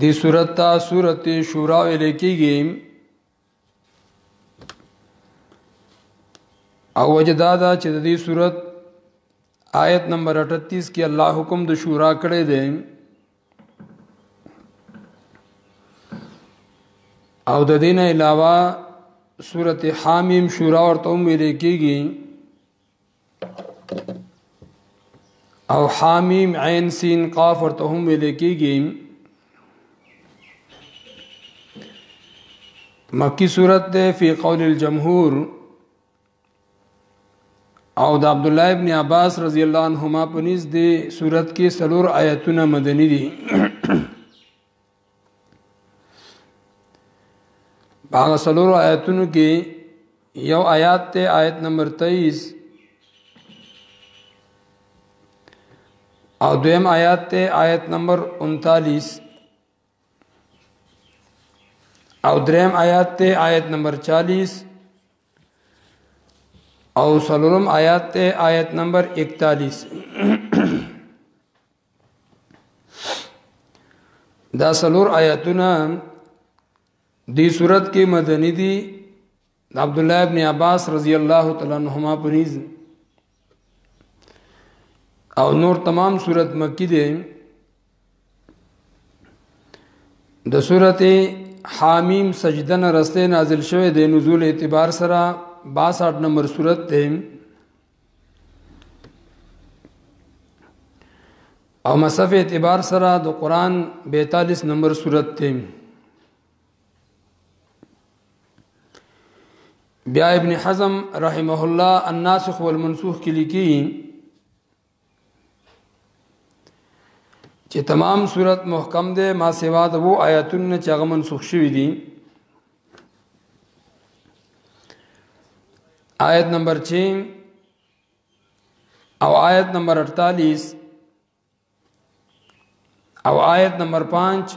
دی صورت تا صورت شورا ویل کیږي او وجدا دا چې د دې صورت آیت نمبر 38 کې الله حکم د شورا کړی دی او د دین علاوه سورته حامیم شورا ورته ویل کیږي او حامیم عین سین قاف ورته هم ویل کېږي مکی صورت ده فی قول الجمهور او د عبد الله ابن عباس رضی الله عنهما په نس دي صورت کې سلور آیتونه مدني دي باغ سلورو آیتونو کې یو آیات ته آیت نمبر 23 او دویم آیات ته آیت نمبر 39 او دریم آیات ته آیت نمبر 40 او سلورم آیات ته آیت نمبر 41 دا سلور آیاتونه دی صورت کې مدنی دي د عبد الله ابن عباس رضی الله تعالی عنهما پنيز او نور تمام صورت مکی دي د صورت حامیم سجدن رسته نازل شوه د نزول اعتبار سره 62 نمبر صورت ته او مصحف اعتبار سره د قران 42 نمبر صورت ته بیا ابن حزم رحمه الله الناسخ والمنسوخ کې لیکي چې تمام صورت محکم ده ما سوا د وو آیاتونو چې هغه منسوخ شوی دي آیت نمبر 6 او آیت نمبر 48 او آیت نمبر 5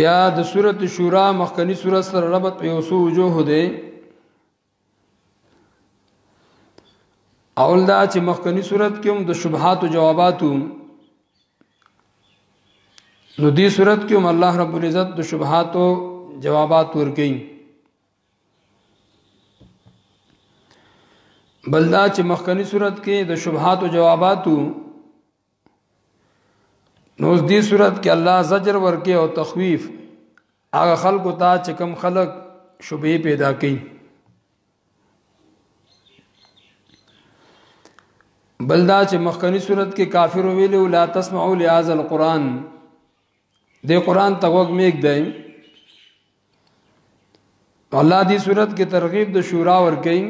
بیا د سورته شورا مخکنی سورته سره ربط په اوسو وجوه دی اول دا چې مخکنی صورت کې هم د شبهات او جواباتو نو دې صورت کې هم الله رب العزت د شبهات او جوابات ورکړي بلدا چې مخکنی صورت کې د شبهات او جواباتو نو دې صورت کې الله زجر ورکي او تخویف هغه خلکو ته چې کم خلک شبهه پیدا کوي بلدا چې مخکنی صورت کې کافر ویلو لا تسمعوا لهذا القران دې قران ته وګ میګ دی الله دې صورت کې ترغیب د شورا ور کوي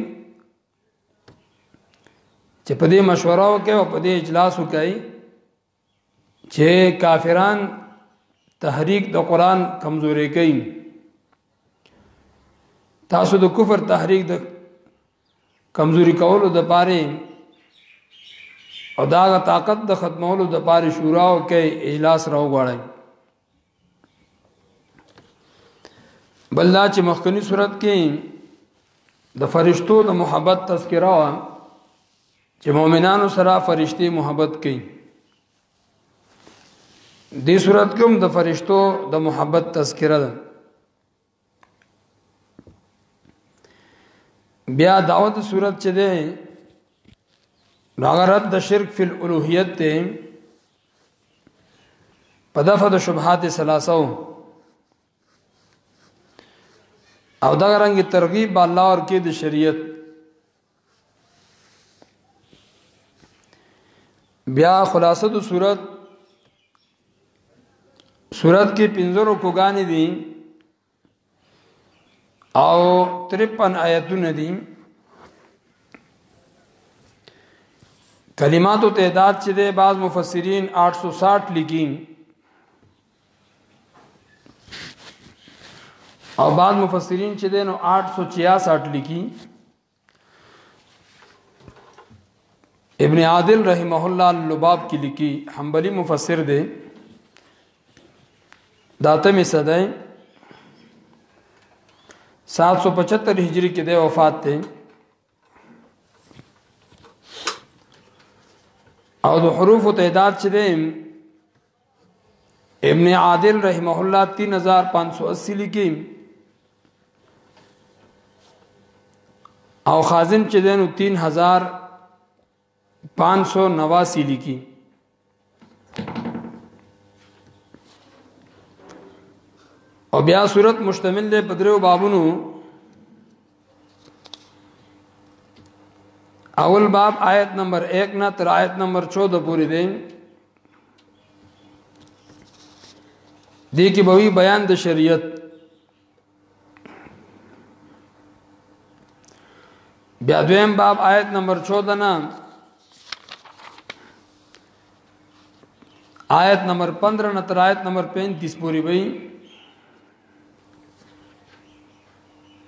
چې په دې مشوره وکړي او په دې اجلاس وکړي چې کافران تحریک د قران کمزوري کوي تاسو د کفر تحریک د کمزوري کولو د پاره او دا طاقت د ختمولو د پاره شورا او کې اجلاس راو غواړي بل دا چې مخکنی صورت کې د فرشتو د محبت تذکره وا چې مؤمنانو سره فرشتي محبت کوي دې صورت کې هم د فرشتو د محبت تذکره ده بیا دعوت صورت چې ده نغرت د شرک فی الالوهیت ته په دغه د شبهات ثلاثه او دا رنګ ترغیب الله ور کې د شریعت بیا خلاصه د صورت صورت کې پنځه رکوګانې دي او 53 آیتونه دي کلماتو تعداد چې ده بعض مفسرین 860 لیکي او بعض مفسرین چې دینو 866 لیکي ابن عادل رحمه الله لباب کې لیکي حنبلی مفسر دی داتمه صدای 775 هجری کې د وفات ته او د حروف تعداد چې دی ابن عادل رحمه الله 3580 لیکي او خازن چې دینو 3000 589 لیکي او بیا صورت مشتمل دی په درو بابونو اول باب آیت نمبر 1 نه تر آیت نمبر 14 پورې دی دې کې به بیان د شریعت بیا دویم باب آیت نمبر 14 نه آیت نمبر 15 نه تر آیت نمبر 35 پورې وي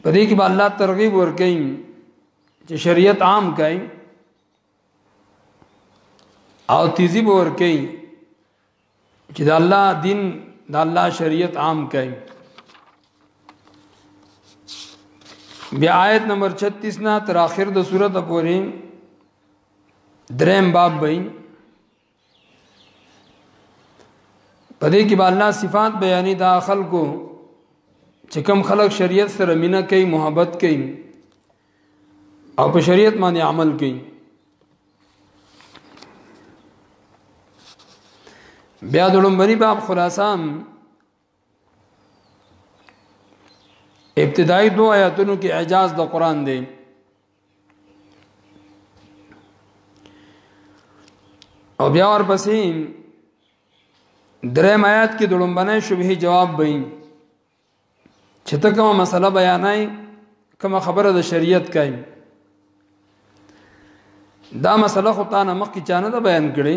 په دې کې به الله ترغیب ورکړي چې شریعت عام کړي او تیزی به ورکی چې د الله دین د الله شریعت عام کړي بیا آیت نمبر 36 نه تر اخر د سورته پورې دریم باب وایي پدې کې به الله صفات بیانې دا خلکو چې کم خلک شریعت سره مینه کوي محبت کوي او په شریعت باندې عمل کوي بیا د لومبني باب خلاصام ابتدایي دوه آیاتونو کې اعجاز د قران دی او بیا ورپسې درې آیات کې د لومبنې شبهه جواب وایي چې ته کومه مسله بیانای کومه خبره د شریعت کوي دا مسله خو تا نه مخکې چانه ده بیان کړي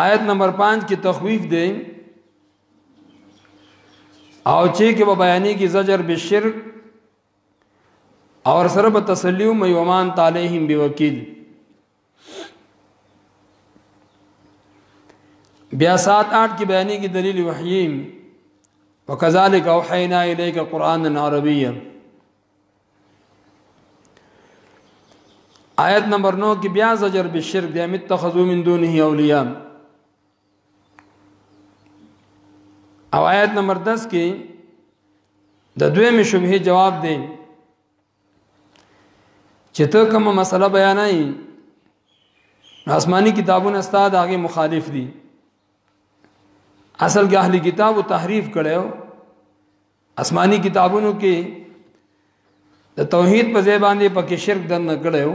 آیت نمبر 5 کې تخویف دی او چې کې په بیانې کې زجر به شرک اور سره په تسلیو مې ومان تعالی هم به وکیل بیا سات آٹھ کی بیانی کی دلیل وحیم وکذالک اوحینا الیک قرآن عربی آیت نمبر 9 کې بیا زجر به شرک دی متخذو من دونه اولیاء او آیت نمبر 10 کې د دویمه شبهه جواب دی چې ته کوم مسله بیانای آسمانی کتابونه استاد هغه مخالف دي اصل کې اهلي کتاب او تحریف کړو آسماني کتابونو کې د توحید په ځای باندې پکې شرک دن نه کړو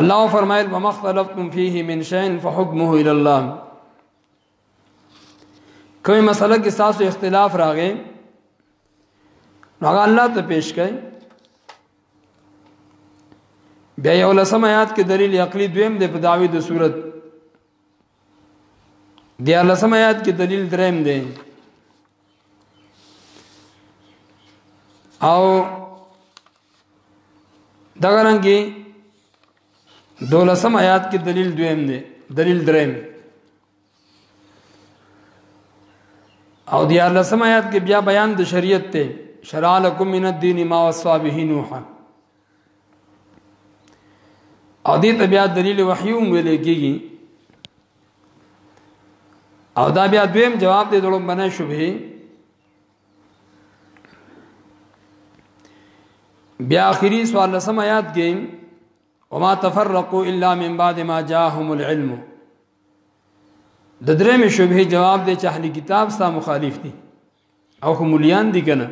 الله فرمایل وما اختلفتم فيه من شيء فحكمه الى الله کومه مسله کې تاسو اختلاف راغی هغه الله ته پیش کړئ بیا یو لسم آیات کې دلیل عقلی دویم دی په داوی د صورت دی الله سم آیات کې دلیل دریم دی او دغه رنګي دولسم آیات کې دلیل دویم دی دلیل دریم او دی الله سم آیات کې بیا بیان د شریعت ته شرع لكم من الدين ما وصى به نوح او دې ته بیا دلیل وحی هم ویل کېږي او دا بیا دویم جواب دی دلم بنه شوبه بیا اخیری سوال لسم آیات کې وما تفرقوا الا من بعد ما جاءهم العلم د درې مې شوبه جواب دی چې اهلي کتاب ستا مخالف دي او خو مليان دي کنه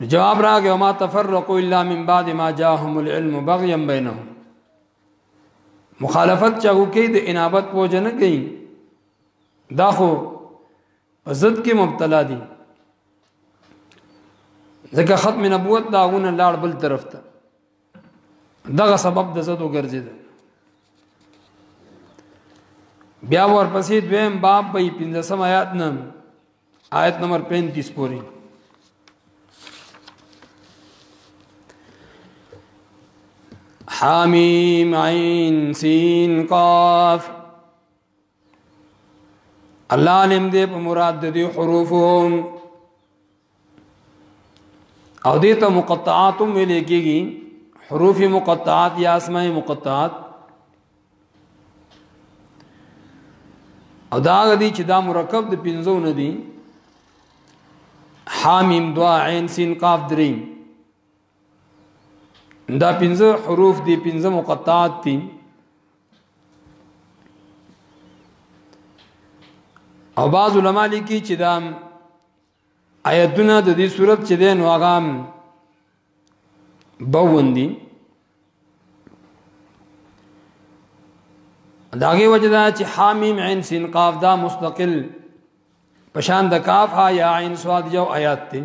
جواب راغی ما تفرقوا الا من بعد ما جاءهم العلم بغيا بينهم مخالفت چاغو کې د انابت پوجا نه کوي دا خو ضد کې مبتلا دي ځکه ختم نبوت داونه لاړ بل طرف ته دغه سبب د زدو ګرځیدل بیا ورپسې دویم باب به 15 آیات نه آیت نمبر 35 پوری حامیم عین سین قاف الله علم دې په مراد د دې حروف او دې ته مقطعات هم ویل کېږي حروف مقطعات یا اسماء مقطعات او دا غدي چې دا مرکب د پنځو نه دي حامیم دعا عین سین قاف دریم دا پنځه حروف دي پنځه مقطعات دي او بعض علما لیکي چې دا آیتونه د دې صورت چې دین واغام بوندي داغه وجدا چې حامیم عین سین قاف دا مستقل پشان د کاف ها یا عین صاد یو آیات دي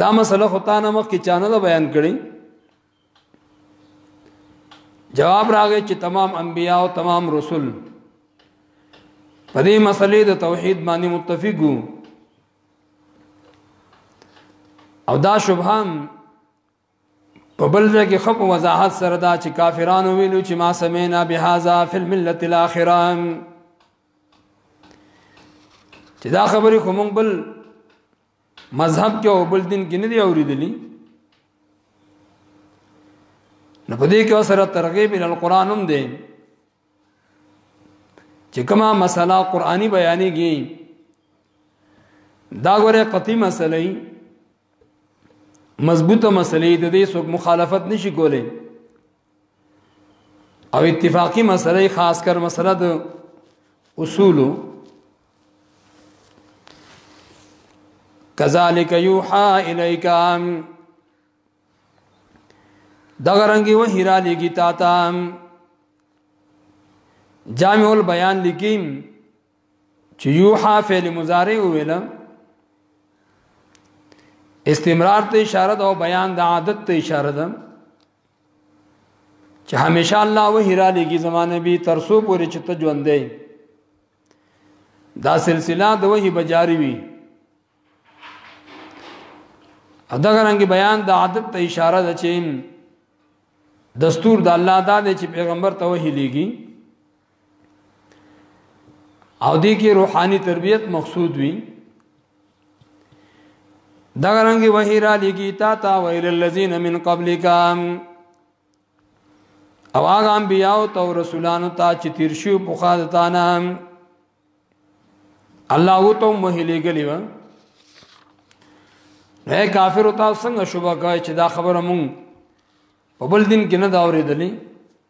دا مسله خو تا نه مخ کې چانه دا بیان کړي جواب راغی چې تمام انبیا او تمام رسول په دې مسلې د توحید باندې متفق وو او دا شبهان په بل ځای کې خپ وضاحت سره دا چې کافرانو ویلو چې ما سمینا بهذا فی الملت الاخره چې دا خبرې کوم بل مذهب کې او بل دین کې نه دی اوریدلی نو په دې کې سره ترغیب ال القران هم دی چې کما مسله قرآنی بیانېږي دا غره قطعی مسله مضبوطه مسلې د دې څوک مخالفت نشي کولای او اتفاقی مسله خاص کر مسله د اصول کذالک یوحا الیک دغه رنگي وحی را لګی تا ته جامع البیان لیکیم چې یوحا فعل مضارع ویل استمرار ته اشاره ده او بیان د عادت ته اشاره ده چې همیشه الله و هیرا لګي زمانه به ترسو پورې چې ته ژوند دی دا سلسله د وਹੀ بجاری وی ادا رنګ بیان د عادت ته اشاره ده چې دستور د الله دا دی چې پیغمبر ته وਹੀ لګي او دې کې روحاني تربيت مقصود وي دا رنګي وحیرا لګی تا تا ویل الذین من قبلک او هغه انبیاء او رسولانو ته چې تیر شو په خاطانه الله وو ته مهلې غلی و نه کافر او تاسو څنګه شوبه کوي چې دا خبره مونږ په بل دین کې نه دا اورېدلې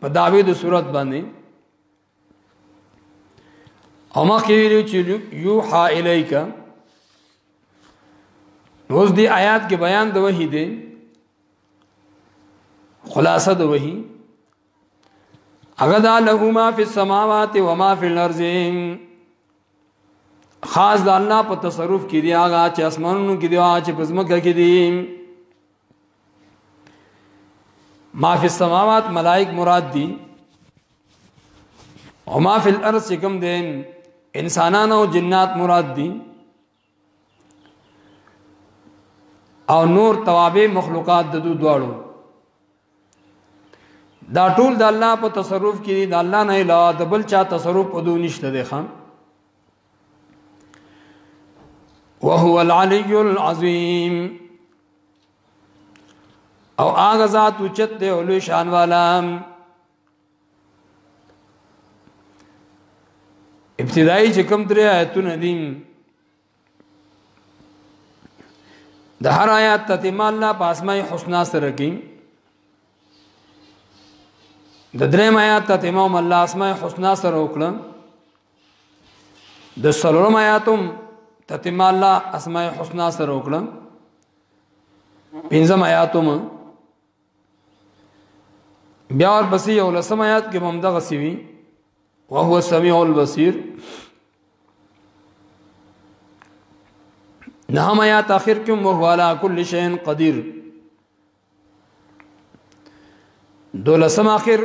په داوی د صورت باندې او ما کې ویلو چې یو ها الیک روز دی آیات کې بیان د وحی دی خلاصه د وحی هغه دا له ما فی السماوات و ما فی الارض خاص د الله په تصرف کې دی هغه چې اسمانونو کې دی هغه چې پزمکه کې دی ما فی السماوات ملائک مراد دي او ما فی الارض کوم دي انسانان او جنات مراد دي او نور توابع مخلوقات د دوه دواړو دا ټول د الله په تصرف کې د الله نه علاوه د بل چا تصرف په دوه نشته دي خان وهو العلي العظيم او هغه ذات اوچت دی او لوی شان والا ابتدایي چې کوم درې آیتونه دي د هر آیات تتمه الله په اسماء الحسنا سره کې د درې آیات تتمه الله اسماء الحسنا سره وکړه د سلورم آیاتم تتم الله اسماء الحسنا سره وکړه پنځم آیاتم بیا ور پسې یو لسم آیات کې هم دغه سیوی وهو السميع البصير نهم آیات اخر کې وهو على كل شيء قدير دولسم اخر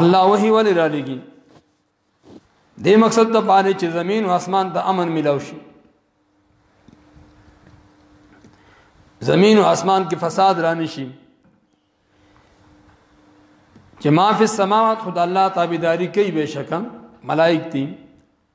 الله وحي ولې را لګي دې مقصد ته باندې چې زمين او اسمان ته امن ملاو شي زمين او اسمان کې فساد را نشي چې ما فی السماوات خدای الله تابعداري کوي بشکم ملائک دي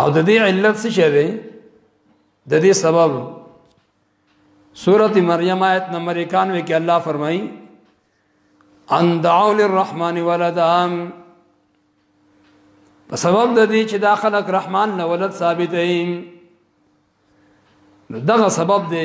او د دې علت څه شی دی د دې سبب سورت مریم آیت نمبر 91 کې الله فرمایي ان دعوا للرحمن ولدا په سبب د دې چې دا خلق رحمان نه ولد ثابت دي نو دغه سبب دی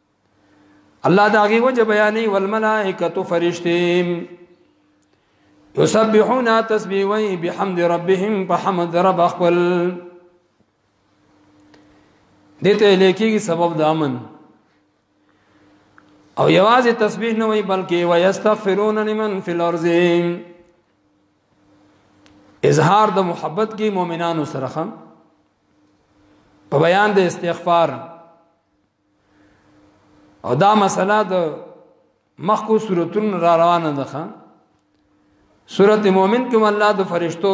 الله دا غي وجه بیانې والملائکه فرشتي یسبحون تسبیح وی بحمد ربهم فحمد رب خپل دته لیکيږي سبب د امن او یوازې تسبیح نه وی بلکې ويستغفرون لمن فی الارض اظهار د محبت کې مؤمنانو سره خم په بیان د استغفار او دا مسله د مخکو صورتونو را روانه ده سورت مومن کې الله د فرشتو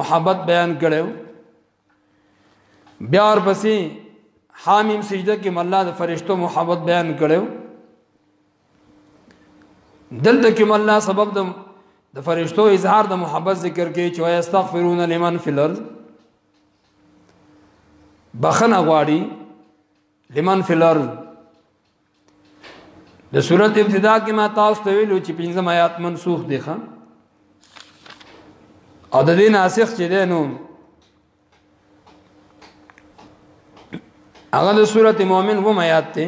محبت بیان کړو بیا ورپسې حامیم سجده کې الله د فرشتو محبت بیان کړو دلته کې الله سبب د د فرشتو اظهار د محبت ذکر کې چې استغفرون لمن فی الارض بخنه غواړي لمن فی الارض د سورته ابتدا کې ما تاسو ته ویلو چې پنځم آیات منسوخ دي خان او د دې ناسخ چې ده نو هغه د سورته مؤمن و آیات ته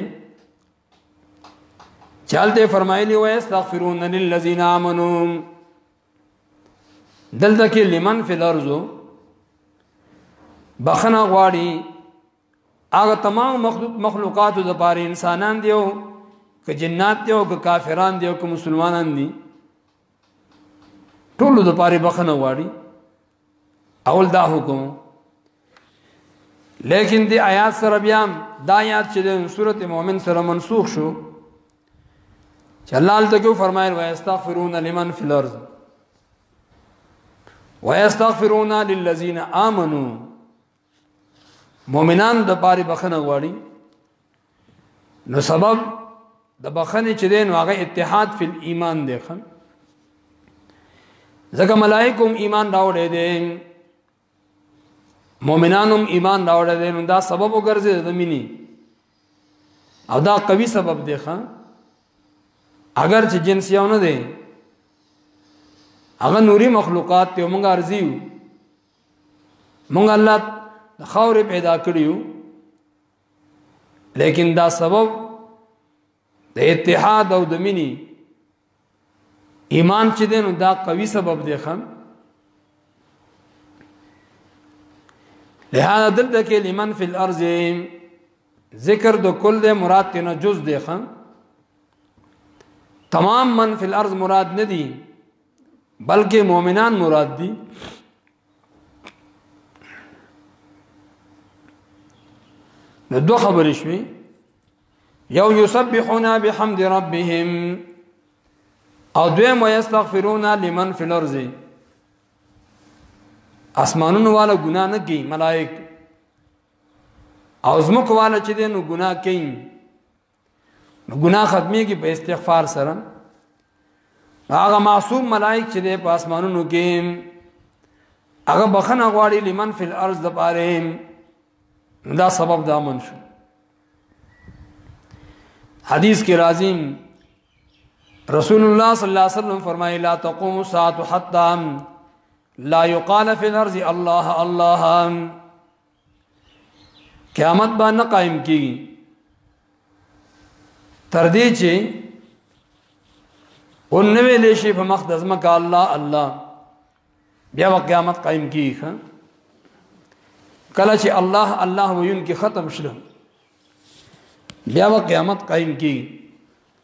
چالته فرمایلی و استغفرون للذین آمنو دلته کې لمن فی الارض بخنه غواړي هغه تمام مخلوقات د پاره انسانان دیو که جنات دیو که کافران دیو که مسلمانان دي ټول د پاره بخنه غواړي اول دا حکم لیکن دی آیات سره بیا دا آیات چې د سورته مؤمن سره منسوخ شو چې الله تعالی کو فرمایل و استغفرون لمن فی الارض و استغفرون للذین آمنو مؤمنان د پاره بخنه غواړي نو سبب د بخنه چې دین واغه اتحاد فی ایمان دی خان ځکه ملائکه ایمان راوړې دي مؤمنانم ایمان راوړل دي نو دا سبب وګرځي د مینې او دا قوي سبب دی ښا اگر چې جنس یو نه دی هغه نوري مخلوقات ته موږ ارزیو مونږ الله د خاورې پیدا کړیو لیکن دا سبب د اتحاد او د مینی ایمان چې دین دا قوي سبب دی خان لہذا دلته کې لمن فی الارض ذکر د کل د مراد ته نه جز دی خان تمام من فی الارض مراد نه دی بلکې مؤمنان مراد دي نو دوه خبرې شوې یو یسبحون بحمد ربهم او دویم یستغفرون لمن فی الارض اسمانونو والا ګناه نه کوي ملائک او زمکو والا چې دینو ګناه کوي نو ګناه ختمي کې په استغفار سره هغه معصوم ملائک چې د پاسمانونو کې هغه بخنه غواړي لمن فی الارض د پاره دا سبب دا من شو حدیث کې راځي رسول الله صلی الله علیه وسلم فرمایي لا تقوم الساعه حتى لا يقال في الارض الله الله قیامت به نه قائم کیږي تر دې چې او نو ویلې شي په مخ د ځمکه الله الله بیا و قیامت قائم کیږي کله چې الله الله وین کې ختم شله بیا و قیامت قائم کیږي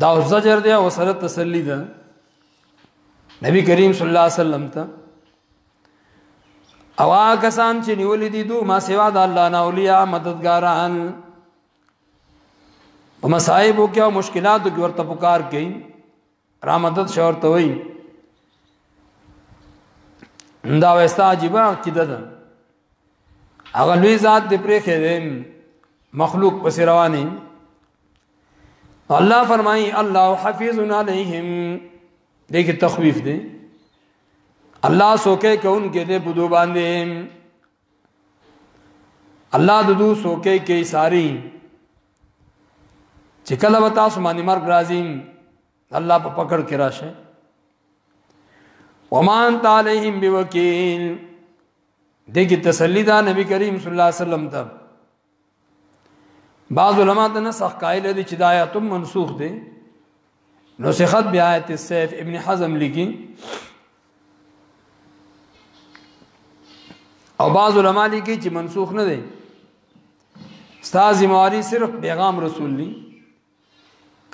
دا زجر دی او سره تسلی ده نبی کریم صلی الله علیه وسلم ته او کسان چې نیولې دي دوه ما سوا د الله نه اولیاء مددګاران په مصايب کې او مشکلاتو کې ورته پکار کوي را مدد شور ته وای دا وستا عجیب عقیده ده هغه لوی ذات دې پرې خېدې مخلوق پس رواني الله فرمایي الله حفیظ علیهم دې کې تخویف دی الله سوکه کون کې دې بدو باندې الله د دو سوکې کې ساری چې کله به تاسو باندې مرګ راځي الله په پکړ کې راشه ومان تعالیهم بوکیل دغه تسلی دا نبی کریم صلی الله علیه وسلم ته بعض علما د نسخ قائل دي چې د آیات منسوخ دي نو صحت بیا آیت السیف ابن حزم لګي او بعض علما لګي چې منسوخ نه دي استاد ماری صرف پیغام رسول دي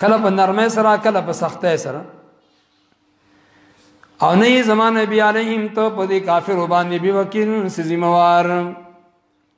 کله په نرمه سره کله په سخته سره او نه زمانه بیا علیهم ته په دې کافر باندې به وکیل سزیموار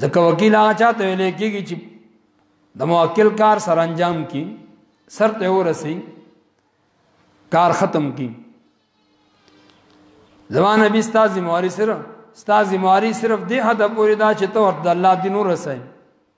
ځکه وکیل هغه چاته ویل کېږي چې د موکل کار سر انجام کی سر ته ورسي کار ختم کی زمان نبی استاد ذمہواری صرف استاد ذمہواری صرف دې حد پورې دا چې ته د الله دین ورسې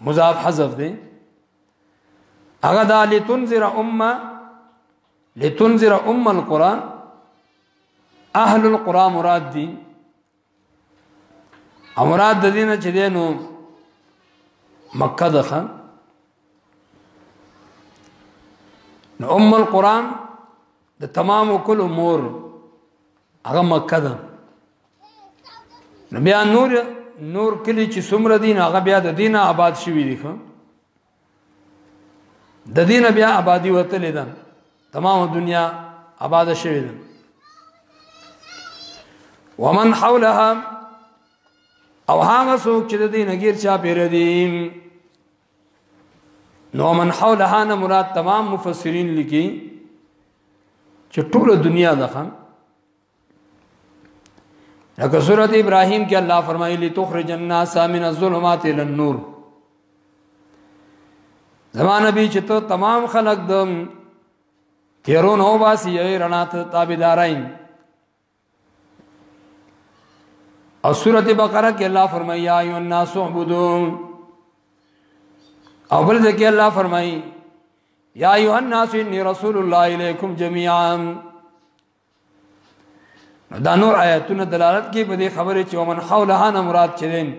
مضاف حذف دی هغه دا لتنذر امه لتنذر ام القران اهل القران مراد دي امراد د دینه چې دینو مکه ده خان نو ام القران د تمام کل امور هغه مکه ده نو بیا نور نور کلی چې څومره دین هغه بیا د دینه آباد شوی دی خو د دینه بیا آبادی وته لیدل تمام دنیا آباد شوی ده ومن حولها او هغه څوک چې د دې نګیر چا پیر دي نو من حولها نه مراد تمام مفسرین لیکي چې ټول دنیا ده لکه سورۃ ابراهیم کې الله فرمایي لتخرج الناس من الظلمات الى النور زمانه به چې ته تمام خلق دم تیرون او باسی یې رڼا ته تابعدارین او سورۃ بقره کې الله فرمایي یا ایو الناس عبدون او بل ځکه الله فرمایي یا ایو الناس انی رسول الله الیکم جميعا دا نور آیاتونه دلالت کوي په دې خبره چې ومن حولها نه مراد چرین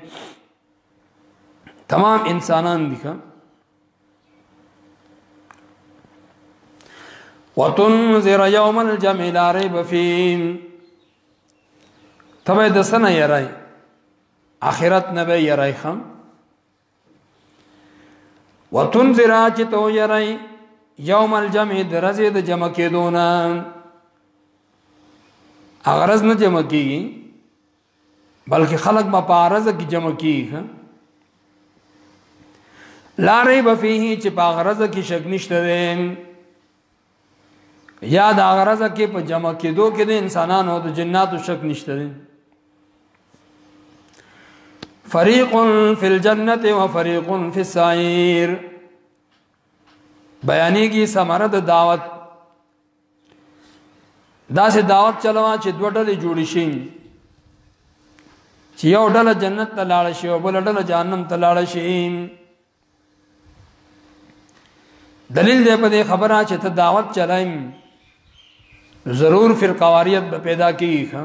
تمام انسانان دي ښه وتنذر يوم الجمع لا ريب فيه تبه د سنه یرای اخرت نه به یرای خام وتنذر چې تو یری یوم الجمع درزه د جمع کېدونه اغرز نه جمع کیږي بلکې خلق ما پارزه کې جمع کیږي لا ریب فیه چې په اغرز کې شک نشته ده یا دا غرض کې په جمع کېدو کې د انسانانو د جناتو شک نشته دي فریق فی الجنه و فریق فی السعیر بیانې کې سمره د دعوت دا سه دعوت چلوا چې دوه ډلې جوړ شي چې یو ډله جنت ته لاړ شي او بل ډله جهنم ته لاړ شي دلیل دې په دې خبره چې ته دعوت چلایم ضرور فرقواریت به پیدا کیږي ښا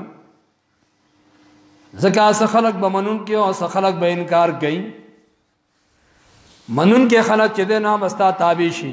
ځکه اس خلق به منون کې او اس خلق به انکار کوي منون کې خلق چې دې نام استا تابع شي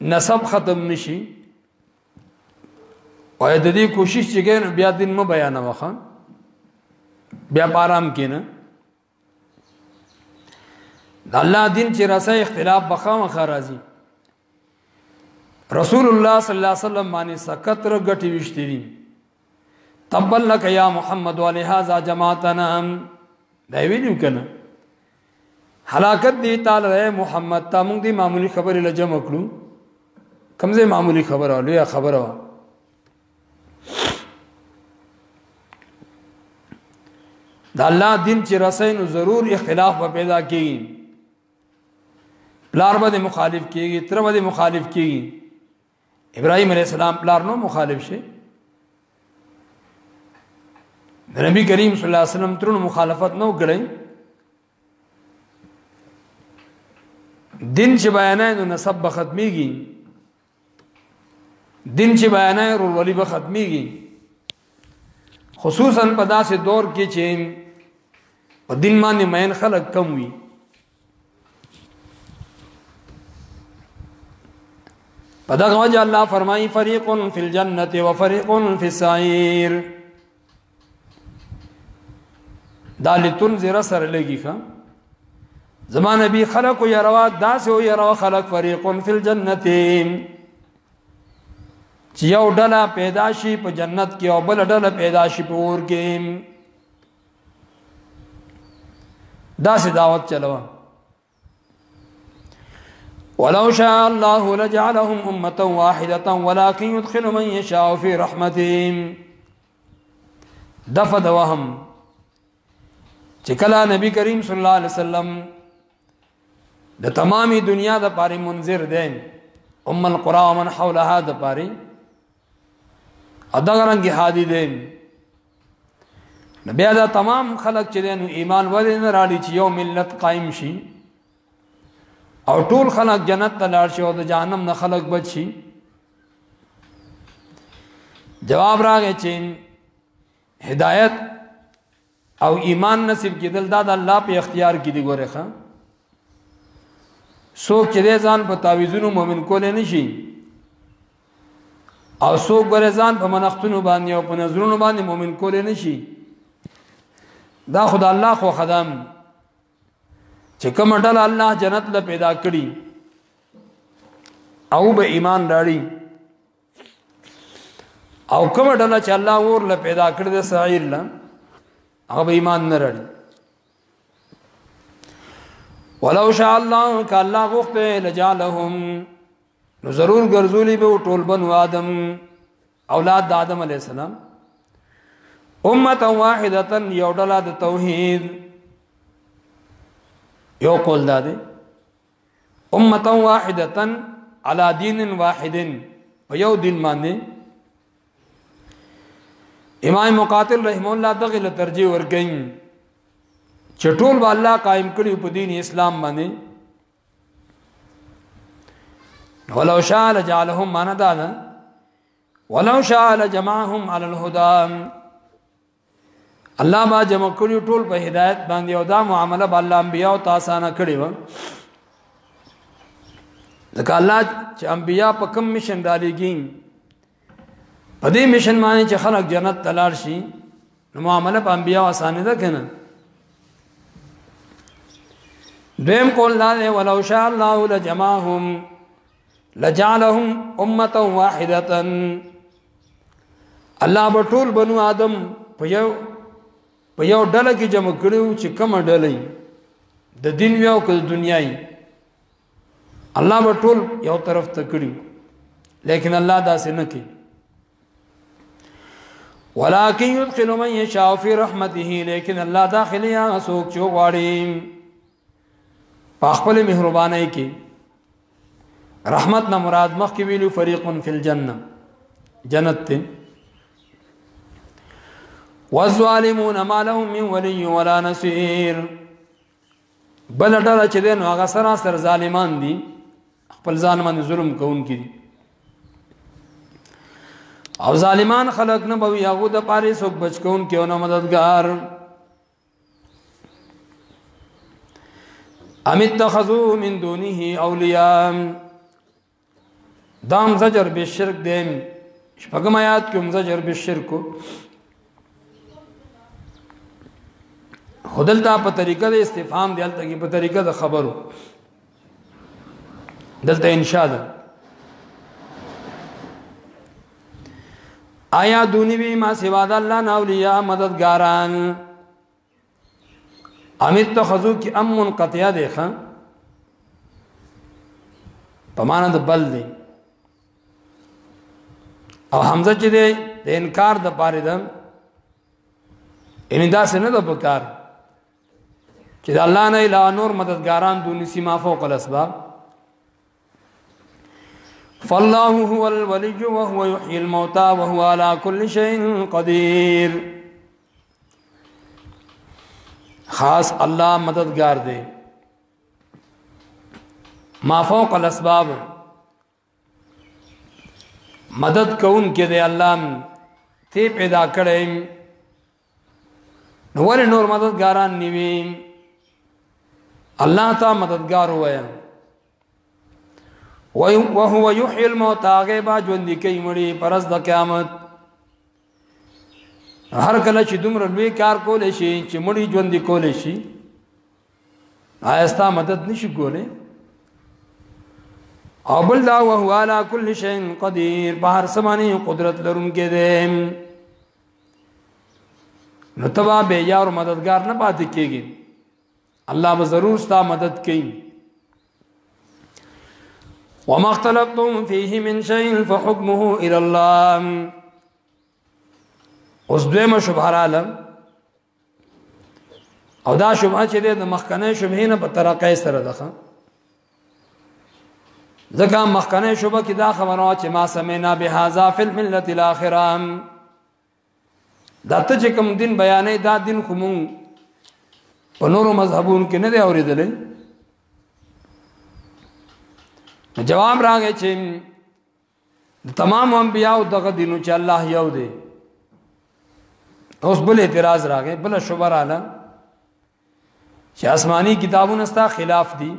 نسب ختم نشي او د دې کوشش چې ګین بیا دین م بیان وخه بیا پارام کینه د الله دین چې راسه اختلاف بخا مخه راځي رسول الله صلی الله علیه وسلم باندې سکتر غټي وشتي دي تبل لك يا محمد ولهذا جماعتنا دا ویلو کنه حلاکت دی تعالی محمد تا موږ دی معمولی خبره لجم کړو کمزې معمولی خبره لوی خبره وا دا الله دین چې رسین ضرور اختلاف به پیدا کیږي پلار به مخالف کیږي تر به مخالف کیږي ابراهيم عليه السلام پلار نو مخالف شي د نبی کریم صلی الله علیه وسلم ترونو مخالفت نو کړی دین چې بیانای نو نسب به ختميږي دین چې بیانای ورولي به ختميږي خصوصا په داسې دور کې چې په دین باندې مین خلک کم وي په دغه وجه الله فرمایي فريق في الجنه وفريق في السعير دا لتنذر سره لګي ښا زمان نبی خلق او يروا داس او يروا خلق فريق في الجنه چې یو ډله پیدا شي په جنت کې او بل ډله پیدا شي په اور کې دا سي دعوت چلوا ولو شاء الله لجعلهم امه واحده ولكن يدخل من يشاء في رحمته دفد وهم چې کله نبی کریم صلی الله علیه وسلم د تمامي دنیا د پاره منذر دی ام القرى ومن حولها د پاره ادا رنګ هادي دي نبي دا تمام خلق چې نو ایمان ولې نه راړي چې یو ملت قائم شي او ټول خلق جنت ته لاړ شي او د جهنم نه خلق بچ شي جواب راغی چې هدایت او ایمان نصیب کېدل دا د الله په اختیار کې دی ګوره ښا څوک چې ځان په تعویذونو مؤمن کول نه شي او څوک ګوره ځان په منښتونو باندې او په نظرونو باندې مؤمن کول نه شي دا خدای الله خو خدام چې کوم ډول الله جنت له پیدا کړی او به ایمان راړي او کوم ډله چې الله ور له پیدا کړی د سعیر له هغه ایمان نه لري ولو شاء الله ک الله غفته لجالهم نو ضرور ګرځولي به ټول بنو آدم اولاد د آدم علی السلام امه واحده یو ډله د توحید یو قول دادی امه واحده على دين واحد په یو دین باندې امام مقاتل رحم الله دغه له ترجیح ورګین چې ټول به الله قائم کړي په دین اسلام باندې ولو شاء لجعلهم من دادا ولو شاء لجمعهم على الهدى الله ما جمع کړی ټول په هدایت باندې او دا معامله به الله انبیا او تاسو نه کړی و ځکه الله چې انبیا په کوم مشن دالېږي په دې مشن باندې چې خلک جنت تلار شي نو معامله په انبیا اسانه ده کنه دویم قول لا ولو شاء الله لجمعهم لجعلهم امه واحده الله به ټول بنو آدم په یو په یو ډله کې جمع کړو چې کوم ډله د دین یو کله دنیاي الله به ټول یو طرف ته کړو لیکن الله دا څه نه کوي ولكن يدخل من يشاء في رحمته لیکن الله داخلي هغه څوک چې غواړي په خپل مهرباني کې رحمت نه مراد مخ کې ویلو فريق فی الجنه جنت ته والظالمون ما لهم من ولي ولا نصير بل ډله چې دین هغه سره سر ظالمان دي خپل ځان باندې ظلم کوونکي دي او ظالمان خلق نه بوي هغه د پاره سو بچ کوونکي او نه مددگار ام اتخذوا من دونه اولیاء دام زجر به شرک دیم شپږم آیات کې هم زجر به شرک خدلتا په طریقه د استفهام دی الته کې په طریقه د خبرو دلته انشاء ده آیا دونی وی ما سوا د الله نه اولیاء مددګاران امید ته خذو کی ام منقطعه ده خان په معنا د بل دی او حمزه چې دی د انکار د پاره ده ان دا څه نه د پکار چې د الله نه الا نور مددګاران دونی سیما فوق الاسباب فالله هو الولي وهو يحيي الموتى وهو على كل شيء قدير خاص الله مددگار دی ما فوق الاسباب مدد کون کې دی الله ته پیدا کړې نو ور نور مددګاران نیوي الله ته مددگار وای وهو يحيي الموتى غيبا ژوند کوي مړي پرز د قیامت هر کله چې دومره لوی کار کول شي چې مړی ژوند کول شي آیستا مدد نشي کوله او بل دا وهو علا کل شین قدیر په هر سمانی قدرت لرونکې ده نو تبا به یار مددگار نه پاتې کېږي الله به ضرور ستا مدد کوي وما اختلفتم فيه من شيء فحكمه الى الله اوس دویمه شبهه رااله او دا شبهه چې د مخکنه شبهه نه په طرقه سره ده ځکه مخکنه شبهه کې دا خبره چې ما سمعنا بهذا في الملة الاخره دا ته چې کوم دین بیانې دا دین خو مونږ په نورو مذهبونو کې نه دی اورېدلې جواب راغی چې تمام انبیاء دغه دینو چې الله یو دی اوس بل اعتراض راغی بل شوبه رااله چې آسماني کتابونه ستا خلاف دي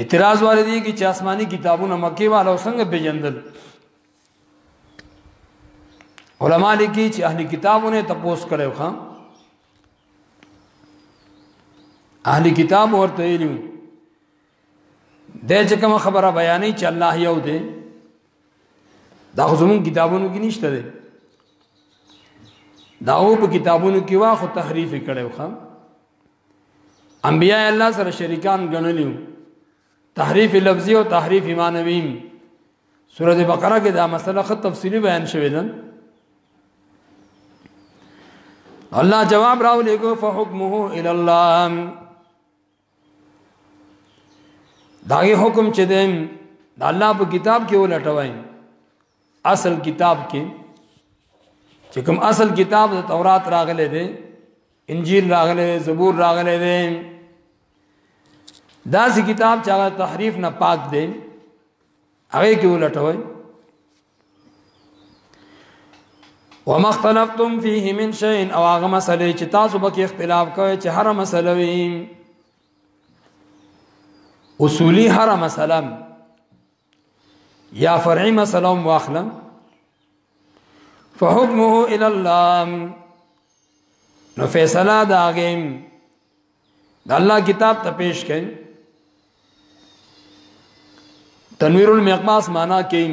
اعتراض والے دی چې آسماني کتابونه مکی والو څنګه پیجندل علما لیکي چې اهلي کتابونه تپوس کړو خان اهلي کتاب ورته ویلو د چې کوم خبره بیانې چې الله یو دی دا خو زمون کتابونو کې نشته دی دا او په کتابونو کې وا خو تحریف کړو خام انبیاء الله سره شریکان ګڼلیو تحریف لفظي او تحریف معنوي سورۃ بقره کې دا مسله خو تفصیلی بیان شوې ده الله جواب راولېګو فحکمه الی الله دا یې حکم چې دیم د الله په کتاب کې ولټوي اصل کتاب کې چې کوم اصل کتاب د تورات راغلی دی انجیل راغلی دی زبور راغلی دی دا سي کتاب چې هغه تحریف نه پاک دی هغه کې ولټوي وما اختلفتم فيه من شيء او هغه مسله چې تاسو به کې اختلاف کوي چې هر مسله وي اصولي هر مسله یا فرعي مسله واخلم فحكمه الى الله نو فیصله داغیم د الله کتاب ته پیش کړي تنویر المقماس معنا کې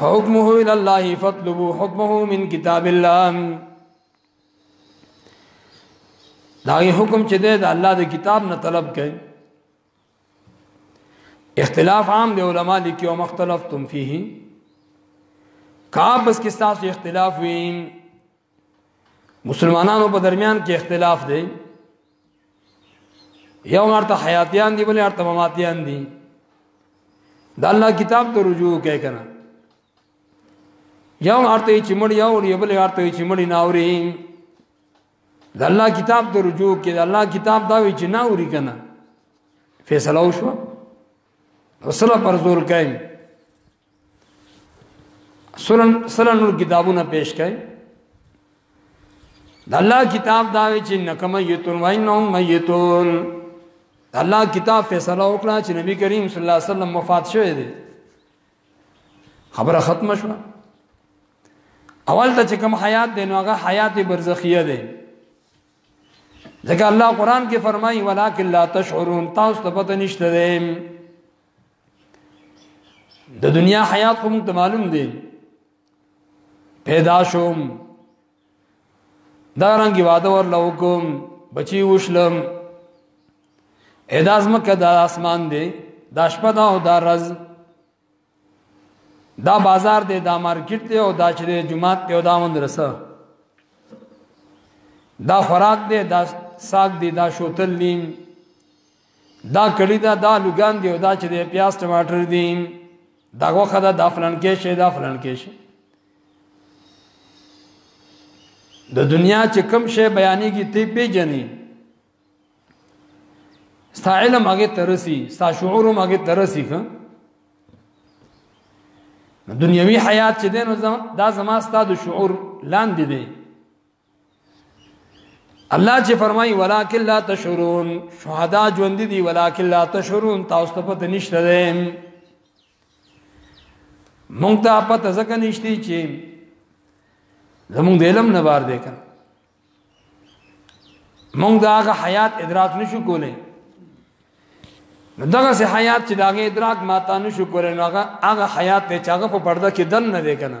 فحكمه الى الله فاطلبوا حكمه من كتاب الله دا حکم چې ده د الله د کتاب نه طلب کړي اختلاف عام دی علما لیکي او مختلفتم فيه کعب بس کې تاسو اختلاف وین مسلمانانو په درمیان کې اختلاف دی یو مرته حیاتیان دی بل مرته مماتیان دی د الله کتاب ته رجوع کوي کنه یو مرته چې مړ یو دی بل مرته چې مړ نه اوري د الله کتاب ته رجوع کوي د الله کتاب دا وی چې نه اوري کنه فیصله وشو رسول پر زور کوي سنن سنن کتابونه پیش کړي د الله کتاب دا وی چې نکمه یتون وینهم میتون د الله کتاب فیصله وکړه چې نبی کریم صلی الله علیه وسلم وفات شوی دی خبره ختمه شوه اول ته چې کوم حیات دی نو هغه حیات برزخیه دی ځکه الله قران کې فرمایي ولکن لا تشعرون تاسو ته پته نشته دی د دنیا حیات خو موږ ته معلوم دی پیدا شوم دا رنګي واده ورلو کوم بچي وشلم اداز مکه د اسمان دی دا شپه دا او دا رز دا بازار دی دا مارکیټ دی او دا چې جمعات دی او دا مدرسه دا خوراک دی دا ساق دی دا شوتل نیم دا کړی دا دا لګان دی او دا چې د پیاز ټماټر دی دا غوخه دا د فلان کې شي دا فلان کې شي د دنیا چې کم شی بیانېږي تی پیجنې ستا علم هغه ترسي ستا شعور هم هغه ترسي که دنیوي حیات چې دینو دا زما ستا د شعور لاندې دی الله چې فرمایي ولکن لا تشرون شهدا ژوند دي ولکن لا تشرون تاسو ته پته نشته ده مونږ ته پته ځکه نشته چې زمونږ د علم نه بار دی کنه مونږ دا هغه حیات ادراک نشو کولای دغه سه حیات چې داغه ادراک ماته نشو کولای نو هغه هغه حیات ته چاغه په پرده کې دن نه دی کنه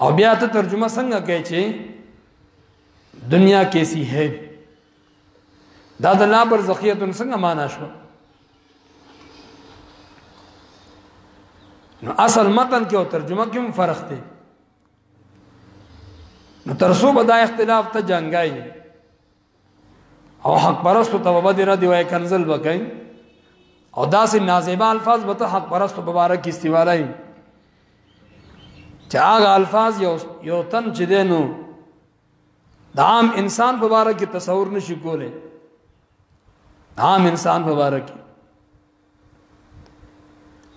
او بیا ته ترجمه څنګه کوي چې دنیا کیسی ہے دا د لا پر زخیت څنګه معنا شو نو اصل متن کې او ترجمه کې هم فرق دی نو ترسو به دا اختلاف ته جنگای او حق پرستو ته به دې را دی وای کنزل وکای او داسې نازیبه الفاظ به ته حق پرستو مبارک استعمالای چې هغه الفاظ یو یو تن چې دینو د عام انسان په اړه کې تصور نشي کولای عام انسان په اړه کې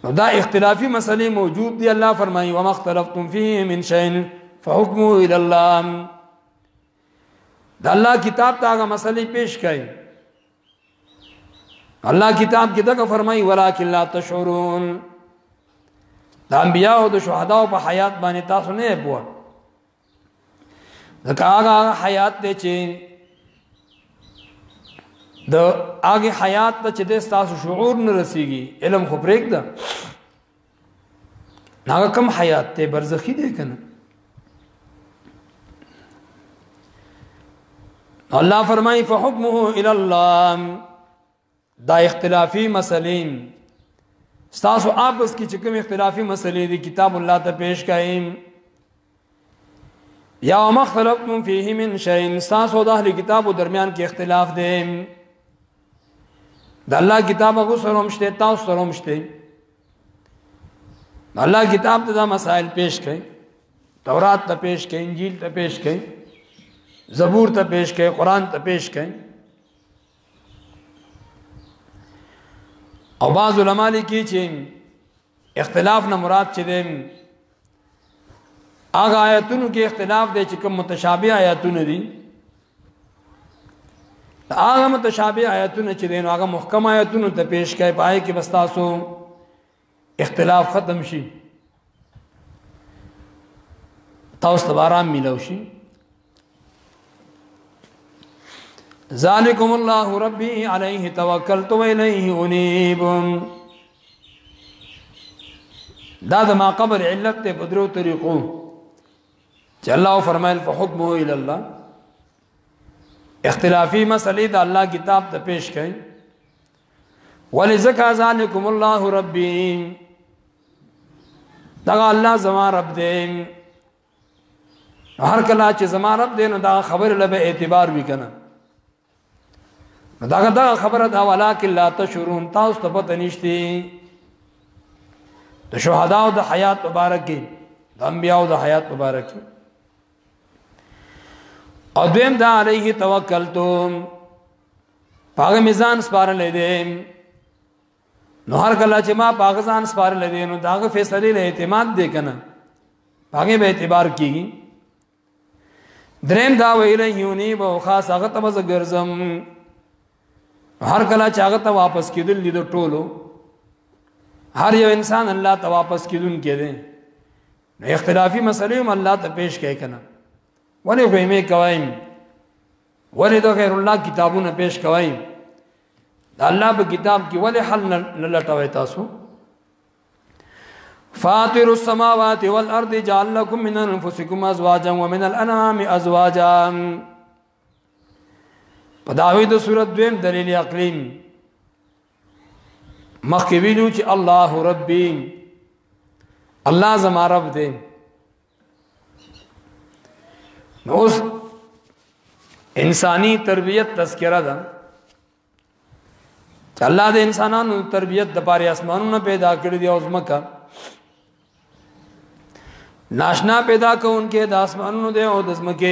نو دا اختلافي مسلې موجود دي الله فرمایي وما اختلفتم فيه من شيء فحكمه الى الله د الله کتاب ته هغه مسلې پیش کړي الله کتاب کې دغه فرمایي ولکن لا تشعرون د انبیاء او د شهدا په حیات باندې تاسو نه پوه دا هغه حیات دی چې د هغه حیات ته چې د تاسو شعور نه رسیږي علم خو پرېږده هغه کم حیات ته برزخی دی کنه الله فرمای فحکمه الی الله دا اختلافی مسلین تاسو آپس کې چې کوم اختلافي مسلې دي کتاب الله ته پیش کایم یا مختلفتم فیه من شیء تاسو د اهل کتابو درمیان کې اختلاف دی د الله کتاب هغه سره هم شته تاسو سره هم شته الله کتاب ته دا مسائل پیش کړي تورات ته پیش کړي انجیل ته پیش کړي زبور ته پیش کړي قران ته پیش کړي او بعض علما لیکي چې اختلاف نه مراد چې دیم هغه آیاتونو کې اختلاف دی چې کوم متشابه آیاتونه دي هغه متشابه آیاتونه چې دین هغه محکم آیاتونو ته پیش کړي پای کې بس تاسو اختلاف ختم شي تاسو ته آرام ملو شي ذالکم الله ربی علیه توکلت و الیه انیب دا د ما قبل علت ته بدرو طریقو چې الله فرمایل فحکمه الی الله اختلافی مسلې د الله کتاب ته پیش کړي ولذکا ذالکم الله ربی دا الله زما رب دې هر کله چې زما رب دې نو دا خبر له به اعتبار وکنه دا دا خبره دا ولکه لا تشرون تاسو ته پته نشتی د شهدا او د حیات مبارک د انبیا او د حیات مبارک او دویم دا علیه توکلتم پاغه میزان سپارلې دې نو هر کله چې ما پاغه ځان سپارل دي نو داغه فیصله له اعتماد دی کنه پاغه به اعتبار کیږي دریم دا ویل یونی به خاص هغه ته مز ګرځم هر کله چې هغه ته واپس کیدل دي د ټولو هر یو انسان الله ته واپس کیدون کېده نو اختلافي مسلې هم الله ته پیش کوي کنه ولې غوېمه کوایم ولې د غیر الله کتابونه پیش کوایم د الله په کتاب کې ولې حل نه لټوي تاسو فاطر السماوات والارض جعل لكم من انفسكم ازواجا ومن الانعام ازواجا په داوی د صورت دویم دلیل عقلی مخکې ویلو چې الله ربي الله زما رب دی نو اوس انساني تربيت تذکرہ ده چې الله د انسانانو تربيت د پاره اسمانونه پیدا کړی دی او زمکه ناشنا پیدا کونکي د اسمانونو دی او د زمکه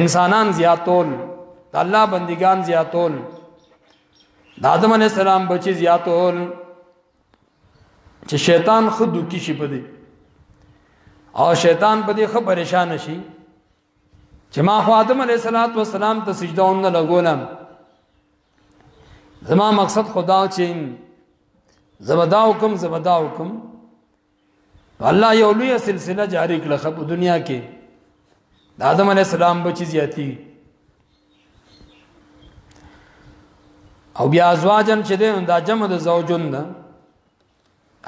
انسانان زیاتول د الله بندگان زیاتول د آدم علی السلام بچی زیاتول چې شیطان خود کی شي په دې او شیطان په دې خو پریشان شي چې ما خو آدم علی السلام ته سجده ون لګولم زما مقصد خدا چې زبدا حکم زبدا حکم الله یو لوی سلسله جاری کړه په دنیا کې د آدم علی السلام بچی زیاتی او بیا ازواجن چې ده دا جمع د زوجون ده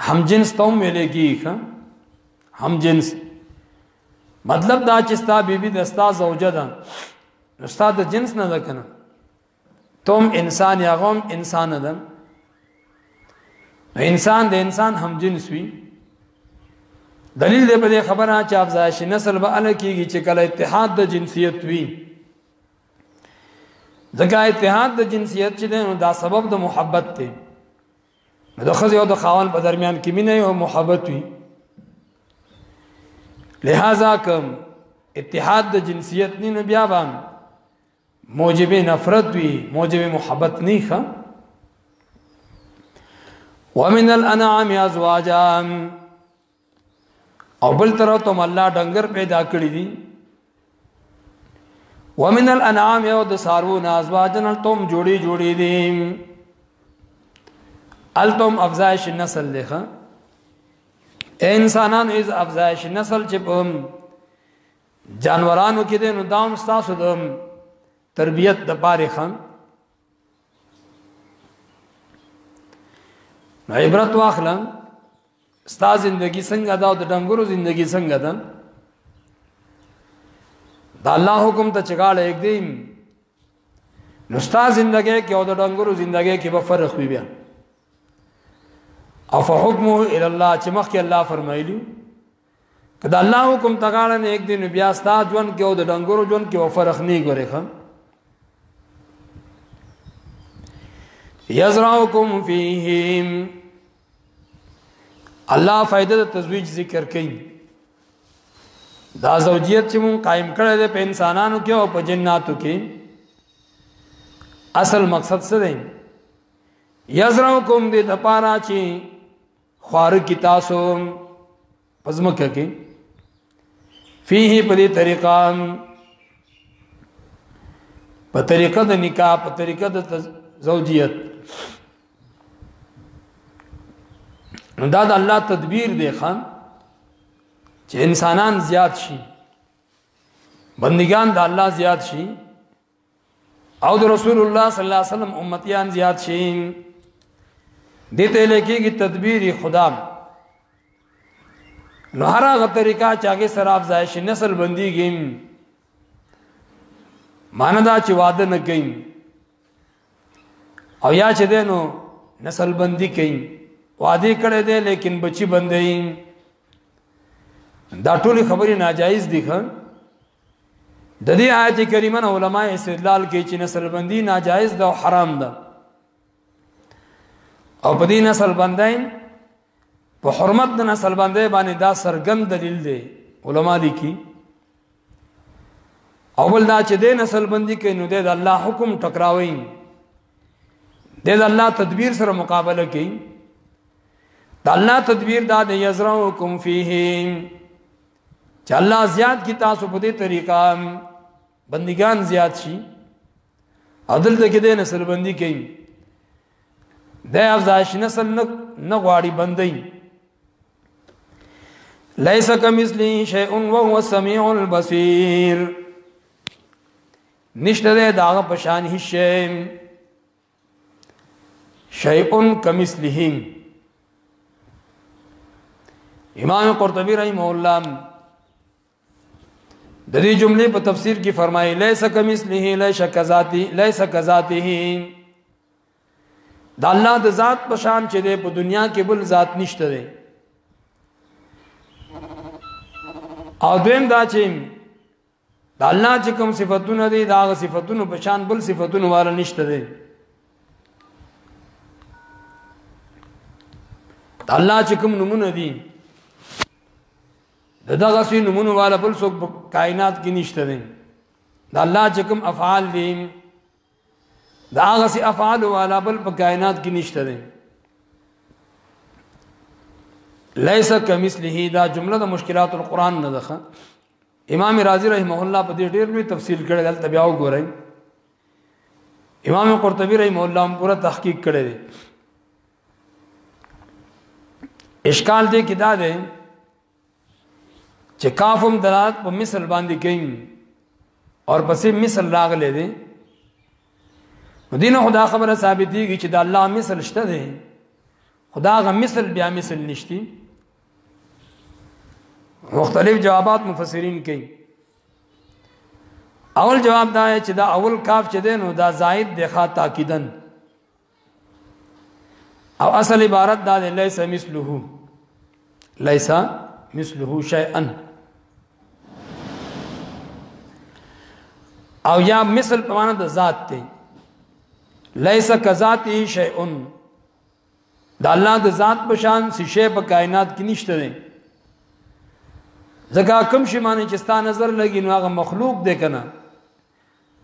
هم جنس ته هم ویلې کیږي هم جنس مطلب دا چې ستا بیبي د ستا زوجه ده نو ستا د جنس نه ده کنه تم انسان یا غم انسان ده انسان د انسان هم جنس وي دلیل دې په دې خبره چې افزایش نسل به ال کېږي چې کله اتحاد د جنسیت وي ځکه اتحاد د جنسیت چې دا سبب د محبت دی د خزې او د خاون په درمیان کې مینه او محبت وي لہذا کوم اتحاد د جنسیت نه بیا باندې موجب نفرت وي موجب محبت نه ښه ومن الانعام ازواجا او بل تر ته الله ډنګر پیدا کړی دي ومن الانعام او د سارو نازواجن تم جوړي جوړي دي التم افزایش نسل لخه انسانان از افزایش نسل چې په جانورانو کې دي نو دا هم تاسو د تربيت د پاره خان عبرت واخلم ستا زندگی څنګه دا د ډنګورو زندگی څنګه ده دا الله حکم ته چګاړه یک دیم نو ستا زندگی کې او د ډنګورو زندگی کې به فرق وي بیا او فحکمه الى الله چې مخکې الله فرمایلی کدا الله حکم تګاړه نه یک دین بیا ستا جون کې او د ډنګورو جون کې او فرق نه ګوري خان یزرعکم فیهم الله فائدہ د تزویج ذکر کین دا زوجیت چې مون قائم کړی دی په انسانانو کې او په جناتو کې اصل مقصد څه دی یزرعکم دې د پاره چې خوار کی تاسو پزمکه کې فيه په دې طریقه په طریقه د نکاح په طریقه د زوجیت دا د الله تدبیر دی خان چې انسانان زیات شي بندگان د الله زیات شي او د رسول الله صلی الله علیه وسلم امتیان زیات شي دته لکېږي تدبیر خدا نو هر هغه طریقہ چې هغه سره افزای شي نسل بنديږي ماندا چې واده نه کوي او یا چې دینو نسل بندي کوي واده کړي دي لیکن بچي بندي دا ټول خبري ناجایز دي خان د دې آیت کریمه نه علما استدلال کوي چې نسل بندي ناجایز ده او حرام ده او په دې نسل بندای په حرمت د نسل بندای باندې دا سرګند دلیل دی علما لیکي اول دا چې د نسل بندي کوي نو د الله حکم ټکراوي د الله تدبیر سره مقابله کوي د الله تدبیر دا د یزرعکم فیه چې الله زیات کی تاسو په دې طریقه بندگان زیات شي عدل ته کې دې نسل بندي کوي د افزایش نسل نه نه غواړي بندي ليس كمثله شيء وهو السميع البصير نشته ده داغه پشان هیڅ شیئن کمثلهم امام قرطبی رحمه الله د دې جملې په تفسیر کې فرمایي لیس کمثله لیس کذاتی لیس کذاته د الله د ذات په شان چې دی په دنیا کې بل ذات نشته دی او دیم دا چې د الله چې کوم صفاتونه دي دا غ صفاتونو په شان بل صفاتونو والا نشته دي د الله چې کوم نمونه دي د دغه سي نمونه والا بل څوک په کائنات کې نشته دي د الله چې کوم افعال دي دا هغه سي افعال والا بل په کائنات کې نشته دي ليس كمثله دا جمله د مشکلات القرآن نه ده امام رازی رحمه الله په دې ډېر لوی تفصیل کړی دلته بیا وګورئ امام قرطبی رحمه الله هم پورا تحقیق کړی دی اشکال دې کې دا دی چې کافم دلالت په مثل باندې کوي اور پسې مثل راغلي دي دینه خدا خبره ثابتېږي چې د الله مثل شته دی خدا غ مثل بیا مثل نشتی مختلف جوابات مفسرین کوي اول جواب دا چې دا اول کاف چې دینو دا زائد دی خا تاکیدن او اصل عبارت دا دی لیس مثله لیس مثله شیئا او یا مثل په معنا د ذات دی لیس کذاتی شیئن د الله د ذات په شان څه شی په کائنات کې نشته دی ځکه کوم شی باندې چې ستا نظر لګي نو هغه مخلوق دی کنه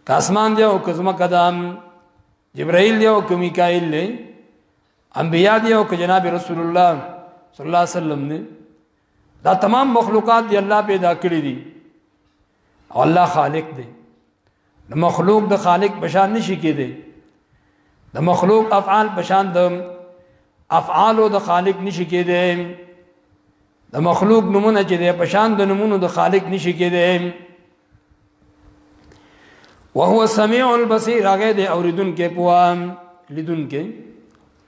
که اسمان دی او که زما قدم جبرائیل دی او که میکائیل دی انبیاء دی او که جناب رسول الله صلی الله علیه وسلم دی دا تمام مخلوقات دی الله پیدا کړی دي الله خالق دی د مخلوق د خالق بشان نشي کېدی د مخلوق افعال بشان د افعال د خالق نشي کېدی د مخلوق نمونه چې د بشان د نمونه د خالق نشي کېدی وهو السميع البصير هغه دې اوریدونکو پوام لیدونکو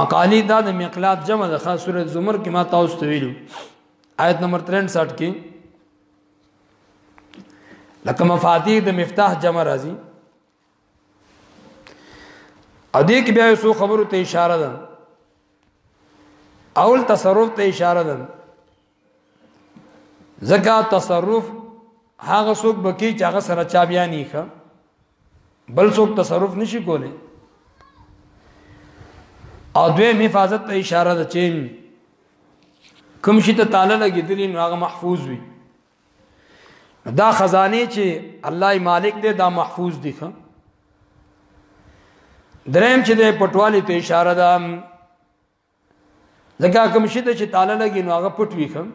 مقالی دا د مقلاب جمع د خاص سورۃ زمر کې ما تاسو ته ویلو آیت نمبر 63 کې لکه مفاتیح د مفتاح جمع راځي ا دې کې بیا یو خبرو ته اشاره ده اول تصرف ته اشاره ده زکا تصرف هغه څوک بکی چې هغه سره چا بیا نه ښه بل څوک تصرف نشي کولی او دوی حفاظت ته اشاره ده چې کوم شي ته تعالی لګیدلی نو هغه محفوظ وي دا خزانه چې الله مالک دی دا محفوظ دي ښه دریم چې د پټوالی ته اشاره ده ځکه کوم شي چې تاله لګي نو هغه پټ وي کوم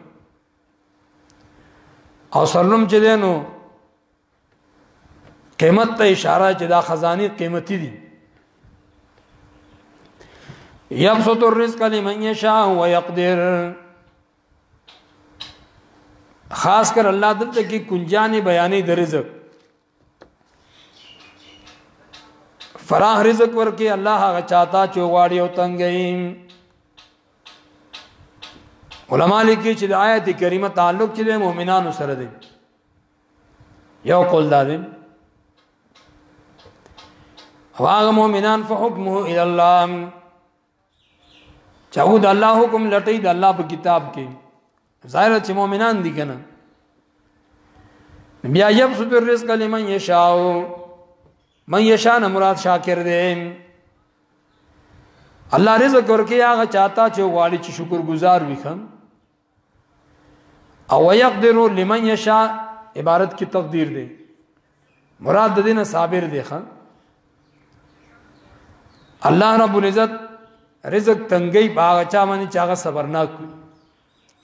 او سرلم چې دینو قیمت ته اشاره چې دا خزاني قیمتي دي یبسط الرزق لمن یشاء ويقدر خاص کر الله دلته کې کنجانې بیانې د رزق فراخ رزق ورکی الله هغه چاته چې غواړي او تنګي علما لیکي چې د آیت کریمه تعلق چې د مؤمنانو سره دی یو قول دا دی هغه مؤمنان فحکمه الى الله چاو د الله حکم لټي د الله په کتاب کې ظاهر چې مؤمنان دي کنه بیا یبسط الرزق لمن یشاء من یشاء نه مراد شاکر دی الله رزق ورکي هغه چاته چې غواړي چې شکر گزار وي خان او یقدر لمن یشاء عبارت کی تقدیر دی مراد د دینه صابر دی خان الله رب العزت رزق تنګي باغ چا باندې چاغه صبرناک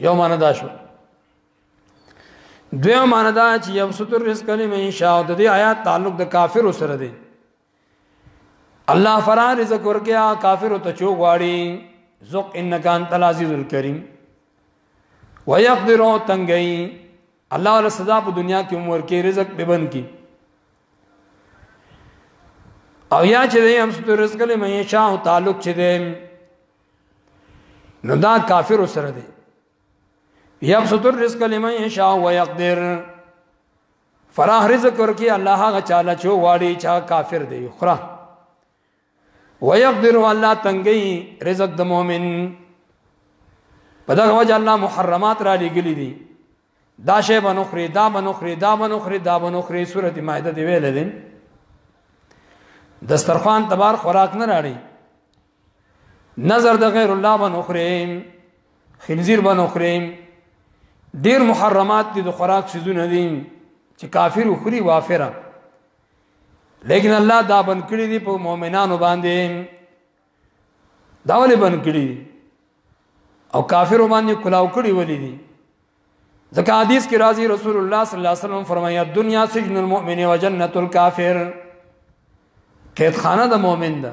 یو معنی دا شو دوی معنی دا چې یو ستر رزق کلمه انشاء د دې آیات تعلق د کافر سره دی الله فرا رزق ورکیا کافر ته چو غواړي زق انک انت العزیز الکریم ويقدر او تنگئی الله له سزا په دنیا کې عمر کې رزق به بن کی او یا چې هم ست رزق له مې شاه تعلق چې دې نو دا کافر سره دی یبسط الرزق لمن یشاء ويقدر فراخ رزق ورکی الله هغه چاله چو واړي چا کافر دی خره ويقدر الله تنګي رزق د مؤمن په دغه وجه الله محرمات را لګلې دي دا شی بنخري دا بنخري دا بنخري دا بنخري سورته مائده دی ویل دي دسترخوان تبار خوراک نه راړي نظر د غیر الله باندې خوریم خنزیر باندې خوریم ډیر محرمات دي د خوراک سيزونه دي چې کافر خوري وافره لیکن الله دا بن کړی دی په مؤمنانو باندې دا ولې بن کړی او کافر باندې کلاو کړی ولې دي ځکه حدیث کې راځي رسول الله صلی الله علیه وسلم فرمایي دنیا سجن المؤمن و جنت الکافر قید خانه د مؤمن ده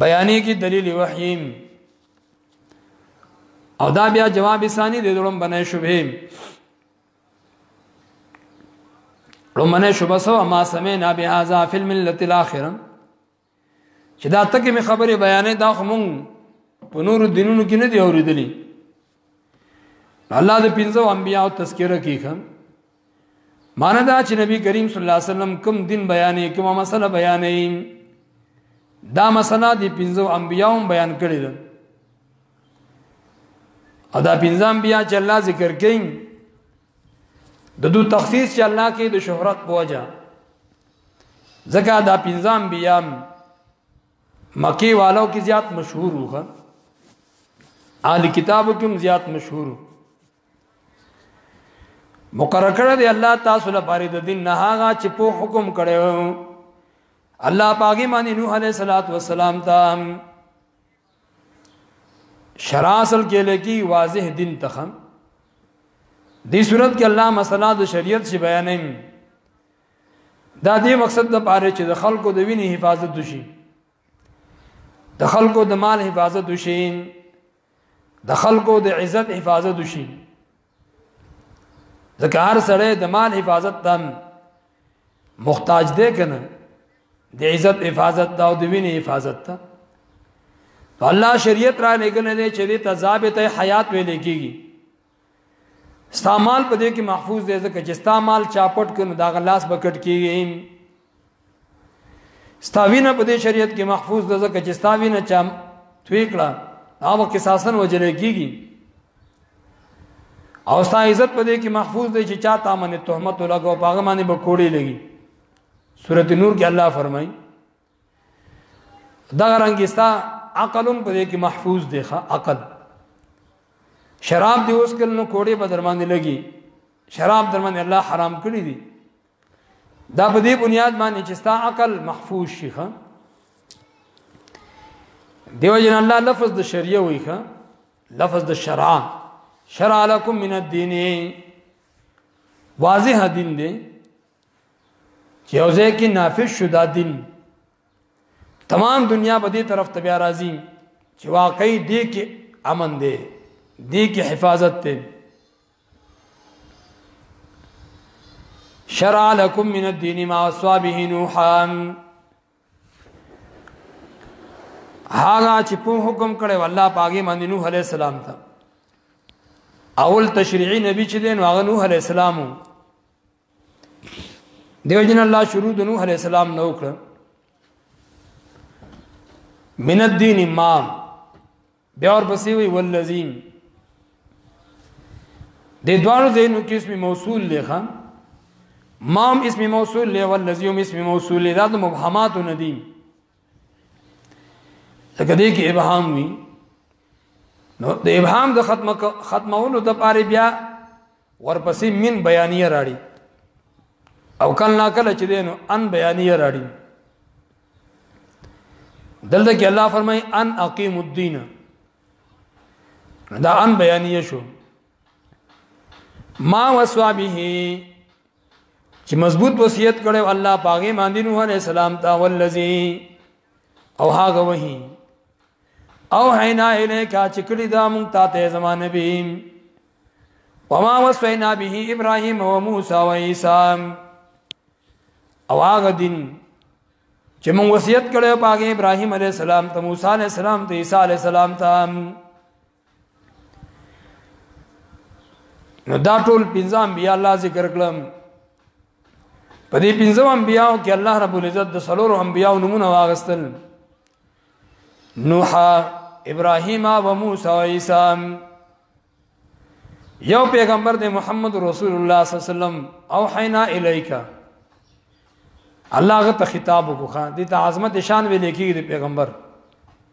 بیانې کې دلیل وحی او دا بیا جواب ثانی دی دلم بنای شبهه لمنه شبه سو ما سمعنا بهذا فی الملت الاخره چې دا تکه می خبره بیانې دا خمون په نور دینونو کې نه دی اوریدلی الله د پنځو انبیاء تذکرہ کوي معنی دا چې نبی کریم صلی الله علیه وسلم کوم دین بیانې کوم مسله بیانې دا مسله د پنځو انبیاوم بیان کړی ده او دا پنځه انبیا چې الله ذکر کین د دو تخصیص چې الله کې د شهرت په وجه ځکه دا پنځه انبیا مکی والو کې زیات مشهور وو اهل کتابو کې زیات مشهور وو مقرر کړی دی الله تاسو لپاره د دین نه هغه چې په حکم کړو الله پاګی باندې نوح علیہ الصلات والسلام ته شراسل کې لکی واضح دین تخم دی صورت کې الله مسله د شریعت شی بیانې دا دې مقصد د پاره چې د خلکو د وینې حفاظت وشي د خلکو د مال حفاظت وشي د خلکو د عزت حفاظت وشي ځکه هر سړی د مال حفاظت تم محتاج دی کنه د عزت حفاظت دا او د وینې حفاظت ته الله شریعت را لګل دی چې د ضابطه حیات ویل کیږي ستا مال په دې کې محفوظ دی ځکه چې ستا مال چاپټ کړي نو دا غلاس بکټ کیږي ستا وینه په دې شریعت کې محفوظ ده ځکه چې ستا وینه چا توی کړه هغه قصاصن وجل کیږي او ستا عزت په دې کې محفوظ دی چې چا تا باندې تهمت لګاو پاغه باندې بکوړی لګي سورته نور کې الله فرمایي دا رنګستا عقل هم په دې کې محفوظ دی ښا عقل شراب دی اوس کله نو کوړې به درمان لګي شراب درمان الله حرام کړی دی دا په دې بنیاد باندې چې ستا عقل محفوظ شي ښا دیو جن الله لفظ د شریعه وی ښا لفظ د شرع شرع لكم من الدين واضح دین دی چې او ځای کې نافذ شو دا دین تمام دنیا به دې طرف ته بیا راځي چې واقعي دې کې امن دی دې کې حفاظت دی شرع لكم من الدين ما وصى به نوحا هغه چې په حکم کړي والله پاګې باندې نوح عليه السلام ته اول تشریعي نبی چې دین واغ نوح عليه السلام دیو جن الله شروع د نوح علی السلام نو کړ من الدین ما بیا ور پسې وی والذین د دوانو زینو کې اسم موصول لخوا مام اسم موصول له والذی هم اسم موصول له ذات مبهمات ندی لکه دې کې ابهام وي نو د ابهام د ختم ختمولو د پاره بیا ورپسې من بیانیه راړي او کله نا کله چې دینو ان بیانیه راړي دلته کې الله فرمایي ان اقیم الدین دا ان بیانیه شو ما وسوا به چې مضبوط وصیت کړو الله پاغه باندې نوح عليه السلام تا والذي او هاغه وحي او حینا الیکا چکړی دا مونږ تا ته زمان نبی وما وصینا به ابراهیم و موسی و عیسی او هغه دین چې مونږ وصیت کړو پاګه ابراهیم علی السلام ته موسی علی السلام ته عیسی علی السلام ته نو دا ټول پنځه انبیاء الله ذکر کړم په دې پنځه انبیاء کې الله رب العزت د سلور انبیاء نمونه واغستل نوح ابراهیم او موسی او عیسی یو پیغمبر دی محمد رسول الله صلی الله علیه وسلم او حینا الیکا الله غته خطاب وکړه دې ته عظمت شان ویل کېږي پیغمبر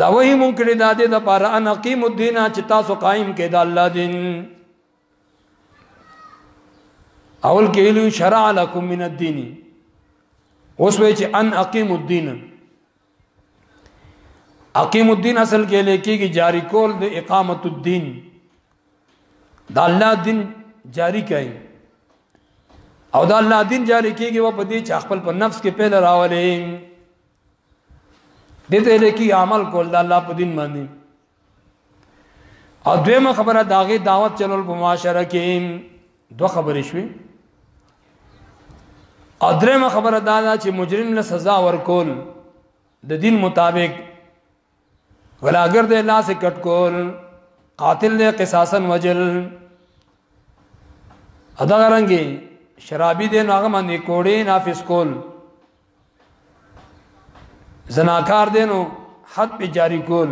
دا وحی مونږ کړی دا دې د پاره ان قیم الدین چې تاسو قائم کې دا الله دین اول کې لوی شرع لكم من الدین اوس وی چې ان اقیم الدین اقیم الدین اصل کې لیکيږي جاری کول د اقامت الدین دا الله دین جاری کړي او دا الله دین جاری کیږي و په دې چې خپل په نفس کې پیل راولې دې ته لکه عمل کول دا الله په دین باندې او دویمه خبره داغه دعوت چلول په معاشره کې دوه خبرې شوې او درېمه خبره دا ده چې مجرم له سزا ورکول د دین مطابق ولاګر دې لاس کټ کول قاتل دې قصاصا وجل ادا رنګي شرابي دې ناغه باندې کوړې نافس کول زناکار دې نو حد په جاری کول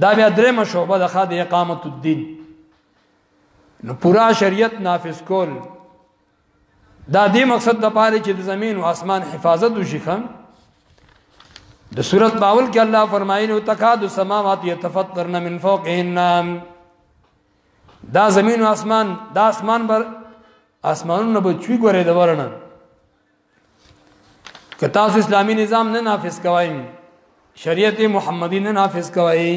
دا بیا درې مشوبه د خاطر اقامت الدین نو پورا شریعت نافذ کول دا دې مقصد د پاره چې د زمين او اسمان حفاظت وشي خان د سورۃ باول کې الله فرمایلی او تکاد السماوات يتفطرن من فوقهن دا زمين او اسمان دا اسمان بر اسمانونه به چوي ګورې د ورنه که تاسو اسلامي نظام نه نافذ کوئ شریعت محمدی نه نافذ کوي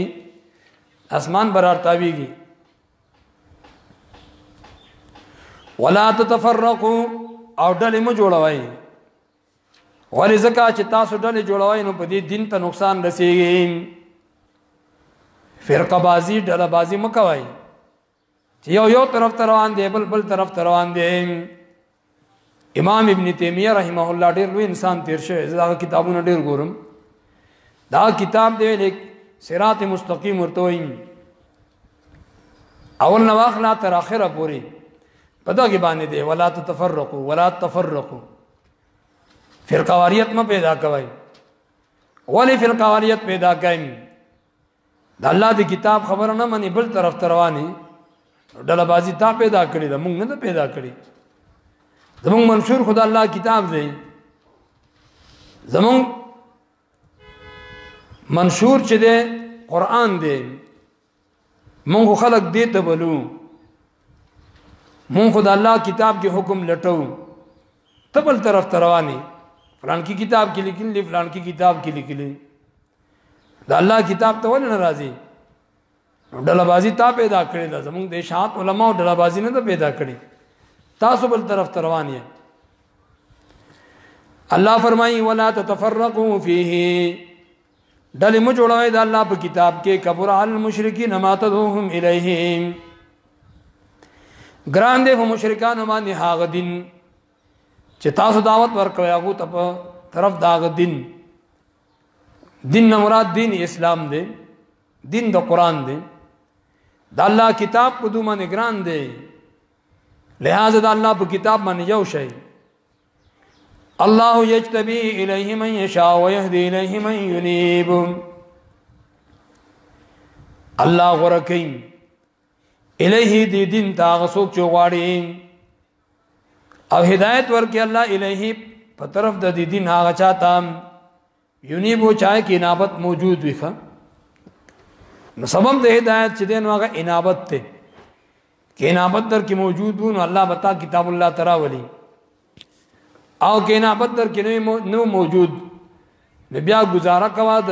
اسمان برار تاویږي ولا تتفرقوا او ډلې مو جوړوي ولې زکه چې تاسو ډلې جوړوي نو په دې دین ته نقصان رسیږي فرقه بازی ډله بازی مکوای چې یو یو طرف ته روان دی بل بل طرف ته روان دی امام ابن تیمیه رحمه الله ډیر لوی انسان تیر شوی زه دا کتابونه ډیر ګورم دا کتاب دی لیک صراط مستقیم ورته وایي اول نو اخلا تر اخره پوری په دغه باندې دی ولا تتفرقوا ولا تفرقوا فرقواریت ما پیدا کوي ولی فرقواریت پیدا کوي د الله د کتاب خبره نه مني بل طرف ته رواني ډله بازي تا پیدا کړی دا موږ نه پیدا کړی زموږ منشور خدا الله کتاب دی زموږ منشور چې دی قران دی موږ خلق دې ته بلو موږ خدا الله کتاب کې حکم لټو تبل طرف تروانی فلان کی کتاب کې لیکل فلان کی کتاب کې لیکل دا الله کتاب ته ولنه راضي ډلبازي تا پیدا کړی دا زمونږ د شاعت علما او ډلبازي نه پیدا کړی تاسو بل طرف تروان یې الله فرمایي ولا تتفرقوا فيه ډلې مو جوړوي دا الله په کتاب کې کبر علی المشرکین ما تدعوهم الیه ګران دې په مشرکانو باندې هاغه دین چې تاسو دعوت ورکوي هغه ته په طرف داغه دین دین نه مراد دین اسلام دی دین د قران دی د الله کتاب په دومره نگران دی لہذا د الله په کتاب باندې یو شی الله یجتبی الیه من یشاء و یهدی الیه من ینیب الله غره کوي الیه دې دین ته غسوک چوغاړي او هدایت ورکي الله الیه په طرف د دې دین هغه چاته یونی بو چا کې انابت موجود وي ښه نو سبب د هدایت چې دین هغه انابت ته کې انابت در کې موجود وو نو الله بتا کتاب الله تعالی ولی او کې انابت در کې نو موجود بیا گزاره کوا د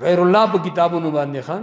غیر الله په کتابونو باندې خان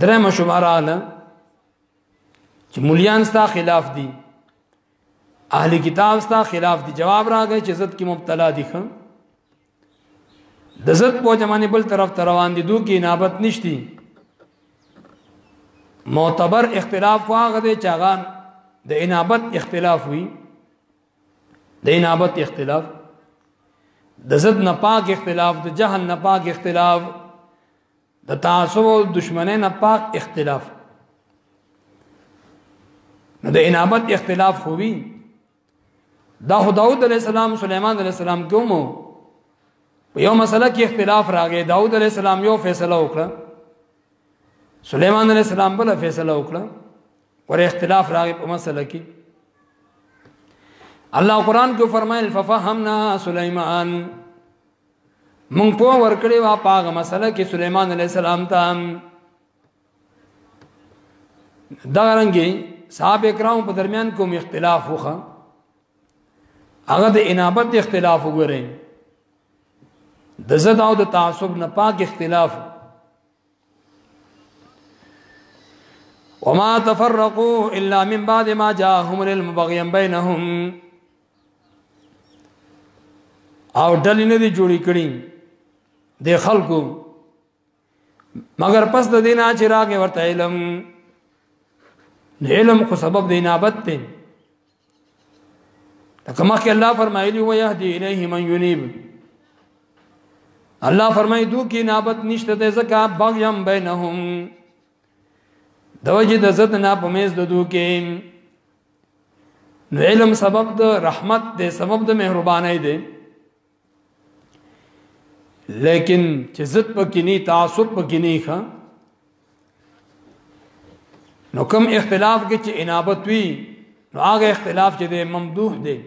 درم شمارانه چې مليان ستا خلاف دي اهل کتاب ستا خلاف دي جواب راغی چې عزت کې مبتلا دي خان د عزت په جمانه بل طرف ته روان دي دوی کې انابت نشتی معتبر اختلاف واغه دي چاغان د انابت اختلاف وي د انابت اختلاف د زد نه پاک اختلاف د جهل نه پاک اختلاف د تعصب او دشمنه نه پاک اختلاف نو د انابت اختلاف خووی دا خو داود علیہ السلام سلیمان علیہ السلام کوم په یو مسله کې اختلاف راغی داود علیہ السلام یو فیصله وکړه سلیمان علیہ السلام بل فیصله وکړه ور اختلاف راغی په مسله کې الله قران کې فرمایل ففهمنا سليمان مونږ په ورکړې وا پاغه مسله کې سليمان عليه السلام ته دا رنګي صاحب کرام په درمیان کوم اختلاف وخه هغه د انابت اختلاف وګورئ د زد او د تعصب نه پاک اختلاف وما تفرقوا الا من بعد ما جاءهم العلم بغيا بينهم او ډلې نه دي جوړې کړي د خلکو مگر پس د دینه چې راغې ورته علم علم خو سبب دی نابت دی لکه مخکې الله فرمایلی و يهدي الیه من ينيب الله فرمایي دو کې نابت نشته د زکا بغیم بینهم دوجه د زت نه په میز د دو کې نو علم سبب د رحمت دی سبب د مهرباني دی لیکن چې زت پکې نه تعصب پکې نه ښه نو کوم اختلاف کې چې انابت وي نو هغه اختلاف چې دی ممدوح دی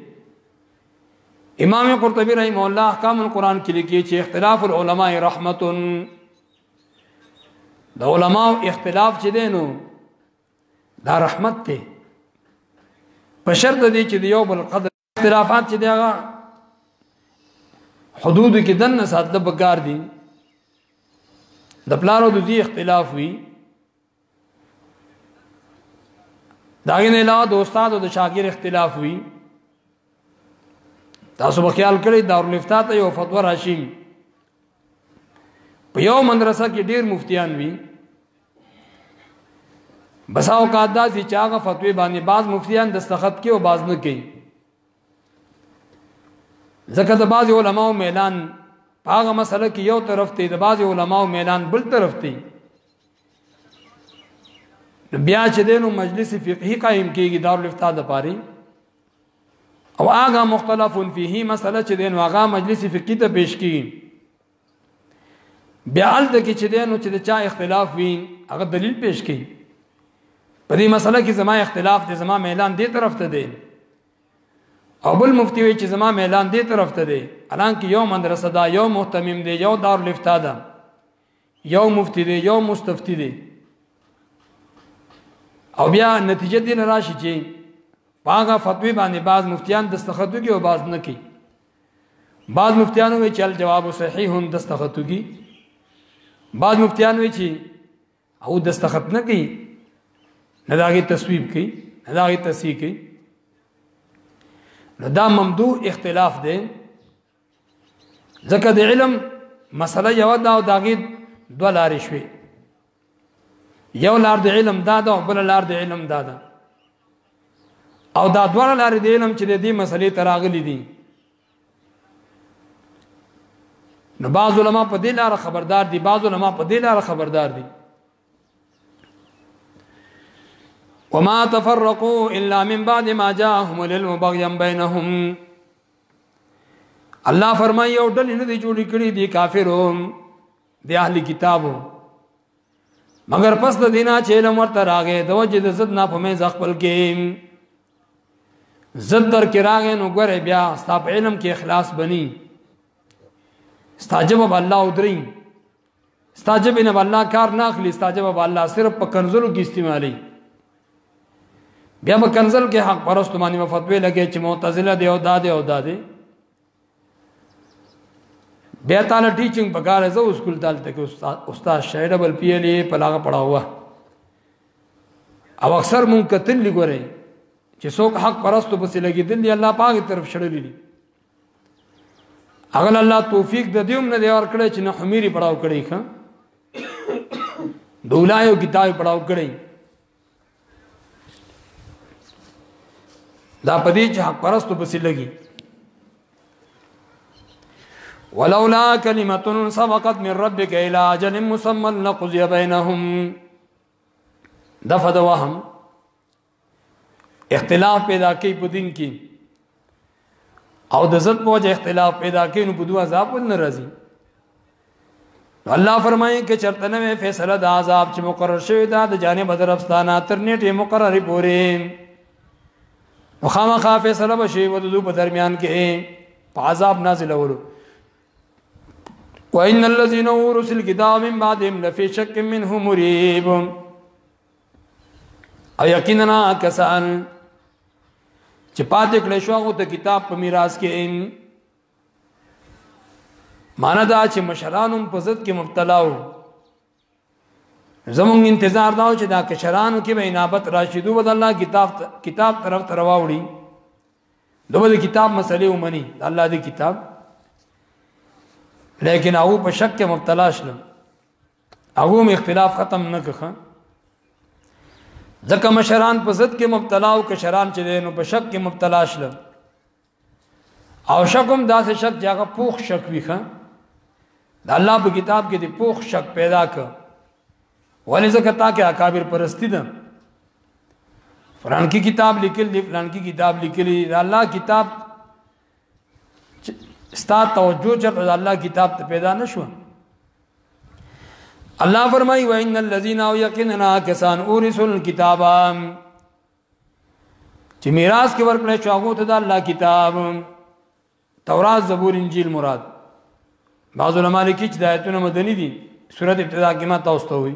امام قرطبي رحم الله احکام القرآن کې لیکي چې اختلاف العلماء رحمت د علماء اختلاف چې دی نو دا رحمت دی په شرط دی چې یو بل قدر اختلافات چې دی هغه حدود کې دنه ساتل بګار دي د پلارو د دې اختلاف وی داغه نه علاوه د استاد او د شاګرد اختلاف وی تاسو به خیال کړئ دارالافتا ته یو فتوا راشي په یو مدرسه کې ډیر مفتیان وي بس او کا دا چې چاغه فتوی باندې بعض مفتیان دستخط کوي او بعض نه کوي ځکه د بعض علماو میلان هغه مسله کې یو طرف ته د بعض علماو میلان بل طرف ته بیا چې دینو مجلس فقهي قائم کیږي دارالفتاح د پاره او هغه مختلف فيه مسله چې دین هغه مجلس فقہی ته پیش کی بیا ال د کې چې دین چې چا اختلاف وي هغه دلیل پیش کی په دې مسله کې زما اختلاف دې زما اعلان دې طرف ته دی او بل مفتی وی چې زما اعلان دې طرف ته دی الان کې یو مدرسه دا یو مهتمم دی یو دار لفتا ده یو مفتی دی یو مستفتی دی او بیا نتیجه دې نه راشي چې پاغه فتوی باندې بعض مفتیان دستخط کوي او بعض نه کوي بعض مفتیان وی چې الجواب صحیح هم دستخط کوي بعض مفتیان وی چې او دستخط نه کوي نه داغي تصویب کوي نه داغي تصحیح کوي نو دا ممدو اختلاف دی ځکه د علم مسله یو دا او داغه دوه لارې شوي یو لار د علم دا ده او بل لار د علم دا ده او دا دوه لارې د علم چې د دې مسلې تراغلي دي نو بعض علما په دې لار خبردار دي بعض علما په دې لار خبردار دي وما تفرقوا الا من بعد ما جاءهم العلم بغيا بينهم الله فرمایي او ډلې نه دي جوړ کړي دي کافرو د اهل کتابو مگر پس د دینه چې علم ورته راغې د وجه د زد نه په مې خپل کې زد در کې راغې نو ګوره بیا ستاسو علم کې اخلاص بني ستاجب الله او درې ستاجب نه الله کار نه اخلي ستاجب به الله صرف په کنزلو کې استعمالي بیا په کنزل کې حق پرست باندې مفتوی لګي چې معتزله دی او داده او داده بیا تعالی ټیچینګ پکاره زه اوس کول تعالی تک استاد استاد شاید بل پی ال ای په لاغه پڑھاوا او اکثر مون کتل لګوري چې څوک حق پرستو پسې لګیدل دی الله پاک طرف شړلې دي اغل الله توفیق د دیوم نه دی ورکړی چې نه حمیری پړاو کړی ښا دولایو کتاب پړاو کړی دا پدې چې حق پرستو پسې لګي ولولا کلمه سبقت من ربك الى اجل مسمى لقضي بينهم دفد وهم اختلاف پیدا کوي په دین کې او د عزت په وجه اختلاف پیدا کوي نو په دوه عذاب ول ناراضي الله فرمایي کې چرته نه فیصله د عذاب چې مقرر شوی دا د جانب درفستانه تر نیټه مقرره پوري مخامخه فیصله بشي ود دوه په درمیان کې په عذاب نازل ورو وان الذين اورثوا الكتاب من بعدهم لفي شك منه مريب او یقینا کسان چې پاتې کړې شو هغه ته کتاب په میراث کې معنا دا چې مشرانم په ضد کې مبتلا وو زمونږ انتظار دا چې دا کشرانو کې به انابت راشدو ود الله کتاب کتاب طرف ته راوړي دغه کتاب مسلې ومني الله دې کتاب لیکن هغه په شک کې مبتلا شلم هغه مې اختلاف ختم نه کخه ځکه مشران په ضد کې مبتلا او کشران چې دي نو په شک کې مبتلا شل او شک هم داسې شک چې هغه پوخ شک وي ښه د الله په کتاب کې د پوخ شک پیدا کړ ولې ځکه تا کې اکابر پرستی ده فرانکی کتاب لیکل دی فرانکی کتاب لیکلی دا الله کتاب ستا توجه چرته د الله کتاب ته پیدا نشو الله فرمایي وان الذين يقيننا كسان اورثوا الكتاب چې میراث کې ورکړل شو هغه ته د الله کتاب تورات زبور انجیل مراد بعض علماء لیکي چې د آیتونو مدني دي سورته ابتدا کې ما تاسو ته وایي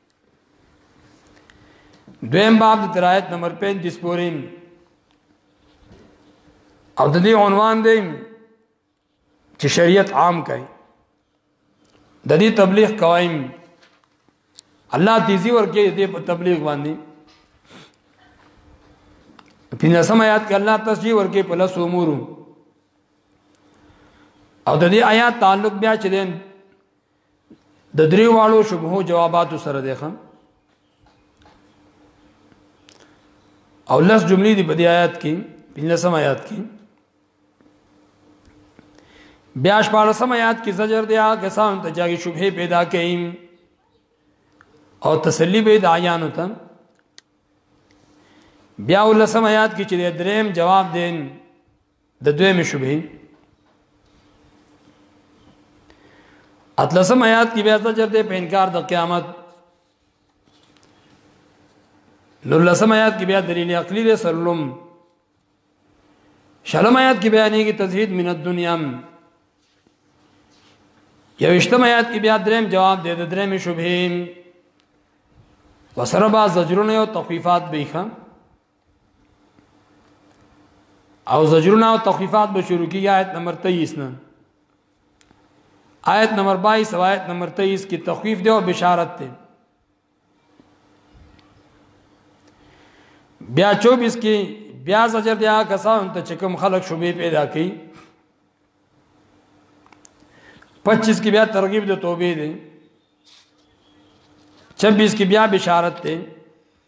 دویم باب د درایت نمبر 35 پورې او د دې عنوان دی چې شریعت عام کړي د دې تبلیغ قوایم الله تیزی ورکه دې په تبلیغ باندې پینځه سم آیات کې الله تسجیل ورکه په لس امور او د دې آیات تعلق بیا چې د دریو والو شبهو جواباتو سره دی خان او لس جملې دی په دې آیات کې پنځم آیات کې بیا شپږم آیات کې زجر دی هغه کسان ته چې شبهه پیدا کړي او تسلی به دایانو ته بیا ولسم آیات کې چې دریم جواب دین د دویمه شوبه اتلسم آیات کې بیا زجر دی په انکار د قیامت لسم آیات کې بیا دلیل عقلی دی سرلم شلم آیات کې بیانې کې تزهید من الدنیا یوشتم آیات کې بیا دریم جواب دی د دریم شوبه وسره با زجرونه او تخفیفات به ښه او زجرنا او تخفیفات به شروع کی آیت نمبر 23 نه آیت نمبر 22 او آیت نمبر 23 کې تخفیف دی او بشارت دی بیا 24 کې بیا زجر دی هغه کسان ته چې کوم خلک شوبې پیدا کړي 25 کې بیا ترغیب د توبې دی 26 کې بیا بشارت دی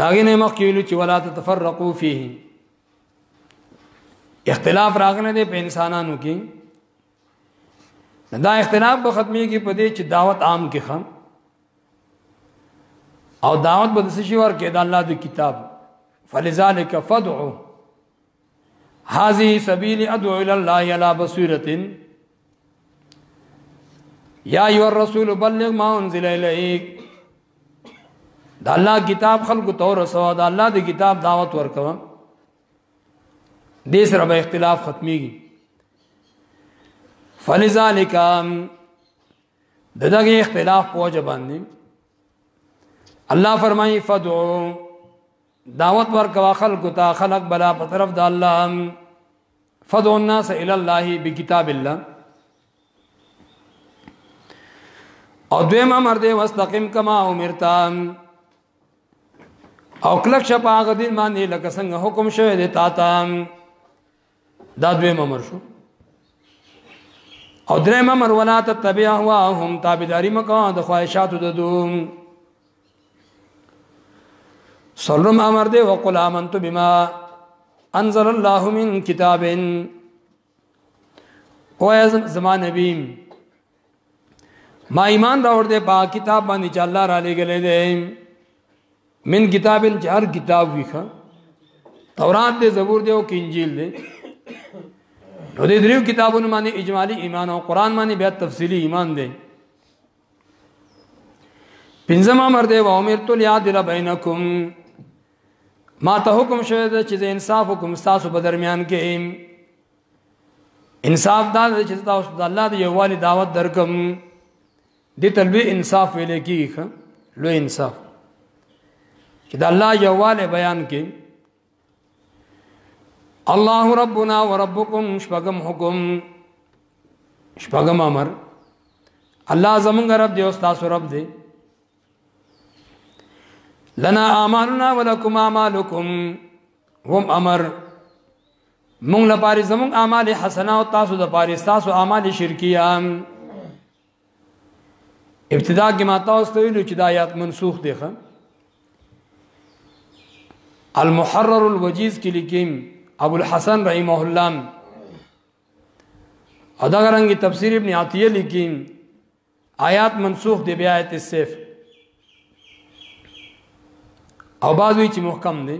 داغه نه مخکې ویلو چې ولا تتفرقوا فيه اختلاف راغنه دي په انسانانو کې دا اختلاف به ختمي کې په دې چې دعوت عام کې خام او دعوت به د شي ورکه د الله د کتاب فلذلک فدعو هذه سبيل ادعو الى الله على بصيره يا ايها الرسول بلغ ما انزل اليك دا الله کتاب خلق تور سوا دا الله دی کتاب دعوت ورکوا دې سره به اختلاف ختميږي فلذلك دغه اختلاف پوجا باندې الله فرمایي فدعو دعوت ورکوا خلق تا خلق بلا په طرف د الله فدع الناس الى الله بكتاب الله او دویم امر دی واستقم کما امرت او کلک شپه غدین باندې لکه څنګه حکم شوی دی تا ته دا دوی امر شو او درې امر ولا تتبع هواهم تابعداري مکو د خواهشاتو د دوم سلم امر دی وقل آمنت بما انزل الله من کتاب او زمان نبی ما ایمان راوړ دې با کتاب باندې چې الله را لېګلې دې من کتاب چې هر کتاب ویخه تورات دې زبور دې او انجیل دې نو دې دریو کتابونو باندې اجمالی ایمان او قران باندې بیا تفصیلی ایمان دې پنځم امر دې و امر تو لیا دل بینکم ما ته حکم شوی دی چې انصاف حکم تاسو په درمیان کې انصاف دا چې تاسو د الله دی یووالي دعوت درکم دې ته لوی انصاف ویل کیږي لوی انصاف چې د الله یواله بیان کې الله ربنا وربکم شپغم حکم شپغم امر الله زمونږ رب دی او تاسو رب دی لنا اعمالنا ولکم اعمالکم هم امر مونږ لپاره زمونږ اعمال حسنه او تاسو لپاره تاسو اعمال شرکیه ابتدا کې ما تاسو ته ویلو چې دا آیات منسوخ دي خان المحرر الوجیز کې لیکیم ابو الحسن رحمه الله او دا غرنګ تفسیر ابن عطیه لیکیم آیات منسوخ دی بیا آیت السیف او بعض وی چې محکم دی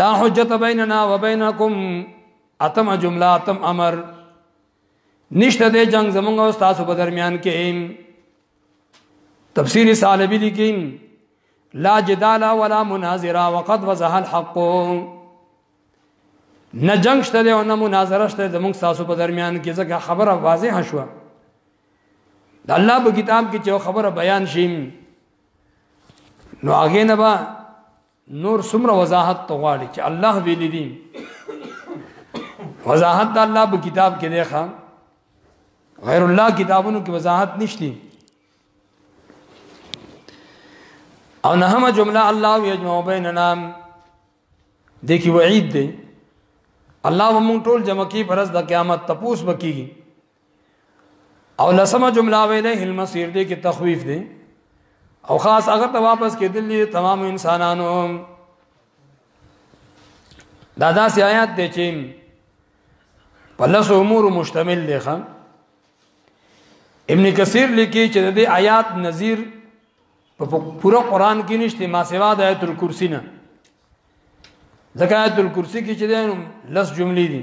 لا حجت بیننا وبینکم اتم جمله اتم امر نشته د جنگ زمونږ او تاسو په درمیان کې تفسیر سالبی لیکي لا جدال ولا مناظره وقد وضح الحق نه جنگ شته او نه مناظره شته زمونږ تاسو په درمیان کې ځکه خبره واضح شوه د الله په کتاب کې چې خبره بیان شي نو هغه نه با نور څومره وضاحت ته غواړي چې الله ویل دي وضاحت د الله په کتاب کې دی ښا غیر الله کتابونو کې وضاحت نشتی او نه هم جمله الله یجمع بیننا د کی وعید دی الله ومن ټول جمع کی پرز د قیامت تپوس بکیږي او لسمه جمله ویله المسیر دې کې تخویف دی او خاص هغه ته واپس کېدل دي تمام انسانانو دا داسې آیات دی چې په لس امور مشتمل دی خان ابن کثیر لیکي چې د آیات نظیر په پوره قران کې نشته ما سوا د آیت الکرسی نه ځکه آیت الکرسی کې چې ده لس جملې دي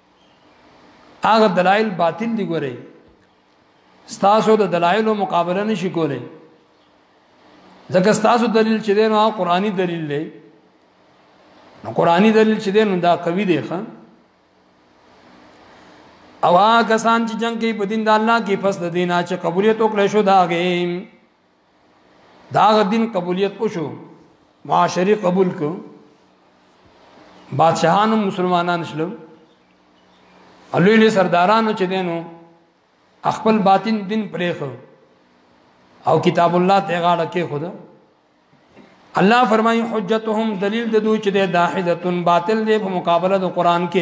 هغه دلایل باطل دي ګوري ستاسو د دلایلو مقابله نشي کولای ځکه ستاسو دلیل چې دی نو هغه قرآني دلیل دی نو قرآني دلیل چې دی نو دا قوي دی ښه او هغه کسان چې جنگ کوي په دین د الله کې پس د دینه چې قبولیت وکړي شو دا غیم دا غ دین قبولیت کو شو معاشري قبول کو بادشاہانو مسلمانان شلم الوی له سردارانو چې دینو خپل باطن دین پرې خو او کتاب الله ته غاړه کې خود الله فرمایي حجتهم دلیل د دوی چې د داحدتن باطل دی په مقابله د قران کې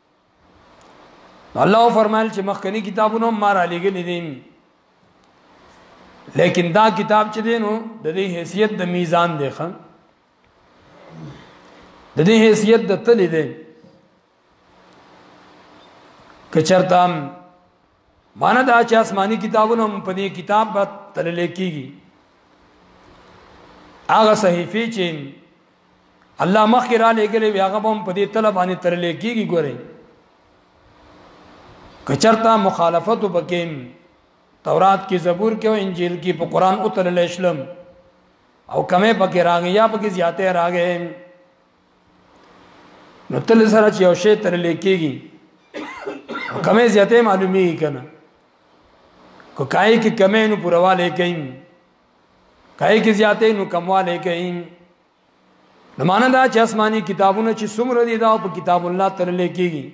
الله فرمایل چې مخکنی کتابونه ما را لګل دي لیکن دا کتاب چې دینو د دې حیثیت د میزان دی خان د دې حیثیت د تل دی کچرتا مانا دا چې آسماني کتابونه په دې کتاب به تل لیکيږي هغه صحیفه چې الله مخکې را لېږلې وي هغه به هم په دې تله باندې ترلې کېږي ګورئ که چېرته مخالفت وکړي تورات کې زبور کې او انجیل کې په قرآن او ترلې شلم او کمې پکې راغی یا پکې زیاتې راغی نو تل سره چې یو شی ترلې کېږي کمې زیاتې معلومیږي کنه کو کای کې کمې نو پرواله کین کای کې زیاتې نو کمواله کوي نو معنا دا چې آسماني کتابونه چې څومره دي دا په کتاب الله ترلې کېږي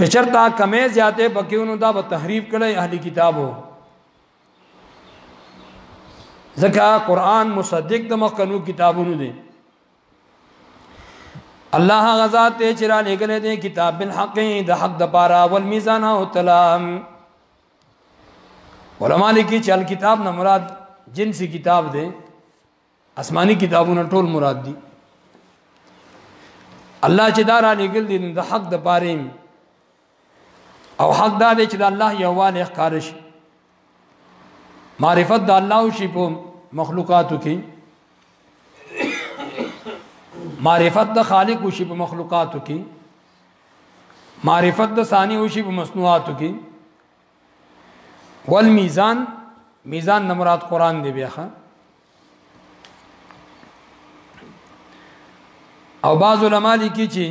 کچرتا کمې زیاتې بکیونو دا به تحریف کړي اهلي کتابو ځکه قران مصدق د مخکنو کتابونو دی الله غزا ته چرا لګلې دې کتاب بالحق د حق د پاره او میزان او تلام علما لیکي چې الکتاب نه مراد جنسي کتاب دی آسماني کتابونه ټول مراد دي الله چې دا را لګل دي د حق د پاره او حق دا دی چې د الله یووالي ښکار شي معرفت د الله شي په مخلوقاتو کې معرفت د خالق شي په مخلوقاتو کې معرفت د ثانی او شی په مصنوعاتو کې والمیزان میزان نه مراد قران دی بیا او بعض علما لیکي چې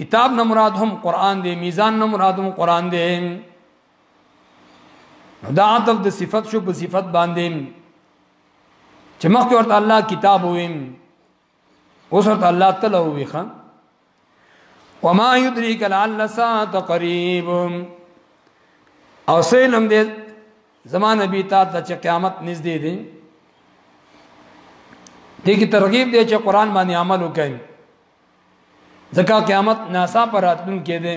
کتاب نه مراد هم قران دی میزان نه مراد هم قران دی دا عطف د صفت شو په صفت باندې چې مخکې ورته الله کتاب ویم اوس ورته الله تعالی وی خان وما يدريك لعل الساعه قريب او سلم دې زمان نبی تا ته چې قیامت نږدې دی دې کی ترغیب دی چې قران باندې عمل وکړي ځکه قیامت ناسا پر راتلون کې دی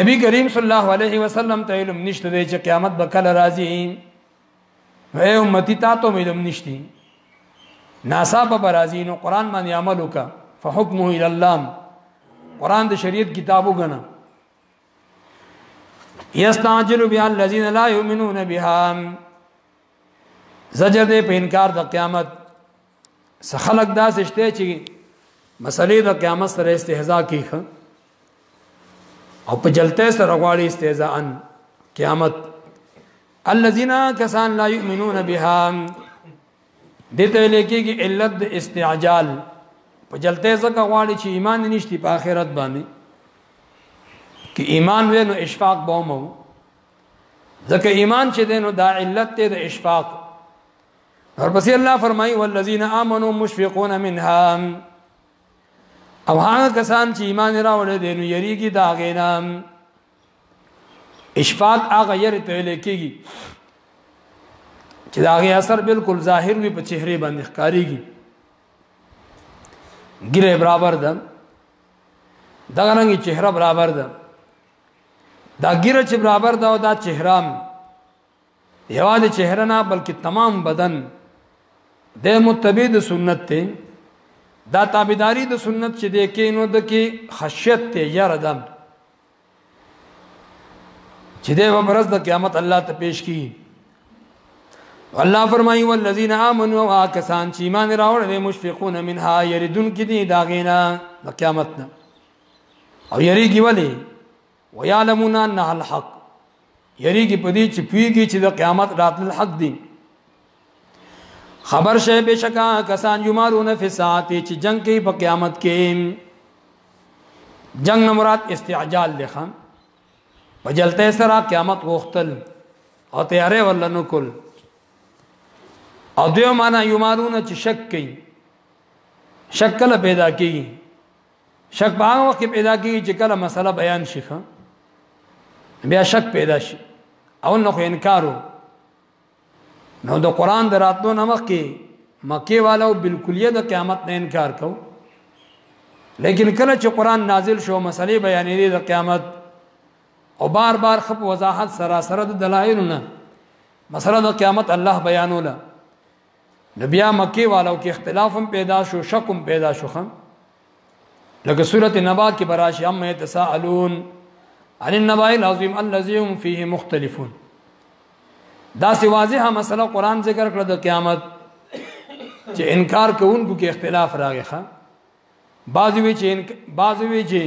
نبی کریم صلی الله علیه وسلم ته علم نشته دی چې قیامت به کله راځي نو اے امتی تا ته علم نشتی ناسا په برازي نو قران باندې عمل وکا فحکمه الى الله قران د شریعت کتاب وګڼه یستعجل بها الذين لا يؤمنون بها زجر دې په انکار د قیامت څه خلک دا سشته چې مسلې د قیامت سره استهزاء کوي او په جلته سره غواړي استهزاء ان قیامت الذين كسان لا يؤمنون بها دته لیکي کې علت د استعجال په جلته ځکه غواړي چې ایمان نشتی په آخرت باندې کې ایمان وینو اشفاق بومو ځکه ایمان چې دینو دا علت ته د اشفاق ورپسې الله فرمایي والذین آمنوا مشفقون منها او هغه کسان چې ایمان راوړل دي نو یریږي دا غینا اشفاق هغه یری ته لیکيږي چې دا غي اثر بالکل ظاهر وي په چهره باندې ښکاریږي ګیره برابر ده دا رنګي چهره برابر ده دا ګیره چې برابر ده او دا چهرام یوازې چهره نه بلکې تمام بدن د متبع د سنت ته دا تابعداري د سنت چې د کې نو د کې خشیت ته یره ده چې د ورځ د قیامت الله ته پیش کی الله فرمایي والذین آمنوا واکسان چې ایمان راوړل مشفقون منها یریدون کې دي داغینا د قیامت نه او یریږي ولی ويعلمون انها الحق یریږي په دې چې پیږي چې د قیامت راتل حق دي خبر شه بشکا کسان یمارون فی ساعت چې جنگ کوي په قیامت کې جنگ نه مراد استعجال دی خان په جلته سره قیامت وختل او تیارې ولا نو کول او دیو معنا یمارون چې شک کوي شک کله پیدا کیږي شک په هغه وخت کې پیدا کیږي چې کله مسله بیان شي ښه بیا شک پیدا شي او نو خو انکارو نو د قران د راتلو نمخ کې مکه والو بالکلیه د قیامت نه انکار کو لیکن کله چې قران نازل شو مسلې بیانې د قیامت او بار بار خپ وضاحت سراسر د دلایل نه مسله د قیامت الله بیانوله نو بیا مکی والو کې اختلاف هم پیدا شو شک هم پیدا شو خان لکه سورته نبا کې براشي هم يتساءلون عن النبأ العظیم الذي هم فيه مختلفون دا سی واضحه مسله قران ذکر کړ د قیامت چې انکار کوونکو کې اختلاف راغی ښا بعضی وی چې بعضی وی چې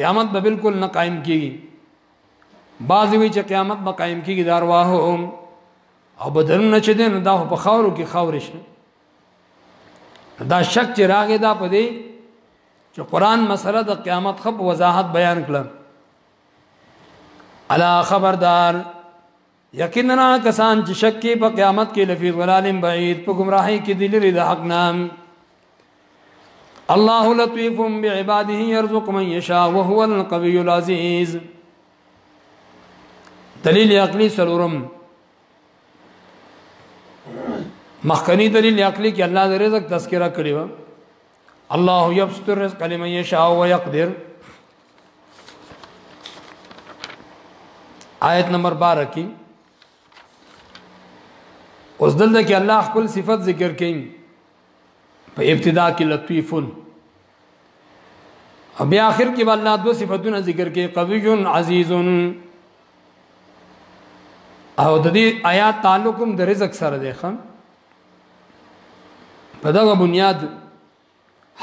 قیامت به بالکل نه قائم کیږي بعضی وی چې قیامت به قائم کیږي دارواهم او بدنونه چې دین دا په خاورو کې خاورې شي دا شک چې راغی دا په دې چې قران مسله د قیامت خپ وضاحت بیان کړه الا خبردار یقینا کسان چې شک کې په قیامت کې لفی ضلال بعید په گمراهی کې دي لري د حق نام الله لطیف بعباده يرزق من يشاء وهو القوي العزيز دلیل عقلی سلورم مخکنی دلیل عقلی کې الله د رزق تذکرہ کړی و الله یبسط الرزق لمن یشاء و یقدر آیت نمبر 12 کې اوس دلته کې الله خپل صفت ذکر کین په ابتدا کې لطیفن او بیا اخر کې الله دو صفاتونه ذکر کې قوی عزیز او د دې آیات تعلق هم د رزق سره دی خان په دغه بنیاد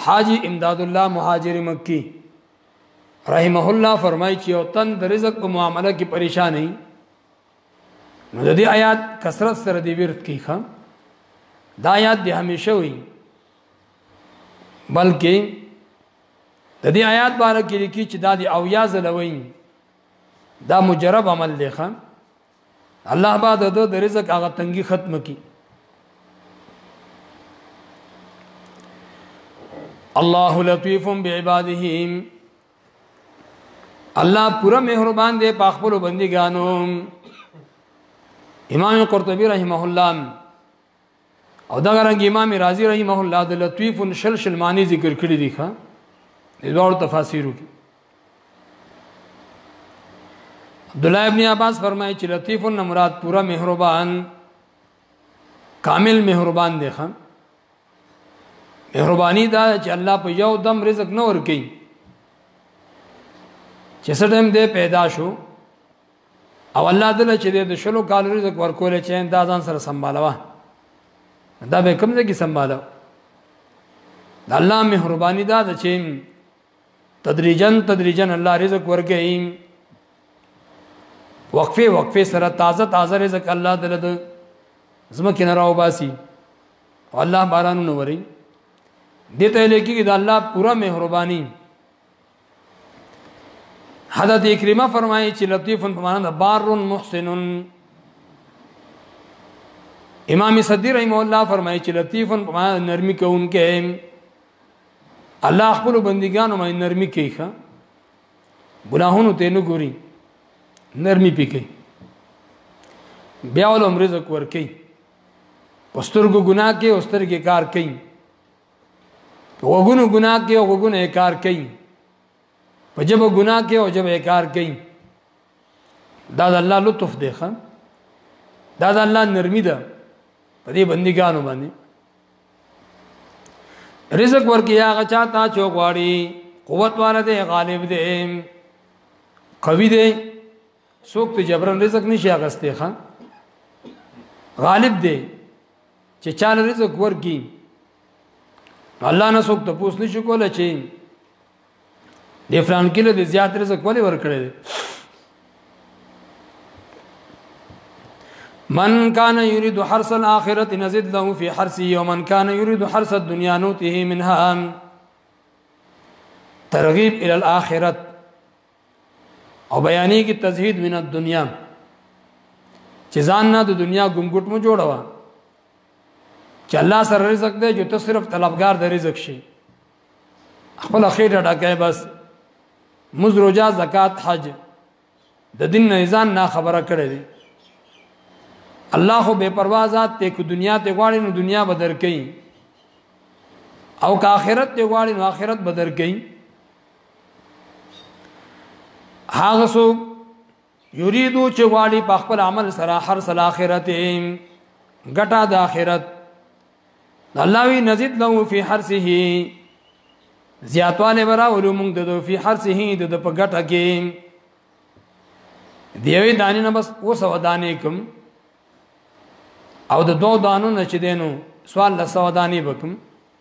حاجی امداد الله مهاجر مکی رحمه الله فرمایي چې او تن د رزق په معاملې کې پریشان نه نو د دې آیات کثرت سره دی ورت کې خان دا آیات به همیشه وي بلکې د دې آیات باره کې لیکي چې دا دی او یا زلوین دا مجرب عمل دی خان الله با د د رزق هغه تنګي ختم کی الله لطیف بعباده الله پورا مهربان دی په خپل بندګانو امام قرطبی رحمه الله او دا رنګ امام رازی رحمه الله د لطیف شل شل معنی ذکر کړی دی ښا د دوړ تفاسیرو کې عبد الله ابن عباس فرمایي چې لطیف نه مراد پورا مهربان کامل مهربان دی ښا مهرباني دا چې الله په یو دم رزق نه ورکي چې سټم دې پیدا شو او الله دله چې د شلو کالو رزق ورکول چې دا ځان سره سمبالوا دا به کوم ځای کې سمبالو د الله مهرباني دا ده چې تدریجن تدریجن الله رزق ورکړي وقفه وقفه سره تازه تازه رزق الله دله د زمکه نه راو باسي الله باران نوري دته لکه کې د الله پورا مهرباني حضرت اکرمه فرمایي چې لطیف په معنا د بار محسن امام صدی رحم الله فرمایي چې لطیف په معنا نرمي کوونکې الله خپل بندګانو باندې نرمي کوي ښا ګناهونو ته نه ګوري نرمي پکې بیا ولوم رزق ورکي پسترګو ګناه کې اوستر کې کار کوي وګونو ګناه کې او وګونو کار کوي په جبه ګناه کې او جبه کار کوي دا د الله لطف دی ښا دا د الله نرمي ده په دې بندګانو باندې رزق ورکي هغه چاته چې غواړي قوت والا دی غالب دی قوي دی څوک ته جبرن رزق نشي اغستې ښا غالب دی چې چا له رزق ورګي الله نه څوک ته پوس نشو کولای چې د فلان کې له زیات رزق ولې ورکړي من كان يريد حرث الاخره نزد له في حرثه ومن كان يريد حرث الدنيا نوته منها ترغيب الى الاخره او بیانې کې تزهید من الدنیا چې ځان نه د دنیا ګمګټ مو جوړوا چې الله سره رزق دی جو ته صرف طلبگار د رزق شي خپل خېټه ډکه بس مز روزه زکات حج د دین نه ځان نه خبره کړې دي الله خو بے پروا ذات ته کو دنیا ته غواړي نو دنیا بدر کوي او که آخرت ته غواړي نو آخرت بدر کوي هغه سو یریدو چې والی په خپل عمل سره هر سل اخرت ګټه د اخرت الله وی نزيد له فی حرسه زیاتواله برا علوم د فی حرسه د په ګټه کې دیوی دانی نه بس وسو دانې کوم او د دوه دانو نه چې دینو سوال له سو دانې وکم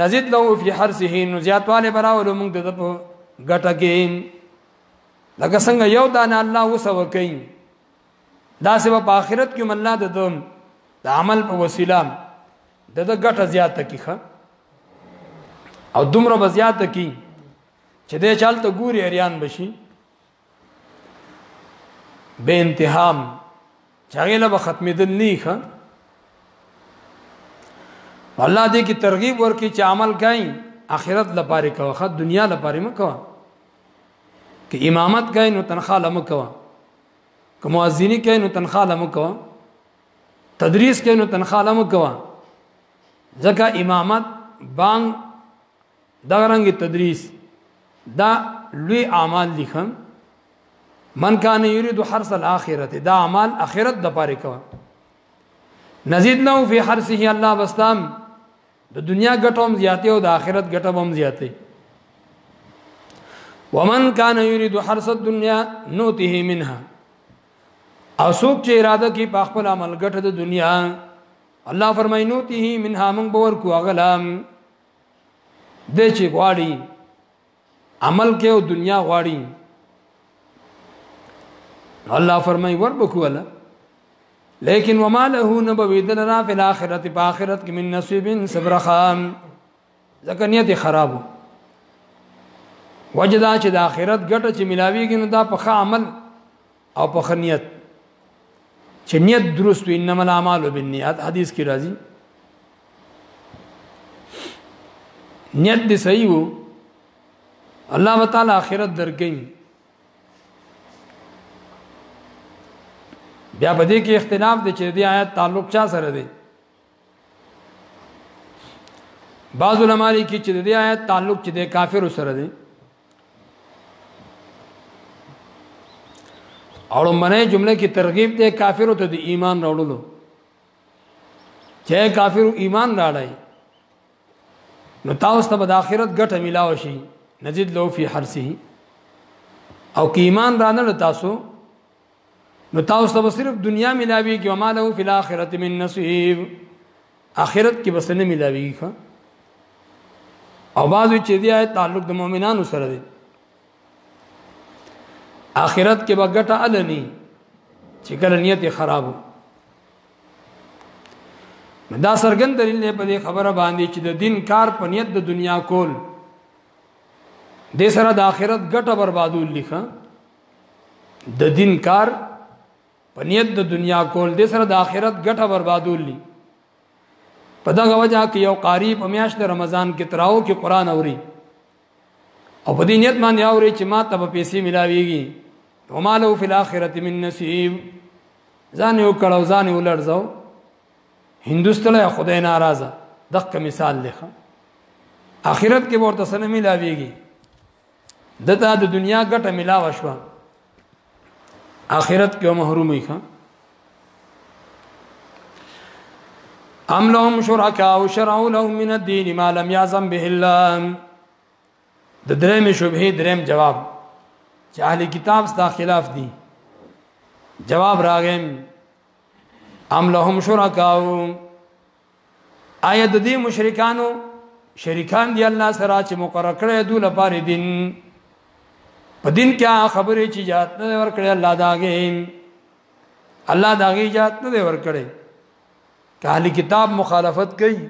نزيد له فی حرسه نو زیاتواله براولو موږ د په ګټه کې لکه څنګه یو دانه الله وسو کوي دا سبب په آخرت کې الله د دوم د عمل په وسیله د د ګټه زیاته کیخه او دومره به زیاته کی چې د چالت ګوري اریان بشي به انتهام چاغې له ختمېدل نه ښه الله دې کې ترغیب ورکړي چې عمل کاین اخرت لپاره کوه خد دنیا لپاره مکوه که امامت کاین نو تنخواه لمه کوه که مؤذنی کاین نو تنخواه لمه کوه تدریس کاین نو تنخواه لمه کوه ځکه امامت بانګ دغه رنګ تدریس دا لوی اعمال دي خان من کان یرید حرس الاخره دا اعمال اخرت د پاره کوه نزيد له فی حرسه الله واستام د دنیا ګټوم زیاتې او د آخرت ګټوم زیاتې ومن کان یرید حرس الدنیا نوته منها او څوک چې اراده کوي په خپل عمل ګټه د دنیا الله فرمایي نوته منها من باور کو اغلام د چې غواړي عمل کې او دنیا غواړي الله فرمای ور بکوله لیکن وما له نبوی دلرا فی الاخرت په اخرت کې من نصیب صبر خام ځکه نیت خرابو وجدا چې د اخرت ګټه چې ملاویږي نو دا په عمل او په خنیت چې نیت درست وي انما الاعمال بالنیات حدیث کې راځي نیت دې صحیح وو الله تعالی آخرت درکې بیا په دې کې اختلاف دی چې دې آیات تعلق چا سره دی بعض علماء لیکي چې د دې آیت تعلق چې د کافر سره دی او منه جمله کې ترغیب ده کافر ته د ایمان راوړلو چې کافر ایمان راړای نو تاسو ته د آخرت ګټه ملاو شي نزيد له فی حرسه او کې ایمان رانه تاسو نو تاسو ته صرف دنیا ملاوي کې وما له فی الاخرته من نصیب اخرت کې بس نه ملاوي ښه او بعضو چې دی آیت تعلق د مؤمنانو سره دی اخرت کې به ګټه النی چې کله نیت خراب دا سرګند دلیل په دې خبره باندې چې د دین کار په نیت د دنیا کول د سره د آخرت ګټه بربادول لیکه د دین کار په نیت د دنیا کول د سره د آخرت ګټه بربادول دي په دغه وجه کې یو قاری په میاشت رمضان کې تراو کې قران اوري او په دې نیت باندې اوري چې ما ته په پیسې ملاويږي ومالو فی الاخرت من نصیب ځان یو کړو ځان یو لړځو هندوستله خدای ناراضه دغه مثال لخوا اخرت کې ورته سنمي لاويږي دته د دنیا ګټه ملاو شو اخرت کې محرومي ښه ام لهم شرکا او شرعوا لهم من الدين ما لم يعزم به الله د درېمې شوبې درېم جواب چې اهل کتاب ستا خلاف دي جواب راغیم ام لهم شرکاو آیا د دې مشرکانو شریکان دی الله سره چې مقرر کړی دوی لپاره دین په دین کې خبرې چې جات نه ورکړي الله داګه الله داګه جات نه ورکړي کالی کتاب مخالفت کوي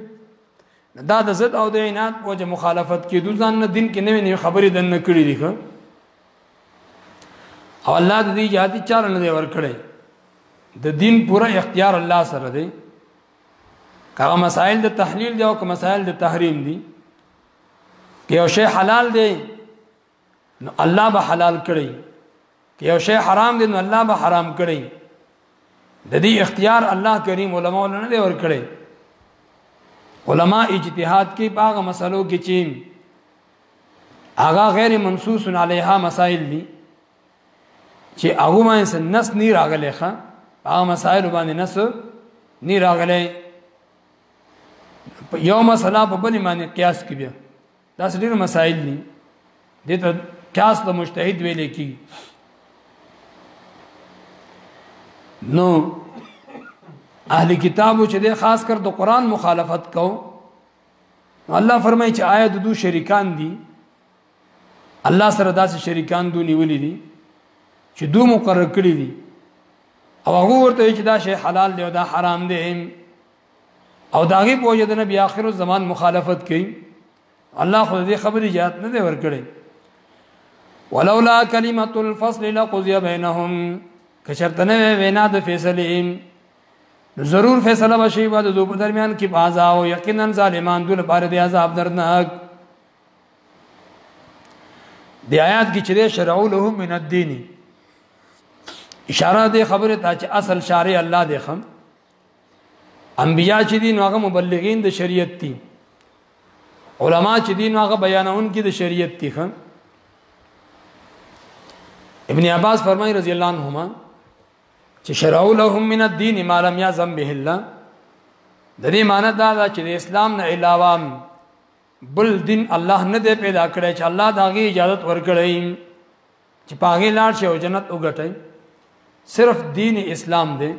دا د زد او د عنایت په وجه مخالفت کې دوی ځان نه دین کې نوې نوې خبرې دن نه کړې دي او الله دې جهادي چاره نه ورکړي د دین پوره اختیار الله سره دی کغه مسائل د تحلیل دی او که مسائل د تحریم دی که یو شی حلال دی نو الله به حلال کړی که یو شی حرام دی نو الله به حرام کړی د دې اختیار الله کریم علماء نه دی ور کړی علما اجتهاد کې باغ مسلو کې چین هغه غیر منصوص علیها مسائل دي چې هغه باندې نس نه راغلی ښا هغه مسائل باندې نس نه راغلی یو مسله په بل باندې قیاس کې بیا دا ډېر مسائل دي دې ته قیاس د مجتهد ویل کی نو اهل کتابو چې د خاص کر د قران مخالفت کو الله فرمایي چې آیا د دوه شریکان دي الله سره داسې شریکان دو نیولې دي چې دو مقرر کړی دي او هغه ورته چې دا شی حلال دی او دا حرام دی او دا غي پوجا د نبی اخر زمان مخالفت کوي الله خو دې خبرې جات نه دی ورکړي ولولا کلمۃ الفصل لقضی بینهم کشرته نه وینا د فیصله ضرور فیصله وشي بعد د درمیان کې بازا او یقینا ظالمان دل بار دی عذاب درناک دی آیات کې چې شرعو لهم من الدین اشاره دی خبره ته چې اصل شارع الله دی خم انبیا چې دین هغه مبلغین د شریعت دي علما چې دین هغه بیانون کې د شریعت دي خم ابن عباس فرمای رضی الله عنهما چې شرعو لهم من الدین ما لم یعظم به الله د دې معنی دا ده چې د اسلام نه علاوه بل دین الله نه دی پیدا کړی چې الله داغه اجازه ورکړي چې پاغه لاړ شي او جنت وګټي صرف دین اسلام دی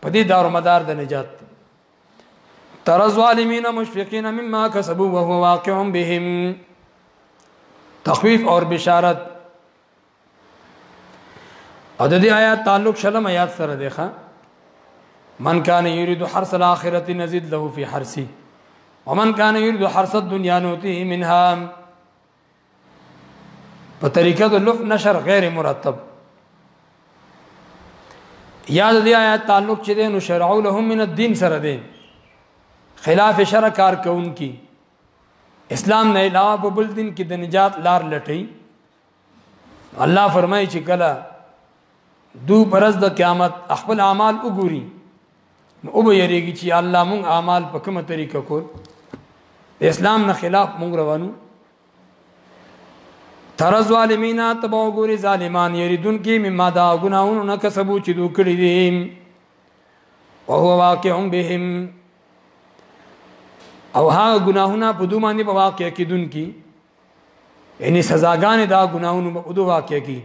په دې دار مدار د نجات تر ظالمین مشفقین مما کسبوا وهو واقع بهم تخویف اور بشارت او د دې آیات تعلق شلم آیات سره دی ښا من کان یرید حرس الاخرت نزيد له فی حرسی ومن کان یرید حرس الدنیا نوتی منها په طریقه د لف نشر غیر مرتب یاد دی آیات تعلق چې دین شرعو لهم من الدین سره دی خلاف شرع کار کوونکی اسلام نه علاوه په بل دین کې د نجات لار لټي الله فرمایي چې کله دو پرز د قیامت خپل اعمال وګوري نو او به یریږي چې الله مونږ اعمال په کومه طریقه کول اسلام نه خلاف مونږ روانو تر ظالمینا تبو ګوري ظالمان یریدون کې مما دا ګناونه نه کسبو چې دوی کړی دي او هو واقع بهم او ها ګناهونه په دوه باندې په واقع کې دن کې یعنی سزاګانې دا ګناونو به ادو واقع کی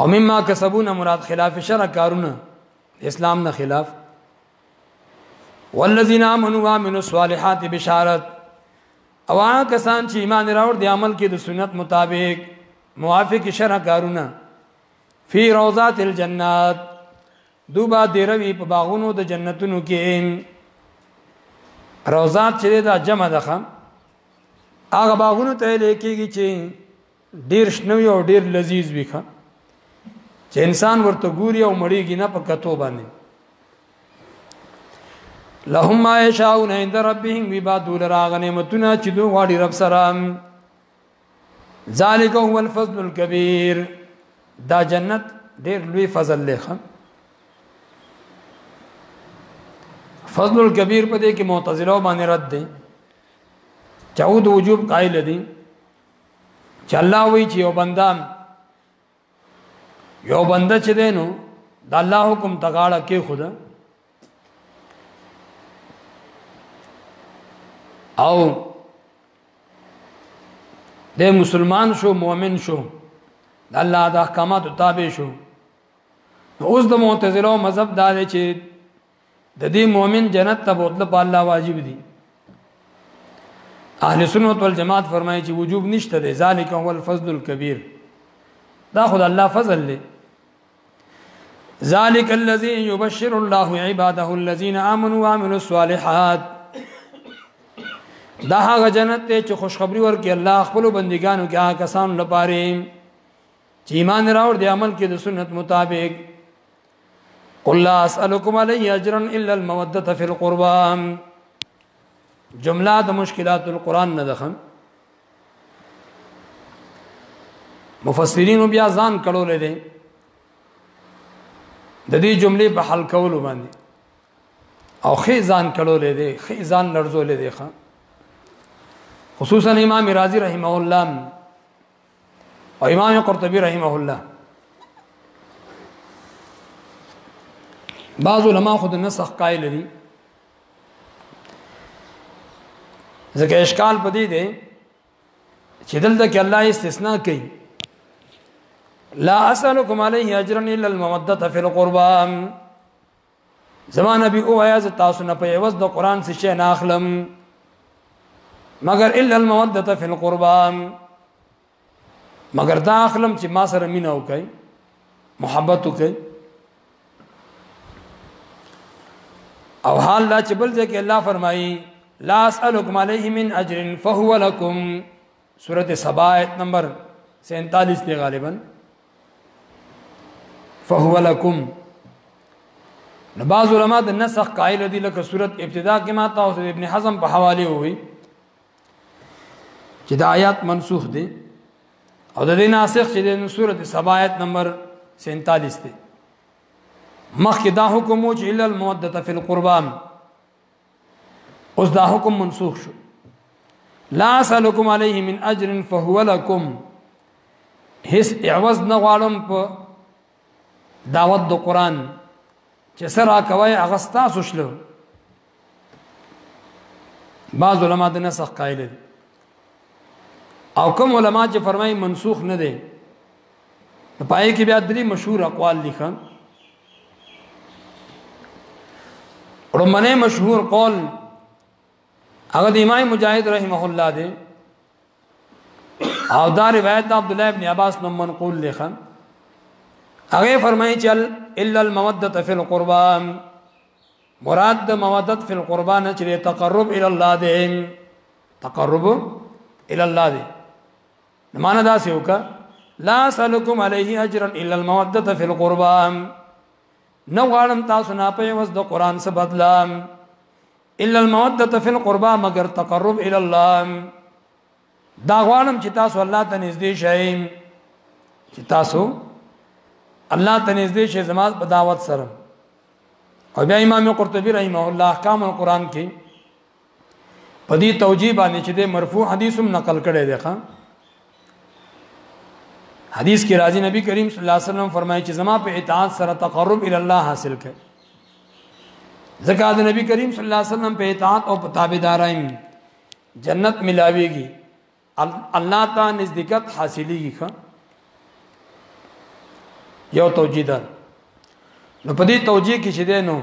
او مما کسبونه مراد خلاف شرع کارونه اسلام نه خلاف والذین آمنوا وعملوا الصالحات بشارت او هغه کسان چې ایمان راوړ دي عمل کې د سنت مطابق موافق شرع کارونه فی روضات الجنات دوبا دیروی په باغونو د جنتونو کې روزات چې دا جمع ده خام هغه باغونو ته لیکيږي چې ډیر شنوي او ډیر لذیذ وي خام چې انسان ورته ګوري او مړیږي نه په کتو باندې لهم ما یشاؤون عند ربهم وی با دول راغ نعمتونه چې دوی غواړي رب سره ذالک هو الفضل الكبير دا جنت ډیر لوی فضل دی خان فضل الكبير په دې کې معتزله باندې رد دي چاود وجوب قائل دي چې الله وی چې یو بندان یو بنده چې دینو د الله حکم تغاړه کې خدا او د مسلمان شو مؤمن شو د الله د احکاماتو تابع شو اوس د معتزله مذهب دا دی چې د دې مؤمن جنت ته بوتل په الله واجب دي اهل سنت والجماعت فرمایي چې وجوب نشته دی ذالک هو الفضل الكبير دا خدای الله فضل دی ذالک الذي يبشر الله عباده الذين امنوا وعملوا الصالحات دا هغه جنت ته چې خوشخبری ورکړي الله خپل بندګانو کې هغه کسان لپاره چې ایمان راوړ دي عمل کې د سنت مطابق قل لا اسالكم عليه اجرا الا الموده في القربى جمله د مشکلات القران نه ده مفسرین بیا ځان کړو لري د دې جملې په حل کولو باندې او خې ځان کړو لري خې ځان لرزو لري خان خصوصا امام رازی رحمه الله او امام قرطبي رحمه الله بعض علما خود نسخ قائل دي ځکه اشکال پدې دی چې دلته کې الله استثناء کوي لا اسالکم علیه اجرا الا الموده فی القربان زما نبی او آیا ز تاسو نه په عوض د قران څخه شي نه اخلم مگر الا الموده فی القربا مگر دا اخلم چې ما سره مینه وکړي محبت وکړي او حال لا چې بل ځکه الله فرمایي لا اسالکم علیه من اجر فهو لکم سورت سبا آیت نمبر 47 دی غالبا فهو لكم نو بعض علما د نسخ قائل دي لکه صورت ابتدا کې ما تاسو ابن حزم په حواله وي چې د آیات منسوخ دي او د دې ناسخ چې د صورت سبا آیت نمبر 47 دی مخکې دا حکم و چې الا المودته فی القربان اوس دا حکم منسوخ شو لا سلکم علیه من اجر فهو لکم هیڅ عوض نه غواړم په دعوت د قران چې سره کوي هغه تاسو شلو بعض علما د نسخ قائل دي او کوم علما چې فرمایي منسوخ نه دي پای کې بیا درې مشهور اقوال لیکم رمنه مشهور قول هغه د امام مجاهد رحمه الله دی او دا روایت د عبد الله ابن عباس نو منقول لخه هغه فرمایي چې الا الموده فی القربا مراد د مودت فی القربا نه چې تقرب الی الله دی تقرب الی الله دی معنا دا سی وکا لا سلکم علیه اجرا الا الموده فی القربا نو غالم تاسو نه په وس د قران څخه بدلا الا الموده فی القربا مگر تقرب الی الله دا غالم چې تاسو الله ته نږدې شئ چې تاسو الله ته نږدې شئ زما په دعوت سره او بیا امام قرطبی رحمه الله احکام القرآن کې په دې توجیه باندې چې د مرفوع حدیث هم نقل کړي دی ښا حدیث کې راځي نبی کریم صلی الله علیه وسلم فرمایي چې زما په اطاعت سره تقرب ال الله حاصل کړي ځکه د نبی کریم صلی الله علیه وسلم په اطاعت او په تابعدارایم جنت ملاويږي الله ته نزدېکت حاصلېږي ښه یو توجیه ده نو په دې توجیه کې چې ده نو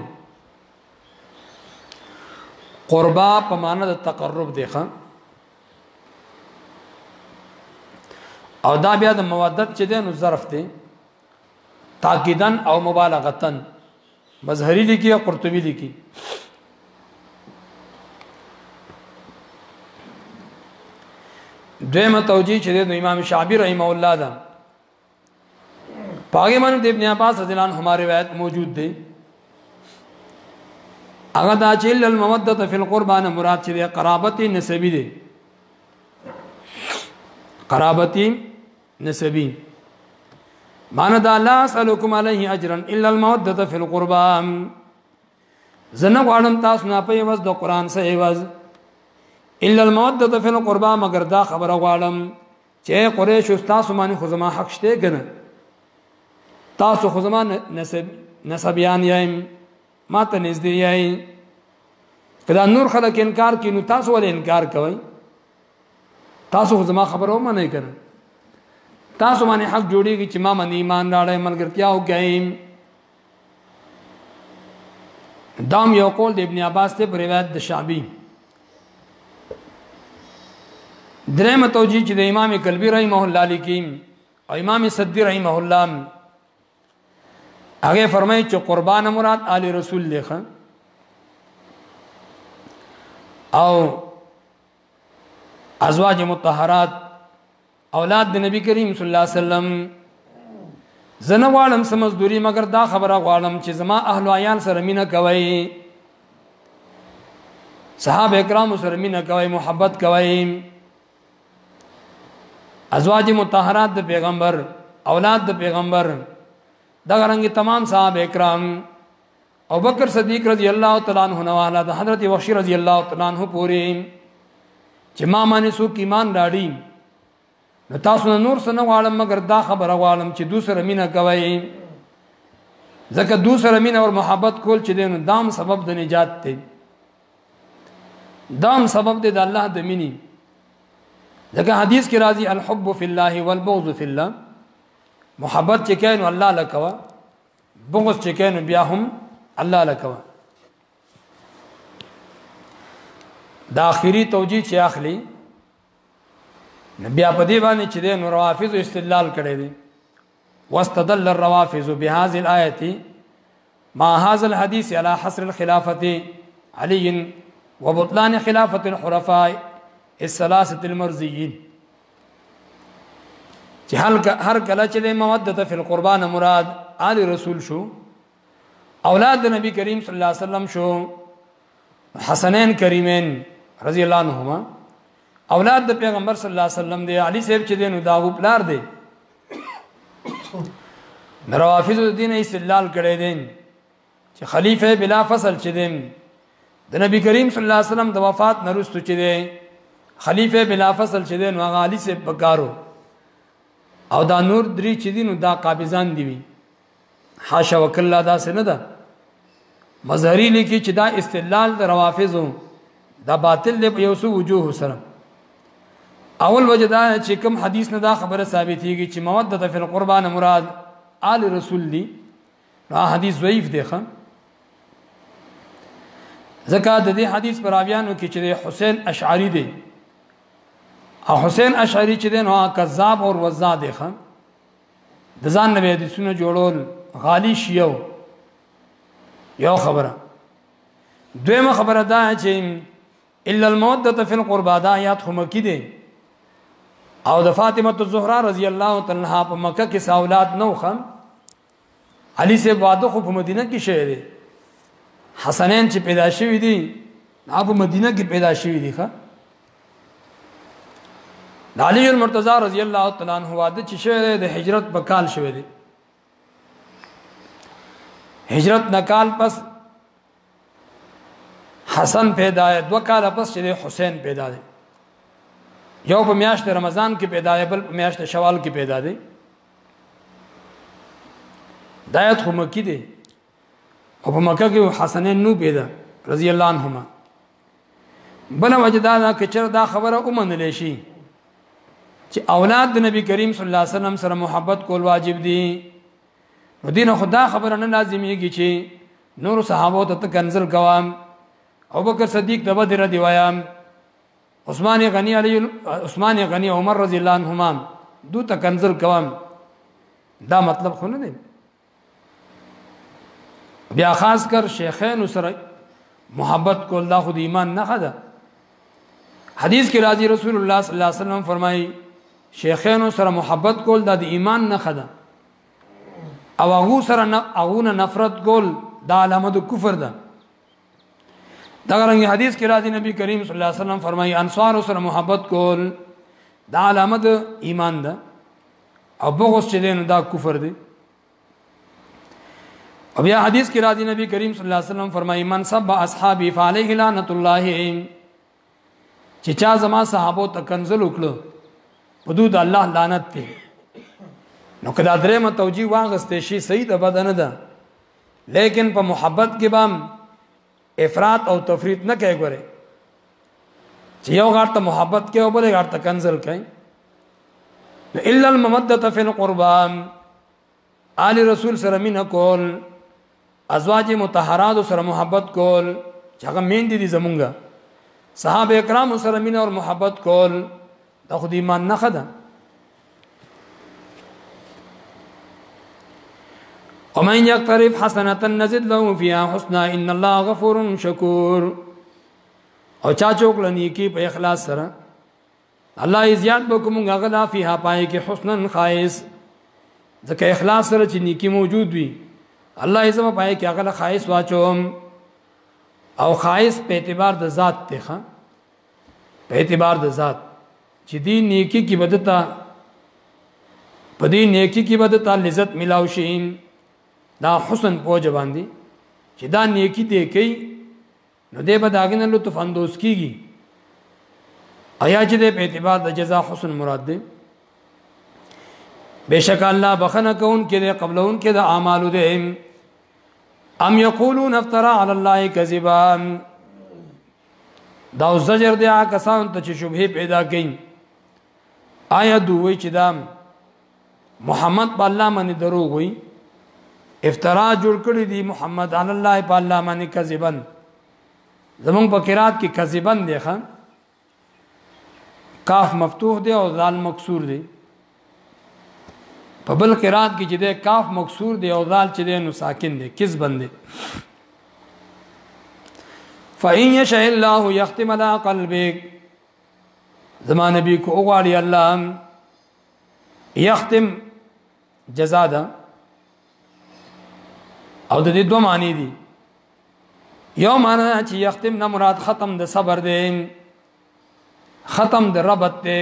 قربا په معنا د تقرب دی ښه او دا بیا د مودت چې ده نو ظرف دی تاکیدن او مبالغتن مظهری لیکي او قرطبي لیکي دویمه توجیه چې د امام شعبی رحمه الله ده پاګې باندې ابن عباس رضی الله عنهما روایت موجود دی هغه دا چې الموده فی القربان مراد چې قرابت نسبی دی قرابت نسبی معنی دا لا اسالکم علیه اجرا الا الموده فی القربا زنه غواړم تاسو نه په وز د قران سه ایواز الا الموده فی القربا مگر دا خبره غواړم چې قریش تاسو باندې خو زما حق شته کنه تاسو خو زما نسب نسبیان یم ما ته نږدې یای کله نور خلک انکار کینو تاسو ولې انکار کوئ تاسو زما خبرو منئ کنه تاسو باندې حق جوړیږي چې ما باندې ایمان راړې ملګرتیا وکړئ دام یو قول د ابن عباس ته روایت د شعبی درېمه توجیه چې د امام کلبی رحمه الله لیکي او امام صدی رحمه الله هغه فرمایي چې قربان مراد آل رسول لیکه او ازواج مطهرات اولاد د نبی کریم صلی الله علیه وسلم زنه غواړم سمزدوري مګر دا خبره غواړم چې زما اهل عیال سره مینه کوي صحابه کرام سره مینه کوي محبت کوي ازواج مطهرات د پیغمبر اولاد د پیغمبر دا رنګ تمام صحابه کرام او بکر صدیق رضی الله تعالی عنہ نواله د حضرت وحشی رضی الله تعالی عنہ پوری چې ما باندې سو ایمان راړي نو تاسو نور څه نه غواړم مګر دا خبره غواړم چې دوسر مینه کوي ځکه دوسر مینه او محبت کول چې دین دام سبب د نجات دی دام سبب دی د الله د مینې ځکه حدیث کې راځي الحب فی الله والبغض فی الله محبت چې کین الله لکوا بغض چې کینو بیا هم الله لکوا دا اخیری توجیه چې اخلي بیا په دې باندې چې د روافض استدلال کړي دي واستدل الروافض بهذه الايه ما هذا الحديث على حصر الخلافه علي وبطلان خلافه الحرفاء الثلاثه المرزيين چې هر کله چې د مودته فی القربان مراد آل رسول شو اولاد د نبی کریم صلی الله علیه وسلم شو حسنین کریمین رضی الله عنهما اولاد د پیغمبر صلی الله علیه وسلم دی علی صاحب چې دینو دا غو پلار دی نروافض دین استدلال کړي دي چې خلیفہ بلا فصل چې دیم د نبی کریم صلی الله علیه وسلم د وفات نرستو چې دی خلیفہ بلا فصل چې دی نو هغه علی سے بګارو او دا نور درې چې دي نو دا قابضان دي وي حاشا وکلا دا سن ده مظهری لیکي چې دا استدلال د روافضو دا باطل دی په یو څو وجوه سره اول وجه دا چې کوم حدیث نه دا خبره ثابتېږي چې موده فی القربان مراد آل رسول دی دا حدیث ضعیف دی خان زکه د دې حدیث پر راویانو کې چې حسین اشعری دی او حسین اشعری چې دی نو کذاب او وزا دی خان د ځان نه به د سونه جوړول غالی شیو یو خبره دویمه خبره دا چې الا الموده فی القربا دا یاد خو مکی دی او د فاطمه الزهرا رضی الله تعالی عنها په مکه کې ساولات نو خان علي سه واده خو په مدینه کې شوی دی حسنین چې پیدا شوی دی دا په مدینه کې پیدا شوی دی ښا د علی المرتضی رضی الله تعالی عنہ واده چې شوی دی د هجرت په کال شوی دی هجرت نکال پس حسن پیدا دی دو کال پس چې حسین پیدا دی یو په میاشت رمضان کې پیدا دی بل په میاشت شوال کې پیدا دی دا آیت خو مکی دی او په مکه کې حسنین نو پیدا رضی الله عنهما بل وجه دا ده چې چر دا خبره ومنل شي چې اولاد د نبی کریم صلی الله علیه وسلم سره محبت کول واجب دي نو دین خدا خبره نه لازميږي چې نور صحابه ته کنزل کوام او بکر صدیق د بدر دی وایم عثمان غنی علی عثمان غنی عمر رضی الله عنهما دو ته کنزل کوم دا مطلب خو نه دی بیا خاص کر شیخین سره محبت کو الله خود ایمان نه خدا حدیث کې راځي رسول الله صلی الله علیه وسلم فرمایي شیخین سره محبت کول د ایمان نه خدا او هغه سره هغه نفرت کول دا علامه د کفر ده دا رنګ حدیث کې راځي نبی کریم صلی الله علیه وسلم فرمایي انصار سره محبت کول دا علامه د ایمان ده او بغض چې دین دا کفر دی او بیا حدیث کې راځي نبی کریم صلی الله علیه وسلم فرمایي من سب اصحابي فعليه لعنت الله چې چا زما صحابه ته کنزل وکړو په دوی د الله لعنت ته نو کله درې ما توجی واغستې شي صحیح ده بدن ده لیکن په محبت کې بام افراط او تفریط نه کوي ګوره چې یو غار ته محبت کوي او بل غار ته کنزل کوي الا الممدته فی القربان آل رسول سره مینه کول ازواج متطهرات سره محبت کول چې هغه مين دي زمونږه صحابه کرام سره مين او محبت کول دا خو د ایمان نه خده ومن يقترف حسنه نزد له فيها حسنا ان الله غفور شكور او چا چوک لنی کی په اخلاص سره الله یې زیات بکو مونږ غلا فیها پای کې حسنا خایس ځکه اخلاص سره چې نیکی موجود وي الله یې زما پای کې غلا خایس واچوم او خایس په اعتبار د ذات ته ښه په اعتبار د ذات چې دی نیکی کې بدتا په دې نیکی کې بدتا لذت ملاو شي دا حسن پوجا باندې چې دا نیکی دې کوي نو دې به داغه نه لطف اندوز کیږي ایا چې دې په اعتبار د جزاء حسن مراد دی بشک الله بخنه کون کې دې قبلون کې د اعمالو دې ام یقولون افترا علی الله کذبا دا زجر دې آ کسان ته چې شبهه پیدا کین آیا دوی چې دا محمد په الله باندې دروغ وي افترا جوړ کړی دی محمد علی الله په الله باندې کذبن زمون په قرات کې کذبن دی خان کاف مفتوح دی او ذال مکسور دی په بل قرات کې چې دی کاف مکسور دی او ذال چې دی نو ساکن دی کذبن دی فإن يشاء الله يختم على قلبك زمان نبی کو غواړي الله یختم جزا ده او د دې دوه معنی دي یو معنی چې یختم نه مراد ختم د صبر دی ختم د ربط دی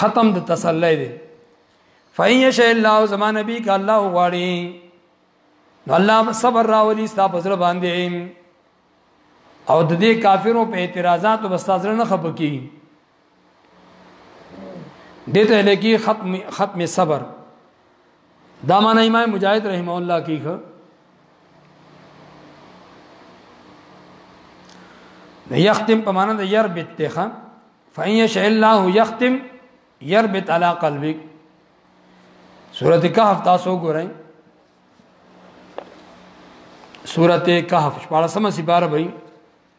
ختم د تسلی دی فین شاء الله زمان نبی کا الله غواړي نو الله صبر راولي ستا په زړه باندې او د دې کافرو په اعتراضاتو بس تاسو نه خپکی دته لکی ختم ختم صبر دا معنی امام مجاهد رحم الله کیخه یختم په معنی د یربت ته خان فإن يشاء الله يختم يربط على قلبك سورۃ کهف تاسو ګورئ سورۃ کهف 14 سمه سپاره وایي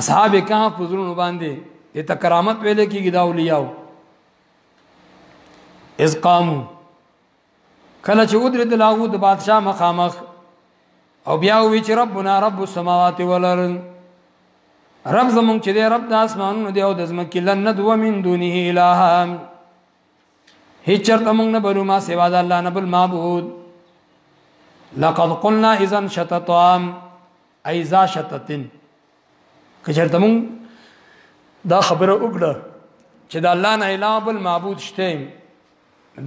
اصحاب کهف په زړونو باندې د تکرامت ویل کېږي دا اولیاء اس قامو کله چې ودرې د لاغو د بادشاہ مخامخ او بیا وی چې ربنا رب السماوات والارض رب زمونږ چې دی رب د اسمانونو دی او د ځمکې لن ندو من دونه اله هیڅ چرته مونږ نه بلو ما سوا د الله نه بل معبود لقد قلنا اذا شتطام ایزا شتتن کچرته مون دا خبره وکړه چې د الله نه علاوه بل معبود شته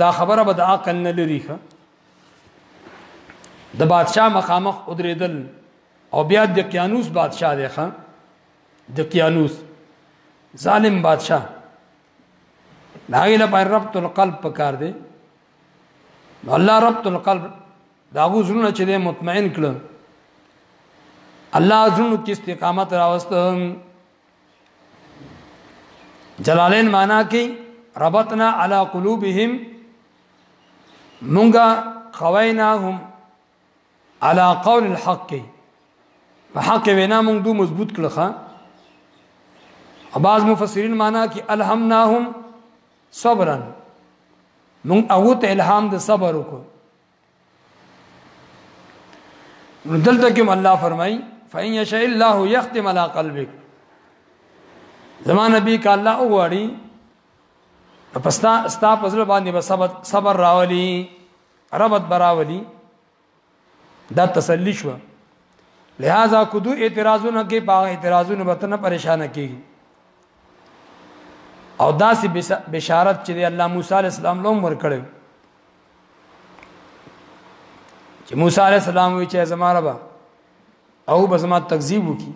دا خبره به د عقل نه لري ښه د بادشاہ مخامخ ودرېدل او بیا د قیانوس بادشاہ دی ښه د قیانوس ظالم بادشاہ دا غیله پر ربط القلب پکار دی الله ربط القلب دا غو زړونه چې مطمئن کړ الله زړونو کې استقامت راوست جلالین معنا کې ربطنا علی قلوبهم مونږه خویناهم علی قول الحق په حق وینا مونږ دوه مضبوط کړل ښا بعض مفسرین معنا کې الهمناهم صبرا مونږ هغه ته الهام د صبر وکړو دلته کې الله فرمایي فإن يشاء الله يختم على قلبك زمان نبی کا الله وغواړي پستا ستا پزړه باندې به صبر صبر راولي ربط براولي دا تسلی شو لہذا کدو اعتراضونه کې پاغ اعتراضونه به تنه پریشان کیږي او داسې بشارت چې الله موسی علی السلام لوم ور کړو چې موسی عليه السلام وی چې زما رب او به زما تکذیب وکي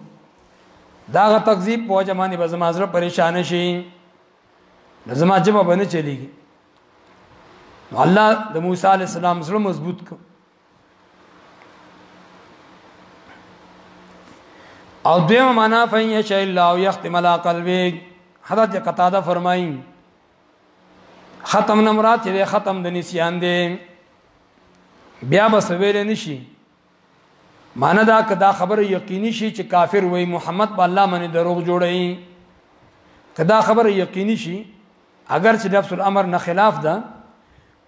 داغه تکذیب په جمانه به زما زړه پریشان شي زما جبه باندې چلیږي الله د موسی عليه السلام زړه مضبوط کړ او دیو معنا فین یشاء الله یختم علی قلبی حضرت قتاده فرمایي ختم نه مراد چې ختم د نسیان دی بیا به سویل نشي معنی دا کدا خبره یقیني شي چې کافر وای محمد په الله باندې دروغ جوړي کدا خبره یقیني شي اگر چې نفس الامر نه خلاف ده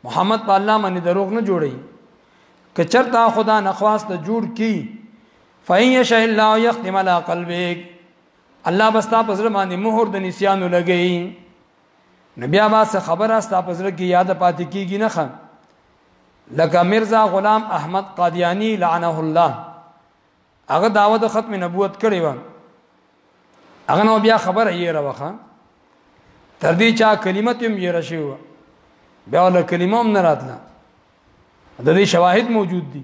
محمد په الله باندې دروغ نه جوړي که چرته خدا نخواست جوړ کی فإن يشاء الله يختم على قلبك الله بستا په زړه باندې مهر د نسیان لګی نو بیا ما څه خبره ستا په زړه کې یاد پاتې کیږي نه خم لکه مرزا غلام احمد قادیانی لعنه الله هغه داوه د ختم نبوت کړی و هغه نو بیا خبره یې راوخه تر دې چا کلمت هم یې راشیو بیا له کلموم نه راتله د دې شواهد موجود دي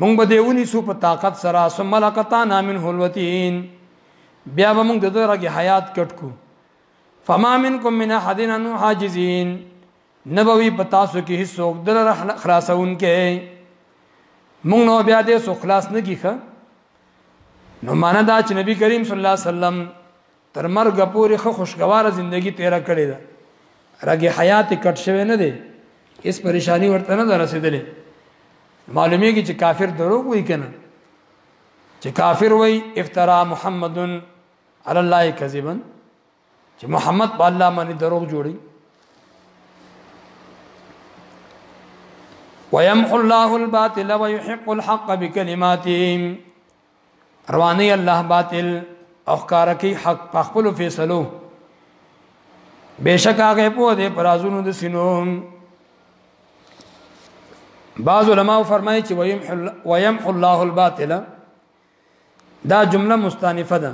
مونږ به دیونی سو په طاقت سره ثم لقطانا منه الوتين بیا به مونږ دغه رګ حیات کټ کو فما منکم من احد انه حاجزين نبوي په تاسو کې هیڅ څوک دل خلاصون کې مونږ نو بیا دې سو خلاص نه کیخه نو معنا دا چې نبی کریم صلی الله علیه وسلم تر مرګ پورې خو خوشګواره زندگی تیرا کړې ده رګ حیات کټ شوی نه دی هیڅ پریشانی ورته نه رسیدلې معلومیږي چې کافر دروغ وایي کنه چې کافر وایي افترا محمد علی الله کذبا چې محمد په الله باندې دروغ جوړي ويمحو الله الباطل ويحق الحق بكلماته رواني الله باطل او کارکی حق په خپل فیصلو بشک هغه په دې پرازونو د سينو بعض علما فرمایي چې ويمحو الله الباطل دا جمله مستانفه ده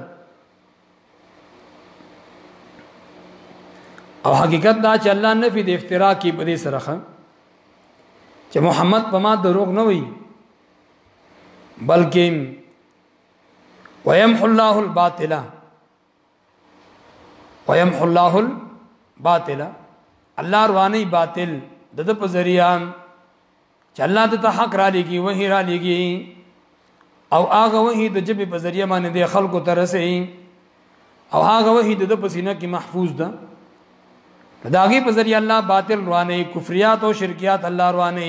او حقیقت دا چې الله نفي د افترا کې په دې سره خان چې محمد په ما دروغ نه وي بلکې ويمحو الله الباطل ويمحو الله الباطل الله رواني باطل د د په ذریعہ چې الله د حق را لګي وحي را لګي او هغه وحي د جبه په ذریعہ باندې د خلکو ترسي او هغه وحي د په سینه کې محفوظ ده داغي په ذریعہ الله باطل رواني کفریات او شرکیات الله رواني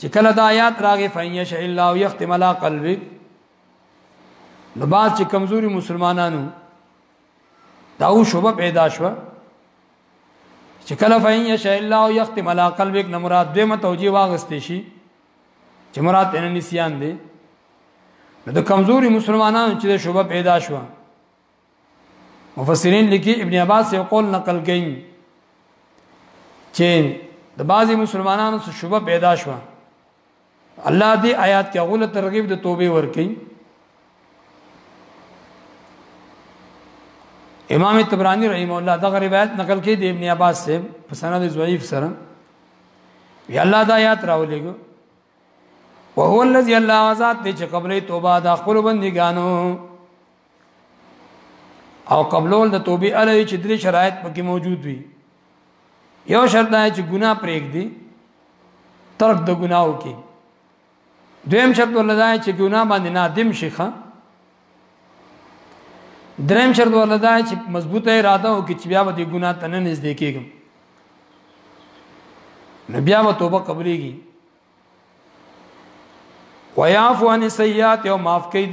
چې کله دا آیات راغې فین یشاء الله یختم علی قلبک نو بعض چې کمزوري مسلمانانو دا و شوبه پیدا شو چې کله فین یشاء الله یختم علی قلبک نو مراد دې متوجي واغستې شي چې مراد ان نسیان دی نو د کمزوري مسلمانانو چې شوبه پیدا شو مفسرین لیکي ابن عباس یو قول نقل کړي چې د بعضی مسلمانانو څخه شوبه پیدا شوه الله دې آیات کې غول ترغیب د توبې ورکړي امام تبرانی رحم الله دا روایت نقل کړي د ابن عباس سے په سند ضعیف سره وی الله دا آیات راولېګو وهو الذي الله ذات دې چې قبلې توبه د خپل بندګانو او قبلول د توبې علی چې درې شرایط پکې موجود وي یو شرط دا چې ګناه پرېګ دی ترک د ګناو کې دویم شرط ولدا چې ګناه باندې نادم شيخه دریم شرط ولدا چې مضبوطه اراده او کې چې بیا به د ګناه تنه نږدې کېږم نو بیا به توبه قبليږي ويعفو عن السيئات او معاف کید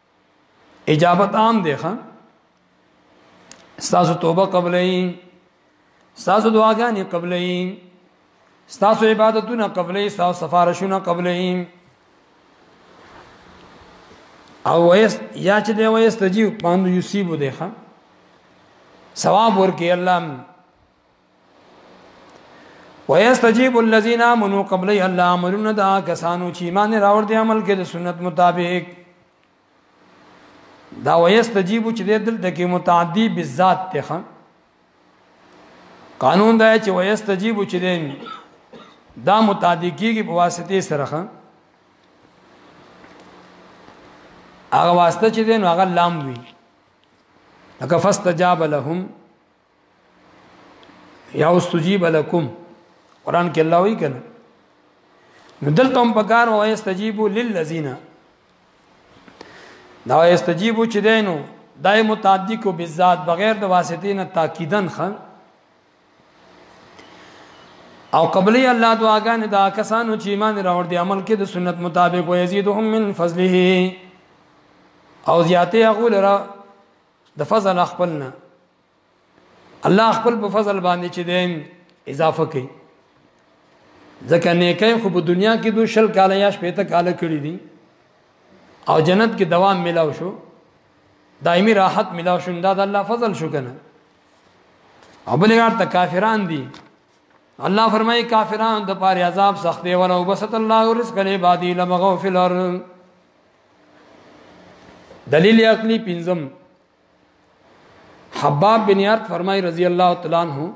اجابت عام دی خان ستاسو توبه قبلې ستاسو دعاګانې قبلې ستاسو عبادتونه قبلې ستاسو سفارشونه قبلې او ویس یا چې دی ویس تجیب باندې یصيب دی ښا ثواب ورکي الله ويستجيب الذين امنوا قبل الله امرون دا کسانو چې ایمان راوړ دي عمل کې د سنت مطابق دا ويستجيب چې دلته کې متعدی بالذات ته قانون دا چې ويستجيب چې دین دا متعدی کیږي په واسطه سره هغه واسطه چې دین هغه لام وي لکه فاستجاب لهم یا استجیب لکم قران کې الله وی کنه نو دلته هم پکار وای استجیبو للذین دا استجیبو چې دینو دای متعدی کو بالذات بغیر د واسطې نه تاکیدن خان او قبلی الله دعاګانې دا کسانو چې ایمان راوړ دي عمل کې د سنت مطابق و یزيدهم من فضله او زیاته هغه لره د فضل خپل نه الله خپل په فضل باندې چې دیم اضافه کوي ځکه نیکه خو په دنیا کې دو شل کال یا شپېته کال کړی دي او جنت کې دوام ملاو شو دایمي راحت ملاو شو دا د الله فضل شو کنه او بلګار ته کافران دي الله فرمایي کافران د پاره عذاب سخت دی ولو بسط الله رزق لعبادی لمغو فی الارض دلیل عقلی پنځم حباب بن یارد فرمای رضی الله تعالی عنہ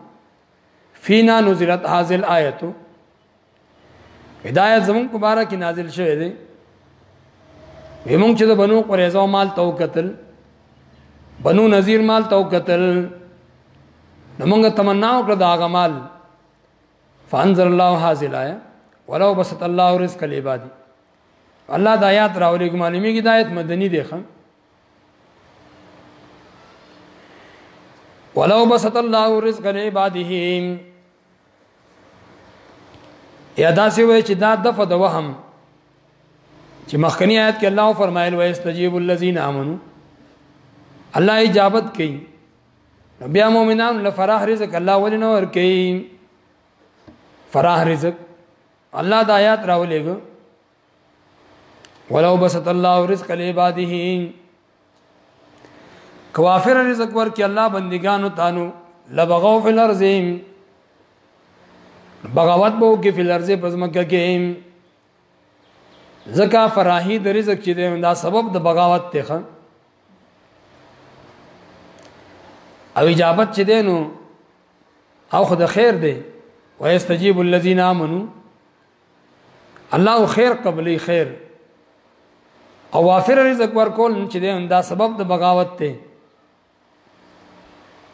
فینا نزلت هذه الايه هدايه زمون مبارک نازل شوه دي ومن چې د بنو قریظه مال تو قتل بنو نذیر مال تو قتل نو موږ تمنا وکړه دا غمال فانزل الله هذه الايه ولو بسط الله رزق لعباده الله د آیات راولې معلومیږي د آیت مدني دی خان ولو بسط الله رزق لعباده یا دا سی وای چې دا دفه د وهم چې مخکنی آیت کې الله فرمایل و استجیب الذین آمنو الله اجابت کوي بیا مؤمنان لفراح رزق الله ولنور کوي فراح رزق الله دا آیات راولېګو ولو بسط الله رزق لعباده کوافر رزق ورکی الله بندگانو تانو لبغو فی الارض بغاوت بو کې فی الارض پزمکه کې زکا فراهی د رزق چې دا سبب د بغاوت ته او اجابت چې دینو او خو د خیر دی ويستجيب الذين امنوا الله خیر قبلی خیر او وافر رزق ورکول چې دا سبب د بغاوت ته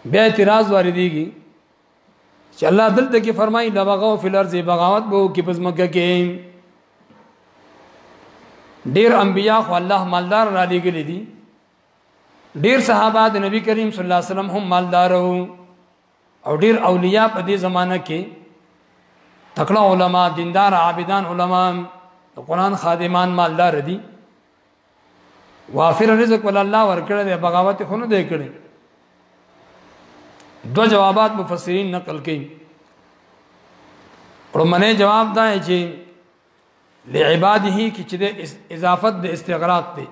بیا اعتراض واردېږي چې الله دلته کې فرمایي دا بغاو فی الارض بغاوت به کې پس مکه کې ډیر انبیا خو الله مالدار را لګل دي ډیر صحابه د نبی کریم صلی الله علیه وسلم هم مالدار او ډیر اولیاء په دې زمانہ کې تکړه علما دیندار عابدان علما د قران خادمان مالدار دي وافر رزق ول الله ورکړي دی بغاوت خو نه دی کړی دو جوابات مفسرین نقل کړي پرمنه جواب دا ہے چې لعباده کې چې د اضافت د استغراق دی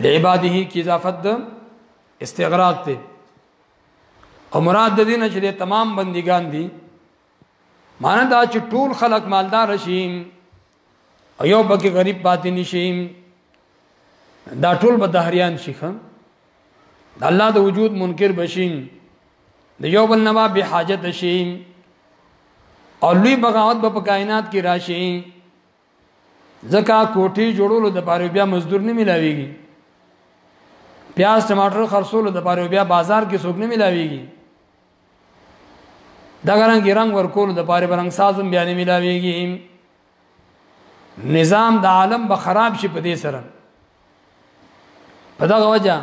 لعباده کې اضافت د استغراق دی او مراد د دین چې د تمام بندگان دي معنی دا چې ټول خلق مالدار شي او یو پکې غریب پاتې نشي دا ټول به دهریان شي خان د الله د وجود منکر بشین د یو بل نوا به حاجت شي او لوی بغاوت به په کائنات کې راشي ځکه کوټي جوړولو د پاره بیا مزدور نه ملاويږي پیاز ټماټر خرڅولو د پاره بیا بازار کې څوک نه ملاويږي دا رنګ رنګ ورکول د پاره برنګ سازم بیان ملاويږي نظام د عالم به خراب شي په دې سره په دغه وجه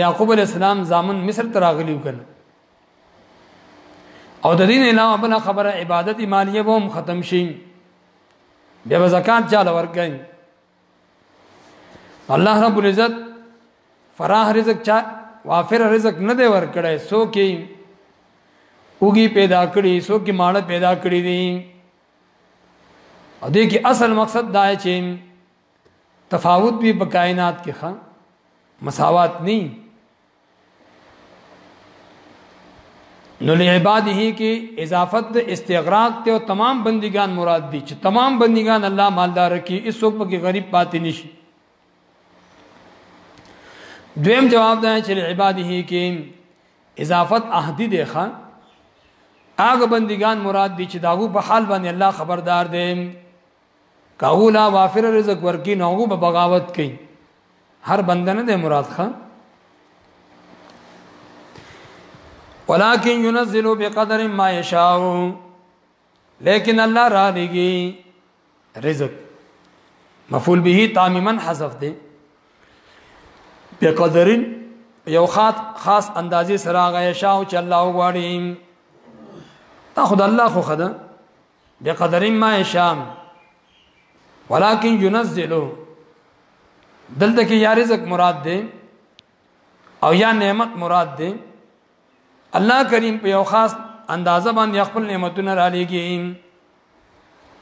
یعقوب علی السلام زامن مصر ته راغلی وکړه او د دین علاوه بل خبره عبادت مالیه به هم ختم شي بیا زکات چاله ورکړي الله رب العزت فراح رزق چا وافر رزق نه دی ورکړی سو کې اوګي پیدا کړی سو کې ماړه پیدا کړی دي او دې کې اصل مقصد دا چې تفاوت به په کائنات کې ښه مساوات نه نو لعباده کې اضافت د استغراق ته او تمام بندگان مراد دي چې تمام بندگان الله مالدار کې اس وخت کې غریب پاتې نشي دویم جواب ده چې لعباده کې اضافت عهدی دی ښا هغه بندگان مراد دي چې داغو په حال باندې الله خبردار دی کاو لا وافر رزق ورکی نو هغه بغاوت کوي هر بنده نه دی مراد خان ولكن ينزل بقدر ما يشاء لیکن الله را لګي رزق مفعول به تامیما حذف دی بقدر یو خاص خاص اندازې سره غي شاو چې الله وغواړي تا خدای الله خو خدای بقدر ما یشاء ولكن ينزل دلته کې یا رزق مراد دی او یا نعمت مراد دی الله کریم په یو خاص اندازه باندې خپل نعمتونه را لېږي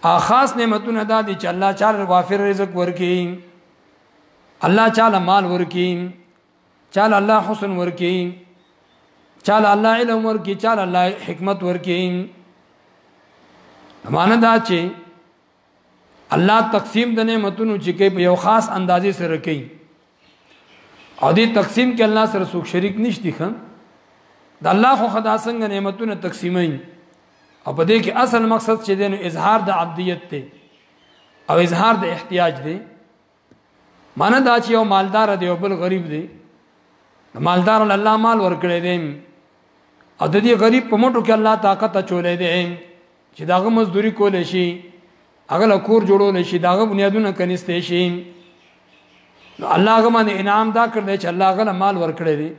ا خاص نعمتونه دا دي چې الله چار وافر رزق ورکي الله چاله مال ورکي چاله الله حسن ورکی چاله الله علم ورکی چاله الله حکمت ورکی معنی دا چې الله تقسیم د نعمتونو چې کوي په یو خاص اندازې سره کوي او دې تقسیم کې الله سره څوک شریک نشتی خان د الله خو خدا څنګه نعمتونه تقسیمای او په دې کې اصل مقصد چې دین اظهار د عبدیت ته او اظهار د احتیاج دی معنی دا چې یو مالدار دی او بل غریب دی مالدار الله مال ورکړي دي او د دې غریب په موټو کې الله طاقت چولې دي چې داغه مزدوري کول شي هغه له کور جوړول شي داغه بنیادونه کنيسته شي نو الله هغه باندې انعام دا کړ دې چې الله هغه مال ورکړي دي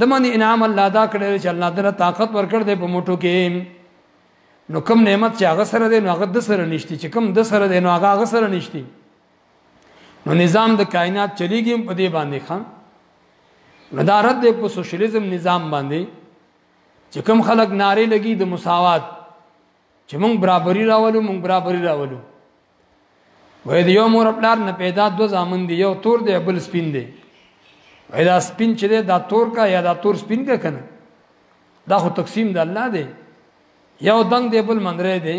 د باندې انعام الله دا کړی چې الله تعالی طاقت ورکړ دې په موټو کې نو کم نعمت چې هغه سره دی نو هغه د سره نشتی چې کم د سره دی نو هغه هغه سره نشتی نو نظام د کائنات چلیږي په دې باندې خان ندارت د په سوشلیزم نظام باندې چې کم خلک ناره لګي د مساوات چې موږ برابرۍ راولو موږ برابرۍ راولو وای دی یو مور خپلار نه پیدا دو ځامن دی یو تور دی بل سپین دی وای دا سپین چې دی دا تور کا یا دا تور سپین کا کنه دا خو تقسیم د الله دی یو دنګ دی بل مندره دی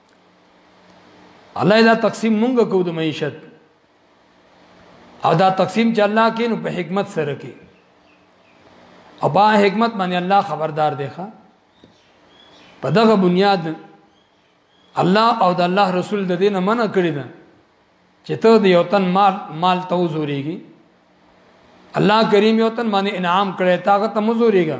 الله دا تقسیم مونږ کو د معیشت او دا تقسیم چې الله کې نو په حکمت سره کې او با حکمت باندې الله خبردار دی ښا په دغه بنیاد الله او د الله رسول د دینه منع کړی ده چې ته د یو تن مال مال ته وزوريږي الله کریم یو تن باندې انعام کړی تاغه ته مزوريږي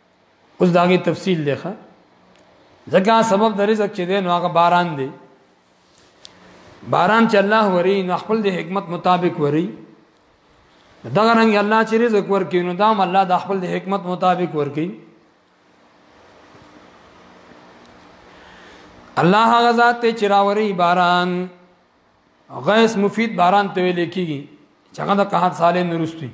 اوس داغه تفصیل دی ښا ځکه سبب د رزق چې دی نو هغه باران دی باران چې الله وری نو خپل د حکمت مطابق وری دا رنګ الله چې رزق ورکې نو دا الله د خپل د حکمت مطابق ورکې الله هغه ذات ته چراوري باران غیث مفید باران ته ویل کیږي چې هغه د قحط سالې نورستي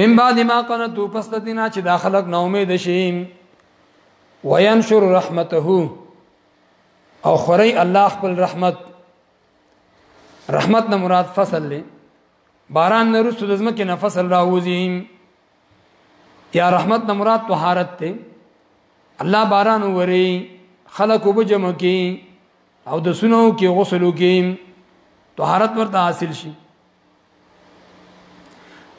من بعد ما قنتو پس دینا چې دا خلق نو امید شي وینشر رحمته او خوري الله خپل رحمت رحمت نه مراد فصل له باران نه رسو د زمکه نه فصل راوځي یا رحمت نه مراد طهارت ته الله باران وری خلق وبجم کی او د سنو کې غسل وکي طهارت ورته حاصل شي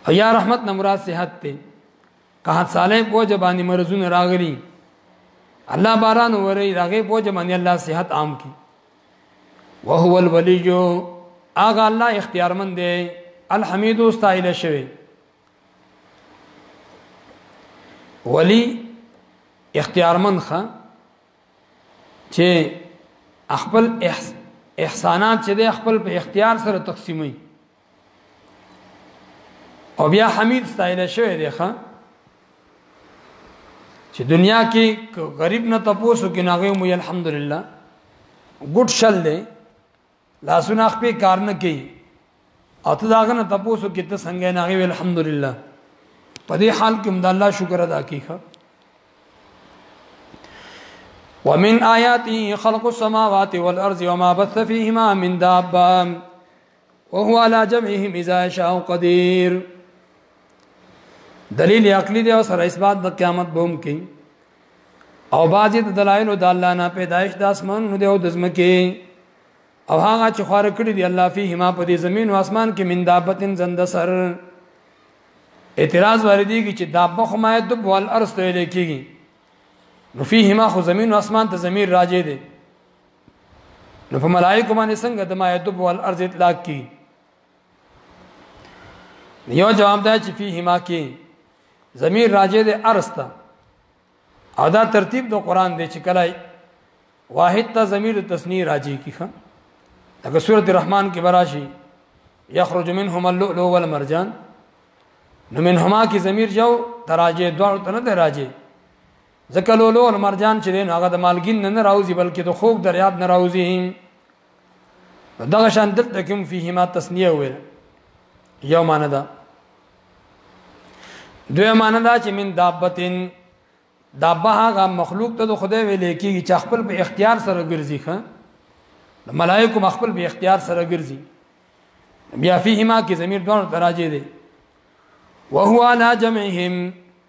او یا رحمت نه مراد صحت ته که حد صالح په جبانی مرزونه راغلی الله باران وری راغه په جبانی الله صحت عام کی وهو الولی اغه الله اختیارمند دی الحمید استایل شوی ولی اختیارمند خان چې خپل احسانات چې د خپل په اختیار سره تقسیموي او بیا حمید ستایل شوی دی ښا چې دنیا کې غریب نه تپوسو کې ناغه مو الحمدلله ګډ شل دی لاسونه خپل کار نه کوي او ته داغه نه تاسو کې ته څنګه نه غوي الحمدلله په دې حال کې هم د الله شکر ادا کیخه ومن آیاته خلق السماوات والارض وما بث فيهما من دابه وهو على جمعهم اذا شاء قدير دلیل عقلی دی او سره اثبات د قیامت بوم کوي او بعضی د دلایل د الله نه پیدایش د اسمان نه دی او د زمکه او هغه چې خور کړی دی الله فيه ما په دې زمين او اسمان کې من دابتن زند سر اعتراض واردی کی چې دابه خو ما دب وال ارض ته لیکيږي نو فيه ما خو زمين او اسمان ته زمير راځي دي نو په ملائکه باندې څنګه د ما دب وال ارض اطلاق کی یو جواب دا چې فيه ما کې ضمیر راجه د ارستا او دا ترتیب د قران دی چې کله واحد ته ضمیر تسنی راجی کیخه لکه سورۃ الرحمن کې براشي یخرج منهما اللؤلؤ والمرجان نو منهما کې ضمیر جو تراجه دوه ته نه دراجه ځکه لولو او مرجان چې دین هغه د مالګین نه راوځي بلکې د خوګ دریاب نه راوځي دغه شان دلته کوم فيهما تسنیه ویل یو معنی ده دوی معنی ده چې من دابتن دابه هغه مخلوق ته د خدای ویل کېږي چې خپل په اختیار سره ګرځي ښه د ملائکه مخبل به اختیار سره ګرځي بیا فیهما کې زمير دوه دراجه دي وهو على جمعهم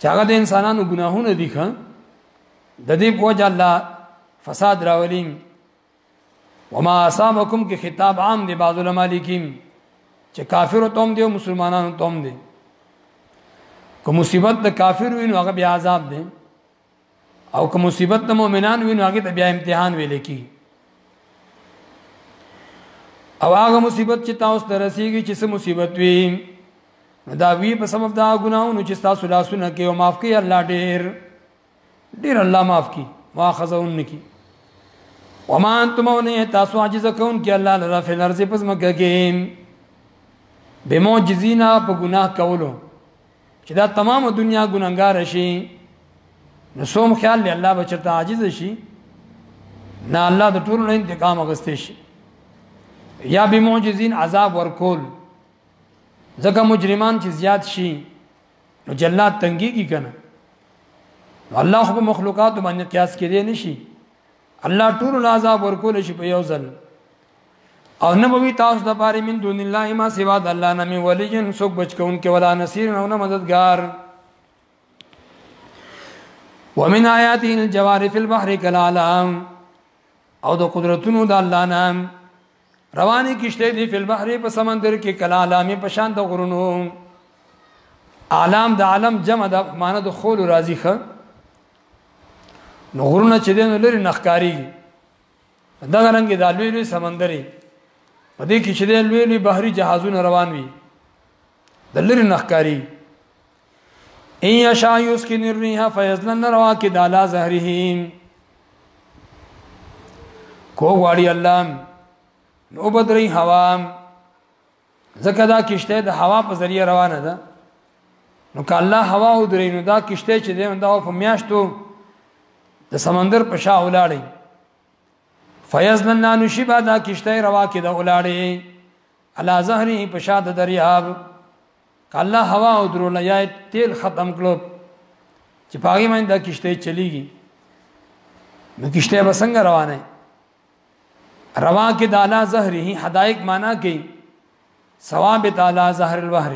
چې هغه د انسانانو ګناهونه دي خان د دې په وجه الله فساد راولي وما اصابکم کې خطاب عام دی بعض علماء لیکي چې کافر ته هم دی او مسلمانانو ته هم دی کوم مصیبت د کافر وینو هغه بیا عذاب دی او که مصیبت د مؤمنان وینو هغه ته بیا امتحان ویل کی او هغه مصیبت چې تاسو ته رسیږي چې څه مصیبت وي دا وی په سبب دا ګناونو چې تاسو لاسونه کې او معاف کوي الله ډیر ډیر الله معاف کوي واخذون کی وما انتم نه تاسو عاجز کون کې الله لرا فی الارض پس مکه کې بموجزینا په ګناه کولو چې دا تمامه دنیا ګناګار شي نو سوم خیال دی الله بچته عاجز شي نه الله د ټول نه انتقام غستې شي یا به معجزین عذاب ورکول ځکه مجرمان چې زیات شي نو جلات تنګي کی کنه الله خو مخلوقات باندې قیاس کړي نشي الله ټول عذاب ورکول شي په یو ځل او نه وی تاسو د پاره من دون الله ما سوا د الله نه می ولیجن سوک بچ کون کې ولا نصير نه نه مددگار ومن آیاته الجوار فی البحر کلالام او د قدرتونو د الله نام رواني کشته دی فی البحر په سمندر کې کلالام په شان د غرونو عالم د عالم جمع د معنی د خول راضی خ نو غرونه چې دین لري نخکاری دغه رنګ د لوی لوی سمندرې په دې کې چې د لوی لوی بحري جهازونه روان وي د لری نخکاری ان یشا یسکن الريح فیزلن رواکد علی ظهرهم کو غواړي الله نو بدري هوا ځکه دا کشته د هوا په ذریعہ روانه ده نو که الله هوا او درې نو دا کشته چې ده دا په میاشتو د سمندر په شا ولاړې فیزلن نانو شبا دا کشته روا کې د ولاړې علا زهره په شا د دریاب که الله هوا او درو لیا تیل ختم کړو چې پاګې باندې دا کشته چلیږي نو کشته به څنګه روانه روا کې د اعلی زهره حدائق معنا کې ثواب تعالی زهر الوهر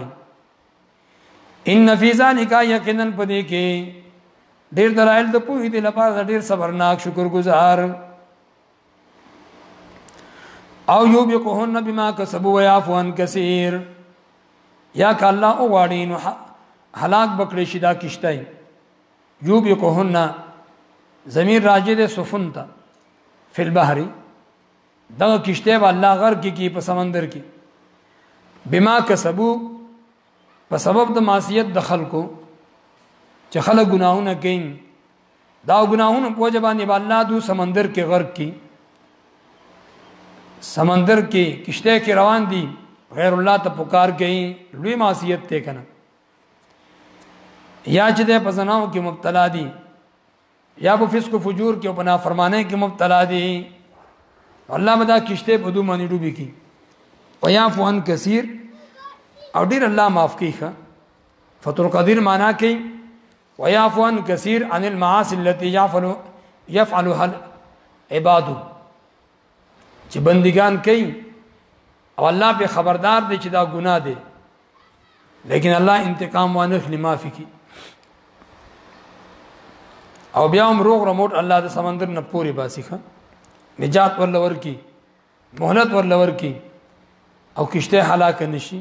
ان فی ذلک یقینا پدې کې ډیر دلایل د پوهې د لپاره ډیر صبرناک شکر گزار او یو بقهن بما کسبوا ويعفو عن كثير یا کله او غاړي نو هلاک بکړي شي دا کشته یوبکهن زمير راجه ده سفن ته فی البحر دغه کشته به الله غر کې کی په سمندر کې بما کسبو په سبب د معصیت د خلکو چې خلک ګناهونه کوي دا ګناهونه په وجه باندې الله دو سمندر کې غرق کی سمندر کې کشته کې روان دي غیر الله ته پکار کوي لوی معصیت ته کنه یا چې د پزناو کې مبتلا دي یا په فسق او فجور کې او په نافرمانه کې مبتلا دي الله مدا کشته په دوه باندې ډوبي کی ويعفو عن كثير او ډیر الله معاف کوي ښه فتح القدیر معنا کوي ويعفو عن كثير عن المعاصي التي يفعل يفعلها العباد چې بندگان کوي او الله به خبردار دی چې دا ګناه دی لیکن الله انتقام وانه خلی معافي کی او بیا هم روغ رموټ الله د سمندر نه پوری باسي ښه نجات ورلور کی مهلت ورلور کی او کشته هلاک نشي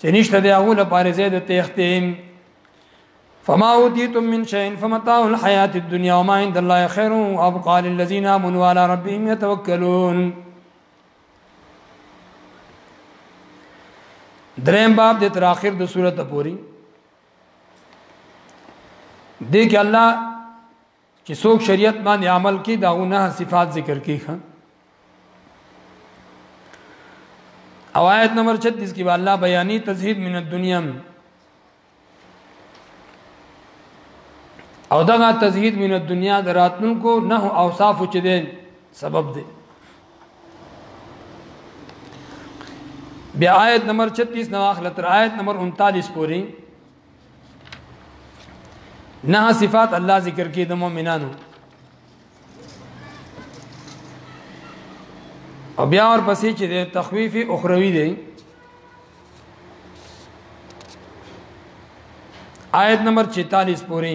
چې نشته دی هغه لپاره زید تختیم فما اوتیتم من شیء فمتاع الحیات الدنیا وما عند الله خیر وابقى للذین آمنوا وعلى ربهم يتوکلون دریم باب د تر اخر د سورته پوری دې کې الله چې څوک شریعت باندې عمل کوي دا نه صفات ذکر کوي او آیت نمبر 36 کې الله بیانې تزهید من الدنیا او دا تزهید من الدنیا دراتنو کو نه اوصاف چې دي سبب دي بیا آیت نمبر 36 نو اخلت آیت نمبر 39 پوری نه صفات الله ذکر کې د مؤمنانو او بیا ور پسې چې د تخویف اخروی دی آیت نمبر 46 پورې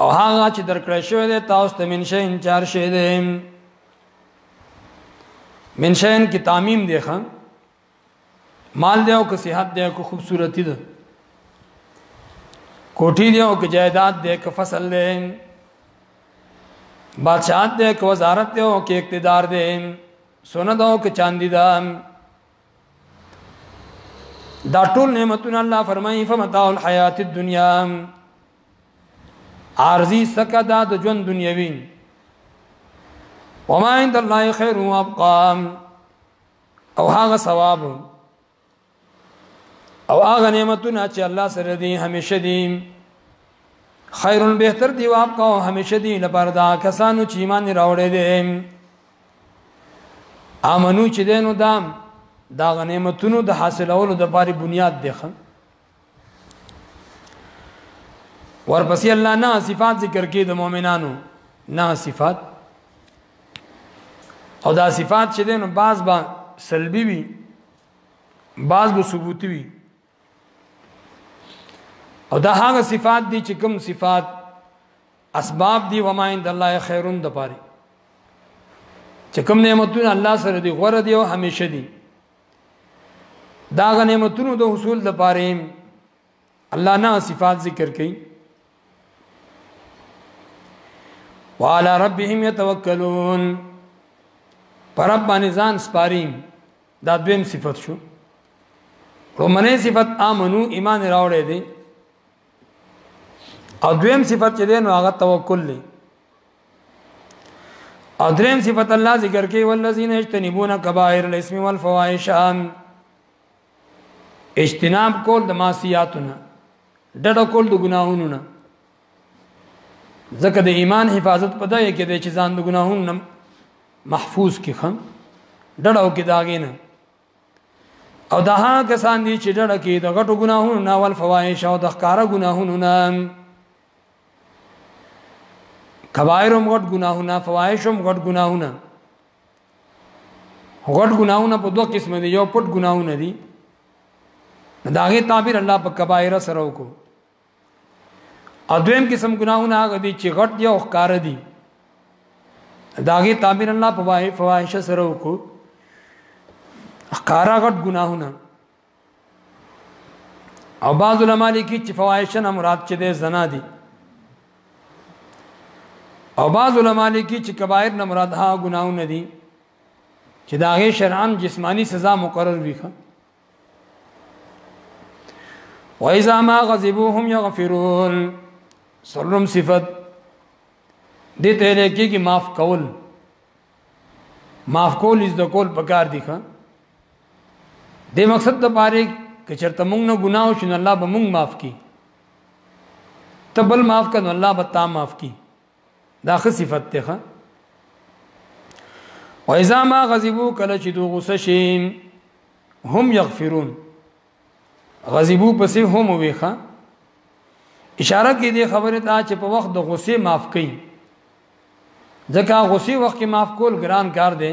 او هغه چې درکړې شوی دی تاسو ته من شین چار شی دی من شین کې تعمیم دی خان مال دی او که صحت دی او که خوبصورتی ده کوټی دی او که جایداد دی که فصل دی بادشاہت دی که وزارت دی او که اقتدار دی سونه دا او که چاندی ده دا ټول نعمتونه الله فرمایي فمتاع الحیات الدنیا عارضی سکه دا د ژوند دنیوي وما عند الله خير وابقا او هغه ثواب او هغه نعمتونه چې الله سره دي همیشه دي خیر بهتر دی وابقا همیشه دي لپاره دا کسانو چې ایمان راوړي دي امنو چې دینو دام دا غنیمتونو د حاصلولو د باري بنیاد دی خان ورپسې الله نه صفات ذکر کې د مؤمنانو نه صفات او دا صفات چې دینو باز با سلبي وي باز به ثبوتي وي او دا هغه صفات دي چې کوم صفات اسباب دي وما عند الله خیرون د پاره چې کوم نعمتونه الله سره دي غوړه دي او همیشه دي دا غ نعمتونو د حصول د پاره الله نه صفات ذکر کړي وعلى ربهم يتوکلون پر رب باندې ځان سپارین دا دویم صفت شو رومنه صفت امنو ایمان راوړې دي او دویم صفت چې دین هغه توکل دی او دریم صفت الله ذکر کوي والذین یجتنبون کبائر الاسم والفواحش اجتناب کول د معصیاتونه ډډه کول د ګناهونو نه ځکه د ایمان حفاظت پدې کې د چې ځان د ګناهونو محفوظ کې خم ډډه وکي داګې نه او دا هغه کسان دي چې ډډه کې د غټو ګناهونو نه ول فواحش او د ښکارا ګناهونو نه کبایر هم غټ ګناهونه فواحش هم غټ ګناهونه غټ ګناهونه په دوه قسم دي یو پټ ګناهونه دي داغه تعبیر الله په کبایر سره وکړو ادویم قسم ګناهونه هغه دي چې غټ دي او ښکار دي داغه تعبیر الله په وای فواحش سره وکړو ښکارا غټ ګناهونه او بعض علماء لیکي چې فواحش نه مراد چې ده زنا دي او بعض علماء لیکي چې کبایر نه مراد ها ګناهونه دي چې داغه شرعاً جسمانی سزا مقرر وي وإذا ما غضبوا هم يغفرون سلم صفت دې ته لکه کې معاف کول معاف کول از د کول پکار دي ښه د مقصد د پاره کې چرته موږ نه ګناه شون الله به موږ معاف کړي تبل معاف کړه الله به تا معاف کړي دا خ صفت ته ښه و اذا ما غضبو کله چې دوه غوسه شي هم یغفرون غضبو پسې هم ویخه اشاره کې دې خبره ته چې په وخت د غوسه معاف کړي ځکه غوسه وخت کې معاف کول ګران کار دی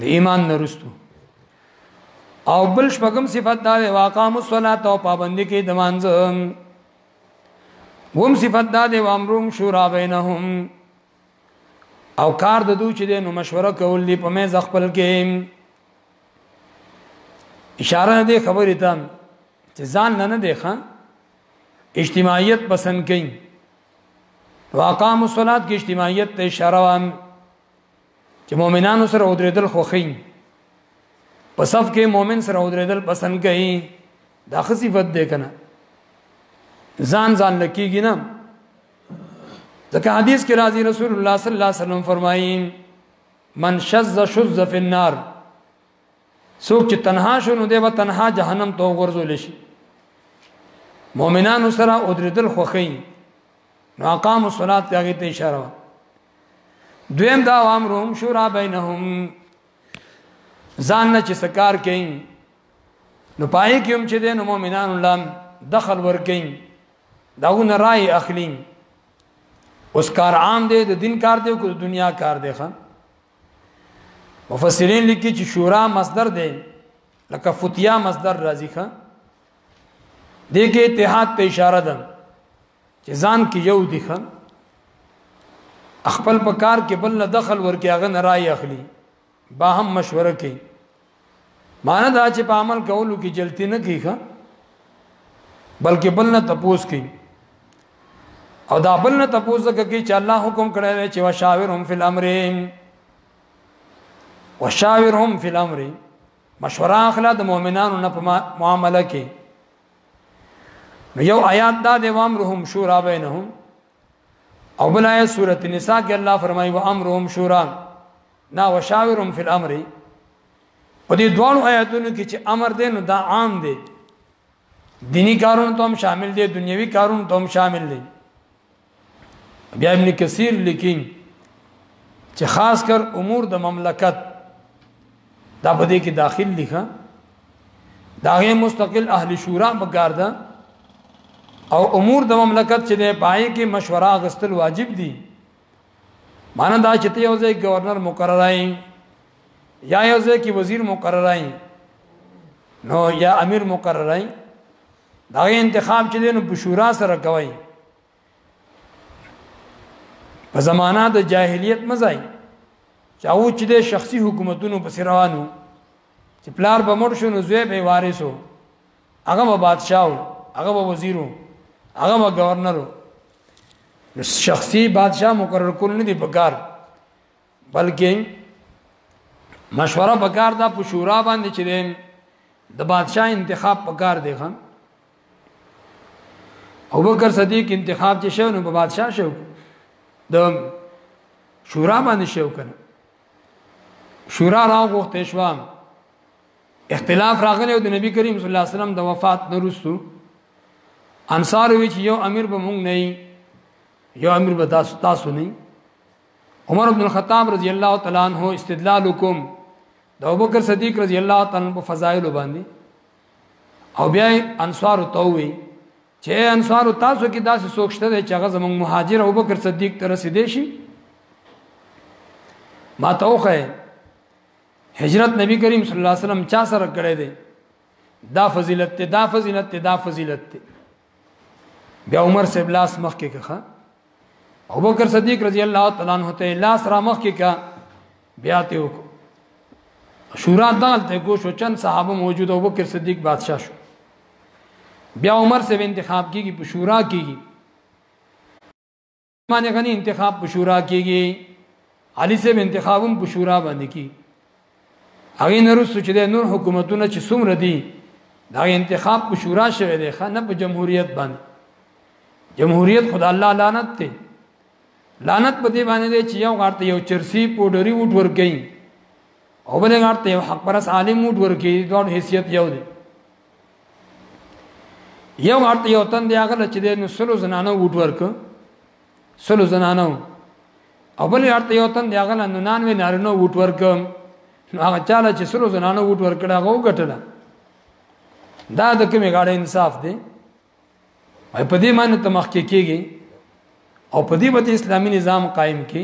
د ایمان نرستو او بل شپږم صفت دا دی واقام الصلاه او پابندي کې د مانځه وم صفت دا دی وامرهم شورا بینهم او کار د دوی چې د نو مشوره کول دی په مې ځخپل کې اشاره دې خبرې ته چې ځان نه نه دی ښه اجتماعیت پسند کین واقام الصلات کې اجتماعیت ته اشاره وام چې مؤمنانو سره ودرېدل خوخی په صف کې مؤمن سره ودرېدل پسند کوي دا خصيفت ده کنه ځان ځان لکېږي نه ځکه حدیث کې راځي رسول الله صلی الله علیه وسلم فرمایي من شذ شذ فی النار څوک چې تنها شونه دی و تنها جهنم ته ورغورځول شي مؤمنانو سره او درېدل خوخی نو اقام الصلات هغه ته اشاره دویم دا امرهم شورا بینهم ځان نه چې سکار کین نو پای کې هم چې د مؤمنانو لام دخل ور کین داونه رائے اخلین اوس کار عام دی د دین کار دی کو د دنیا کار دی خان مفسرین لیکي چې شورا مصدر دی لکه فتیا مصدر راځي خان دغه اتحاد ته اشاره ده چې ځان کې یو دی خان خپل په کار کې بل نه دخل ورکې هغه نه راي اخلي با هم مشوره کوي معنی دا چې په عمل کولو کې جلتی نه کوي خان بلکې بل نه تپوس کوي او دا بل نه تپوس کوي چې الله حکم کړی دی چې وشاورهم فی الامر وشاورهم فی الامر مشوره اخلا د مؤمنانو نه په معاملې کې نو یو آیات دا دی وامرهم شورا بینهم او بل آیات سورۃ النساء کې الله فرمایي وامرهم شورا نا وشاورهم فی الامر په دې دوه آیاتونو کې چې امر دی نو دا عام دی دینی کارونو ته هم شامل دی دنیوي کارونو ته هم شامل دی بیا ابن کثیر لیکي چې خاص کر امور د مملکت دا په دې کې داخل لیکه دا غي مستقل اهل شورا مګار ده او امور د مملکت چې نه پای کې مشوره غستل واجب دي مانه دا چې ته یو ځای گورنر مقررای یا یو ځای کې وزیر مقررای نو یا امیر مقررای دا انتخاب چې دینو په شورا سره کوي په زمانہ د جاهلیت مزای چاو چې د شخصي حکومتونو په روانو چې پلار به مړ شو نو زوی به وارثو هغه به بادشاہو هغه به وزیرو هغه به گورنرو شخصي بادشاہ مقرر کول نه دی پکار بلکې مشوره پکار ده په شورا باندې چې د بادشاہ انتخاب پکار دی خان او بکر صدیق انتخاب چې شو نو په بادشاہ شو د شورا باندې شو کنه شورا راو غوښته شو اختلاف راغلی او د نبی کریم صلی الله علیه وسلم د وفات نورستو انصار وی چې یو امیر به مونږ نه یو امیر به تاسو تاسو نه عمر بن الخطاب رضی الله تعالی عنہ استدلال کوم د ابوبکر صدیق رضی الله تعالی په فضایل باندې او بیا انصار ته وی چې انصار تاسو کې داسې څوک شته چې هغه زموږ مهاجر ابوبکر صدیق ته رسیدې شي ما توخه هجرت نبی کریم صلی الله علیه وسلم چا سره کړی دی دا فضیلت ته دا فضیلت ته دا فضیلت ته بیا عمر سے بلاس مخ کې کخه ابو بکر صدیق رضی الله تعالی عنہ ته لاس را مخ کې کا بیا ته وکړه شورا دالته گوش و چند صحابه موجود ابو بکر صدیق بادشاہ شو بیا عمر سے انتخاب کیږي په شورا کیږي معنی غنی انتخاب په شورا کېږي علي صاحب انتخابم په شورا باندې کی هغه نرسو چې نور حکومتونه چې څومره دي دا انتخاب په شورا شوه دی خانه په جمهوریت باندې جمهوریت خدای الله لعنت ته لعنت په دې باندې دی چې یو غارت یو چرسی پودری وټ ورګی او بل غارت یو حق پرس عالم وټ ورګی دوه حیثیت یو دی یو مرته یو تن دی هغه چې د نسلو زنانو وټ ورک سلو زنانو او بل مرته یو تن دی هغه نو نان وی نارینو وټ ورک نو هغه چاله چې سلو زنانو وټ ورکړه هغه وګټله دا د کومې غاړه انصاف دی وای په دې باندې ته مخکې کېږي او په دې باندې اسلامي نظام قائم کې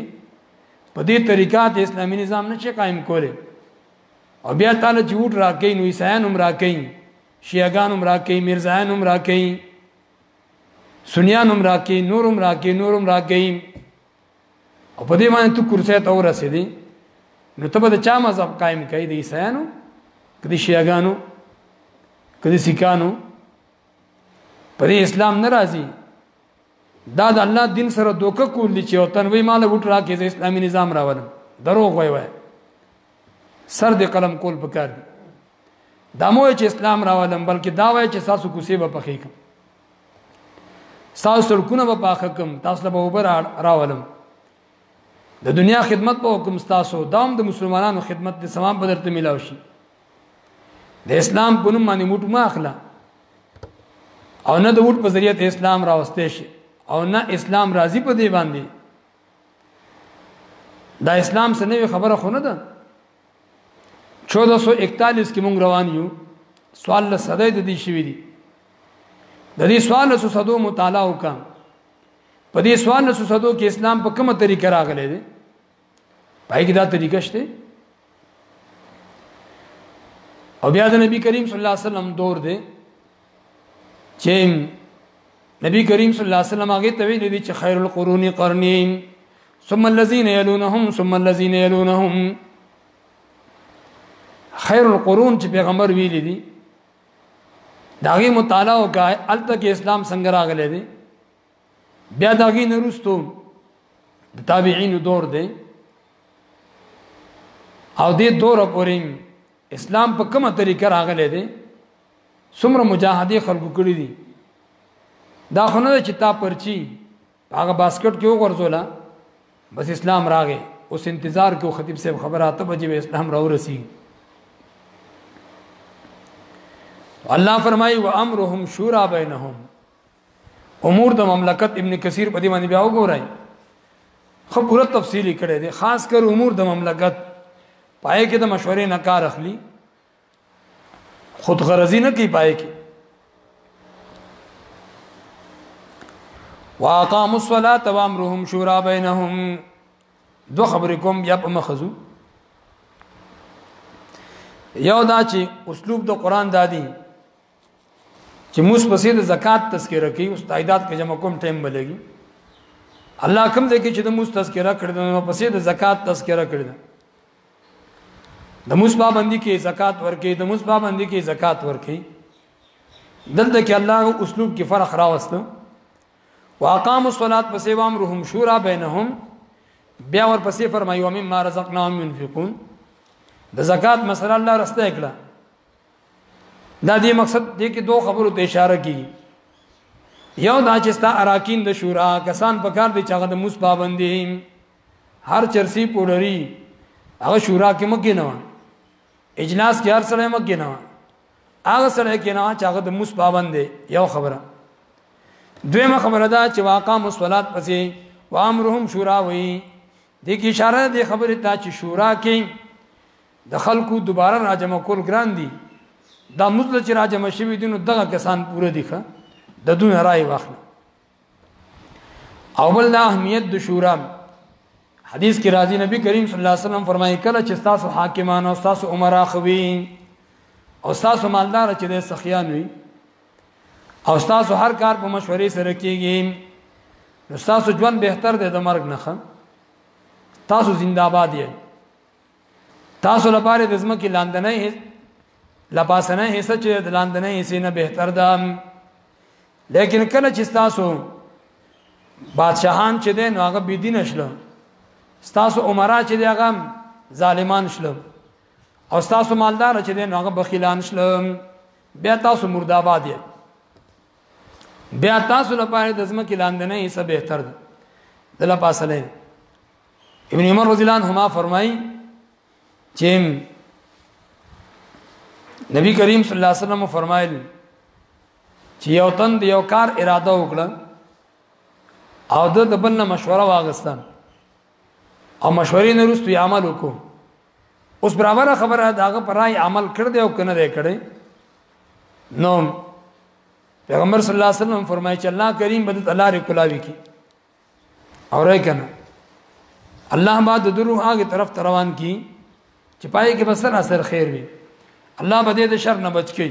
په دې طریقه ته اسلامي نظام نشي قائم کوله او بیا تعالی چې وټ راکې نو عیسایان هم راکې شیعاګان هم راکې مرزایان هم راکې سنیان هم راکې نور هم راکې نور هم راکې او په دې باندې ته کرسي ته ورسېدې نو ته به د چا مذهب قائم کړي د عیسایانو کدي شیعاګانو کدي سکانو پر اسلام ناراضي دا د الله دین سره دوکه کول دي چې او تن وی مال وټ راکې د اسلامي نظام راولم دروغ وای وای سر دې قلم کول پکار دي دا مو چې اسلام راولم بلکې دا وای چې تاسو کوسي به پخې کوم تاسو سرکونه به پاخه کوم تاسو به وبر راولم د دنیا خدمت په حکم تاسو دام د مسلمانانو خدمت د سمام په درته ملاو شي د اسلام په نوم باندې موټ ما اخلا او نه د وټ په ذریعہ ته اسلام راوستې شي او نه اسلام راضي په دی باندې دا اسلام څه نوې خبره خو نه ده 1441 کې مونږ روان یو سوال له صدې د دې شوې دي د دې سوال له صدو مطالعه وکم په دې سوال نو صدو کې اسلام په کومه طریقه راغلی دی پای کې دا طریقه شته او بیا د نبی کریم صلی الله علیه وسلم دور دی چې نبی کریم صلی الله علیه وسلم هغه ته ویل دي چې خیر القرون قرنی ثم الذين يلونهم ثم الذين يلونهم خیر القرون چې پیغمبر ویل دي داغي مطالعه وکای الته کې اسلام څنګه راغلی دی بیا داغي نرستو د تابعین دور دی او دې دور پورې اسلام په کومه طریقه راغلی دی څومره مجاهدی خلکو کړی دي دا خو نه چې تا پرچی هغه باسکټ کې وګرځولا بس اسلام راغې اوس انتظار کو خطیب صاحب خبره ته بجې اسلام راو رسی الله فرمایي و امرهم شورا بینهم امور د مملکت ابن کثیر په دې باندې بیا وګورای خو پوره تفصیلی کړی دی خاص کر امور د مملکت پای کې د مشورې نه کار اخلي خود غرضی نه کی پای کی واقاموا الصلاه وامرهم شورا بینهم دو خبرې کوم بیا په مخزو یو دا چې اسلوب د قران دادی چې موس پسې د زکات تذکرہ کوي او استعداد کې جمع کوم ټیم بلګي الله کوم ځکه چې د موس تذکرہ کړی نو پسې د زکات تذکرہ کړی د موس پابندي کې زکات ورکې د موس پابندي کې زکات ورکې دلته کې الله اسلوب کې فرق راوستو واقام الصلاه پس و امرهم شورا بینهم بیا ور پسې فرمایي و مما رزقناهم ينفقون د زکات مسله الله رسته کړه دا دې مقصد دې کې دوه خبرو ته اشاره کیږي یو دا چې ستا اراکین د شورا کسان په کار دي چې هغه د موس پابندي هر چرسی پولري هغه شورا کې مکه نه اجلاس کې هر سره مکه نه هغه سره کې نه چې هغه د مس پابند دی یو خبره دویمه خبره دا چې واقع مصلات پسې وامرهم شورا وي د کی اشاره د خبره ته چې شورا کې د خلکو دوباره راجم کول ګران دي دا مزل چې راجم شوی دي نو دغه کسان پوره دي ښه د دون رائے واخلي اول دا اهمیت د شورا حدیث کې راځي نبی کریم صلی الله علیه وسلم فرمایي کله چې تاسو حاکمان او تاسو عمرا خوي او تاسو مالدار چې د سخیان وي او تاسو هر کار په مشورې سره کیږي نو تاسو ژوند بهتر دی د مرګ نه تاسو زنده باد یې تاسو لپاره د زمکه لاندنۍ لباسنه حصہ چې د لاندنۍ حصے نه بهتر ده لیکن کله چې تاسو بادشاهان چې دین هغه بی دین شله تاسو عمرا چې دی هغه ظالمان شله او تاسو مالدار چې دین هغه بخیلان شله بیا تاسو مرداباد یې بیا تاسو لپاره د ځمکې لاندې نه حصہ بهتر ده د لپاسه نه ابن عمر رضی الله عنهما فرمایي چې نبی کریم صلی الله علیه وسلم فرمایل چې یو تند یو کار اراده وکړه او د بل نه مشوره واغسته او مشورې نه وروسته یې عمل وکړو اوس برابر خبره داغه پرای عمل کړ دی او کنه دی کړی نو پیغمبر صلی الله علیه وسلم فرمایي چې الله کریم بدت الله ری کولاوي کی اورای کنه الله ما د درو هغه طرف ته روان کی چې پای کې بسر اثر خیر وي الله به دې د شر نه بچ کی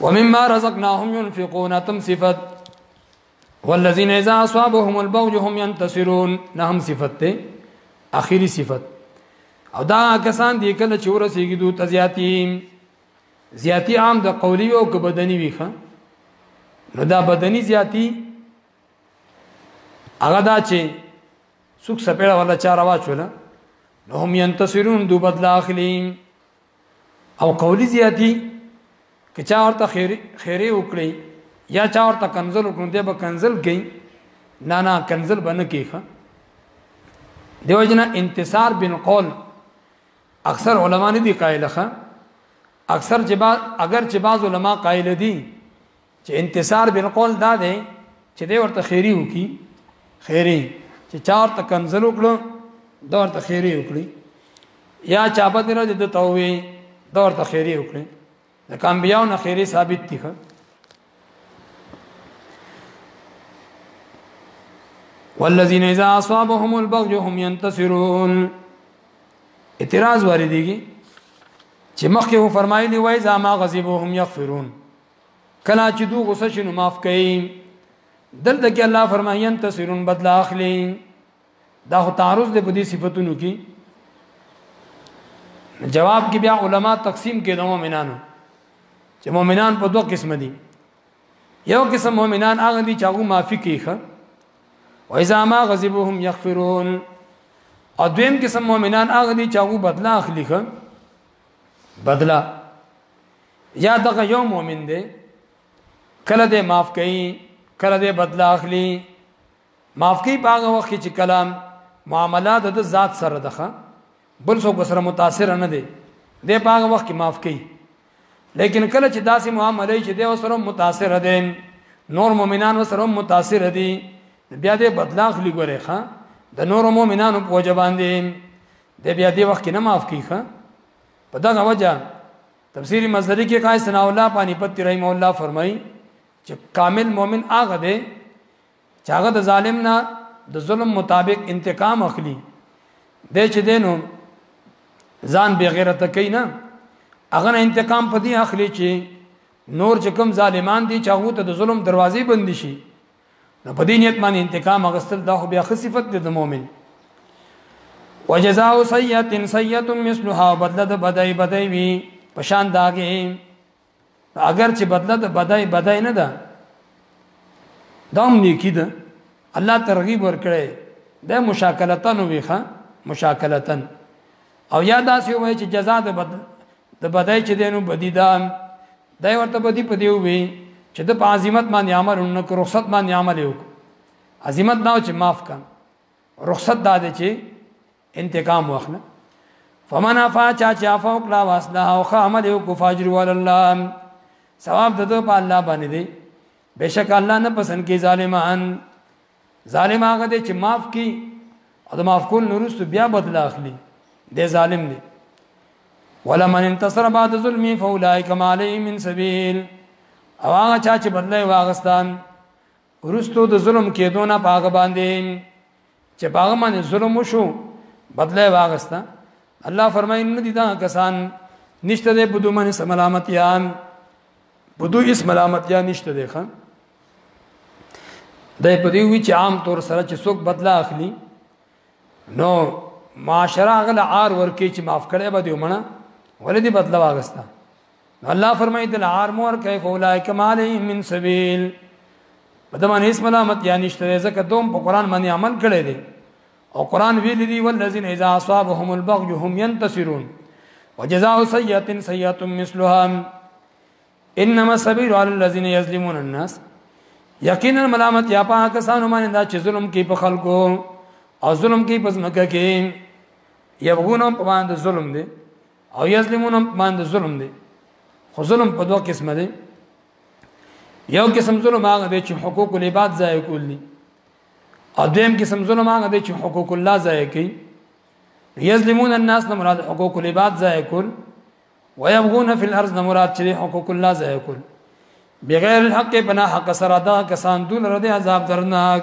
ومما رزقناهم ينفقون تم صفت والذين اذا اصابهم البوج هم ينتصرون نهم صفت ته اخیری صفت او دا کسان دی کله چې ورسیږي دوی ته زیاتی زیاتی عام د قولی او که بدنی وي ښه نو دا بدنی زیاتی هغه دا چې څوک سپېړه ولا چاره واچوله نو هم ينتصرون دو بدل اخلي او قولی زیاتی که چا ورته خیره خیره وکړي یا چا ورته کنزل وکړي دی به کنزل کوي نه نه کنزل بنه کیخه دیو جنا انتصار بن قول اکثر علما نه دي قائل ښه اکثر چې با اگر چې بعض علما قائل دي چې انتصار بالقول دا دی چې دی ورته خیری وکي خیری چې چار ته کنزل وکړو دا ورته خیری وکړي یا چا بدره د توي دا ورته خیری وکړي د کامبیاو نه خیره ثابت دي والذین اذا اصابهم البغي هم ينتصرون اعتراض واردېږي چې مخکې هو فرمایلی وای زما غضبهم یغفرون کله چې دوی غوسه شنو معاف کوي دلته کې الله فرمایي ينتصرون بدلا اخلي دا خو تعارض دی په دې صفاتونو کې جواب کې بیا علما تقسیم کې د مؤمنانو چې مؤمنان په دوه قسم دي یو قسم مؤمنان هغه دي چې هغه معافي کوي ښه و اذا ما غضبهم یغفرون او دویم قسم مؤمنان هغه دي چې هغه بدلا اخلي ښه بدلا یا دغه یو مؤمن دی کله دې معاف کوي کله دې بدلا اخلي معاف کوي په هغه وخت کې چې کلام معامله د ذات سره ده بل څوک سره متاثر نه دی د په هغه وخت کې معاف کوي لیکن کله چې داسې معامله چې د سره متاثر دي نور مؤمنان سره متاثر دي بیا دې بدلا خلی ګوري ښا د نور مؤمنانو په وجه باندې د بیا دې وخت کې نه معاف کوي ښا په دا وجه تفسیری مزری کې قائد ثنا الله پانی پتی رحم الله فرمایي چې کامل مؤمن هغه دی چې هغه د ظالم نه د ظلم مطابق انتقام اخلي د چې دینو ځان به غیرت کوي نه هغه نه انتقام په دې اخلي چې نور چې کوم ظالمان دي چې هغه ته د ظلم دروازې بند شي نو په دې نیت باندې انتقام اغستل دا خو بیا خصيفت دي د مؤمن وجزاء سیئه سیئه مثلها بدله د بدای بدای وی پشان داګه اگر چې بدله د بدای بدای نه ده دا هم نیکی ده الله ترغیب ورکړي د مشاکلتن ویخه مشاکلتن او یا دا سی وای چې جزاء د بد د بدای چې دینو بدیدان دای ورته بدی په دیو وی چې د عظمت باندې عمل نو کو رخصت باندې عمل یو عظمت دا چې معاف کړه رخصت دا دی چې انتقام واخله فمن افا چا چا فوق لا واسدا او خامل یو کفاجر ول الله ثواب دته په الله باندې دی بشک الله نه پسند کی ظالمان ظالم هغه دی چې معاف کی او د معاف کول نورست بیا بدل اخلي دی ظالم دی ولا من انتصر بعد ظلمي فاولئک ما علیهم من سبیل او هغه چا چې بدلې واغستان ورستو د ظلم کېدو نه پاګه باندې چې پاګه باندې ظلم وشو بدله واغستا الله فرمایي ان دي دا کسان نشته ده بدو من سملامتيان بدو اس ملامتيان نشته ده خان د په دې وی چې عام طور سره چې څوک بدلا اخلي نو معاشره غل عار ورکی چې معاف کړي به دی ومنه ولې دی بدلا واغستا الله فرمایي د لار مور کوي فولایک مالهم من سبیل په دمن هیڅ ملامت یا نشته ځکه دوم په قران باندې عمل کړی دی او قران ویل دی والذین اذا اصابهم البغي هم ينتصرون وجزاء سیئه سیئه مثلها انما السبيل على الذين يظلمون الناس یقینا ملامت یا په کسانو باندې دا چې ظلم کوي په خلکو او ظلم کوي په ځمکه کې یبغون په باندې ظلم دی او یظلمون هم باندې ظلم دی خو ظلم په دوه قسمه دی یو قسم ظلم هغه دی چې حقوق العباد ضایع کول دي او دویم قسم ظلم هغه دی چې حقوق الله ضایع کوي یظلمون الناس نه مراد حقوق العباد ضایع کول ويبغون في الارض نه مراد چې حقوق الله ضایع کول بغیر الحق بنا حق سره دا کسان دول رده عذاب درناک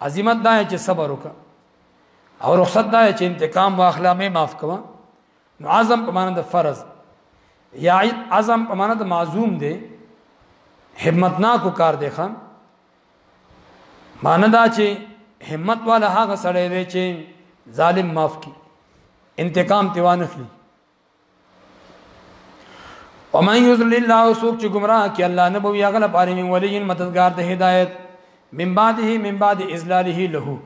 عظمت دا چې صبر وکړه او رخصت دا چې انتقام واخلا مې معاف کوا نو عزم په معنی د فرض یا عزم په معنی د معزوم دی همتناک کار دی خان معنی دا چې همت والا هغه سړی دی چې ظالم معاف کی انتقام تیوانه خلی ومن یذل الله سوق چې گمراه کی الله نه بوي هغه لپاره من ولی مددگار د هدایت من بعده من بعد ازلاله له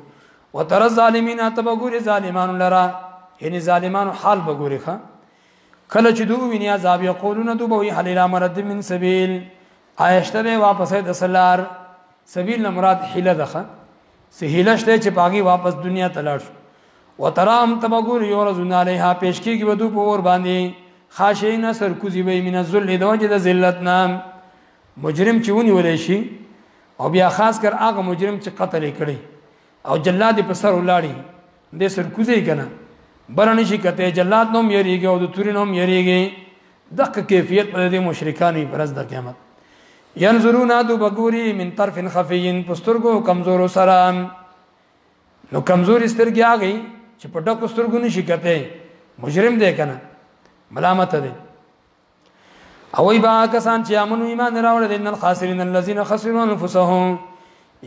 وتر الظالمین تبغور ظالمان لرا یعنی ظالمان حال بغوري خان کله چې دوی ویني عذاب یقولون دوی به هل الى مرد من سبیل آیشتره واپسې د سلار سبیل نه مراد حیله ده سهیله شته چې پاګي واپس دنیا ته لاړ شو وترام تبغور یورزون علیها پیش کیږي ودو په ور باندې خاشین سر کوزی وی من الذل د وجه د ذلت نام مجرم چې ونی ولې شي او بیا خاص کر هغه مجرم چې قتل کړي او جلاد په سر ولاړی د سر کوزی کنه برنه شي کته جلاد نوم یریږي او د توري نوم یریږي دغه کیفیت پر دې مشرکانو پر ورځ د قیامت ينظرون ادو بغوري من طرف خفين پسترګو کمزورو سره نو کمزوري سترګي اغي چې په ډکو سترګو نشي کته مجرم دی کنه ملامت دی او ای با کسان چې امن ایمان راوړل دي نن خاسرین الذين خسروا انفسهم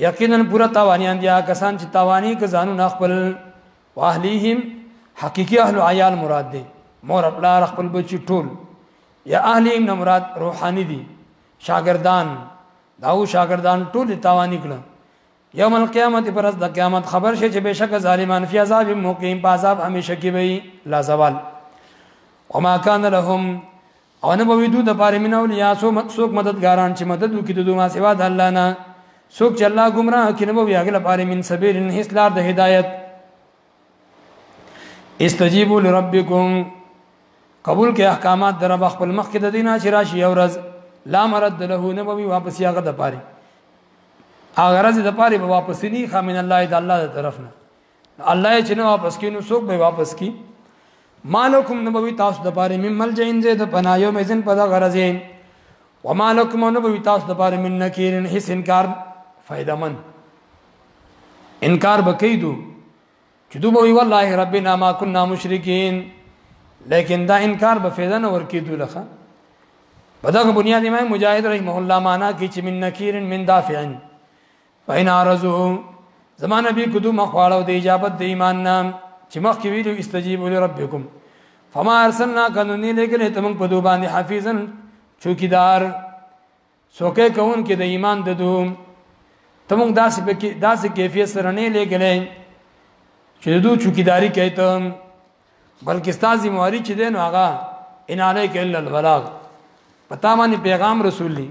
یقینا پورا تاوانیان دي کسان چې تاوانی ک ځانو نه خپل واهلیهم حقیقی اهل عیال مراد دی مور خپل خپل بچی ټول یا اهلیهم نه مراد روحانی دي شاګردان داو شاګردان ټول تاوانی کړه یوم القیامت پر د قیامت خبر شي چې بشک ظالمان فی عذاب مقیم په عذاب همیشه کې وي لا زوال وما کان لهم او نه به وي دوی دپاره من اولیاء څوک مددګاران چې مدد وکړي د دوی ما سوا د الله نه څوک چې الله ګمراه کړي نه به وي هغه لپاره من سبیل هیڅ لار د هدایت استجیبوا لربکم قبول کې احکامات در رب خپل مخ کې د دینه چې راشي یو ورځ لا مرد له نه به وي واپس یاغه د پاره هغه ورځ د پاره به واپس نه خامن الله د الله تر طرف نه الله چې نه واپس کینو څوک به واپس کی مالکم نبوی تاسو د پاره مم مل جین زید پنا یو مزن پدا غرزین ومالکم نبوی تاسو د پاره من نکیرن هیڅ انکار فائدہ من انکار بکیدو چې دوی وی والله ربنا ما كنا مشرکین لیکن دا انکار به فایده نه ورکیدو لخه په دغه بنیاد امام مجاهد رحمه الله معنا کې چې من نکیر من دافعن فین ارزو زمانه بي کدو مخواړو د اجابت د ایمان نام چې مخ کې ویلو استجیبوا لربکم فما ارسلنا کنونی لګلې ته موږ په دوه باندې حافظن چوکیدار سوکه کون کې د ایمان د دوم ته موږ داسې په داسې کیفیت سره نه لګلې چې دوی چوکیداری کوي ته بلکې ستا ذمہ واری چې دین هغه ان علیک الا البلاغ پتا باندې پیغام رسول دی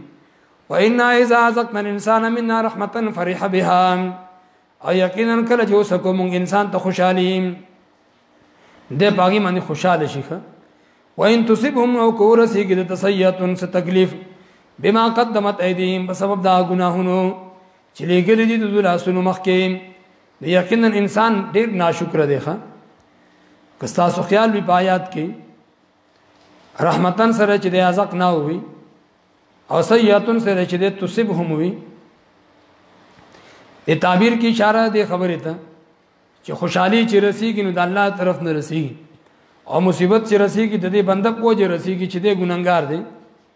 و ان اذا ازقنا الانسان منا رحمتا فرح بها او یقینا کله چې اوس کوم انسان ته خوشحالي د پاګی باندې خوشاله شي و ان تصبهم او کورسی کې د تسیئه څه تکلیف بما قدمت ایدیهم په سبب دا ګناهونو چې لګل دي د لاسونو مخکې یقینا انسان ډیر ناشکر دی ښا که تاسو خیال وی پایات کې رحمتن سره چې د ازق نه وي او سیئاتن سره چې د تصب هم وي د تعبیر کی اشاره د خبره ته چې خوشحالي چې رسیږي نو د الله طرف نه رسیږي او مصیبت چې رسیږي د دې بنده کوجه رسیږي چې د ګننګار دی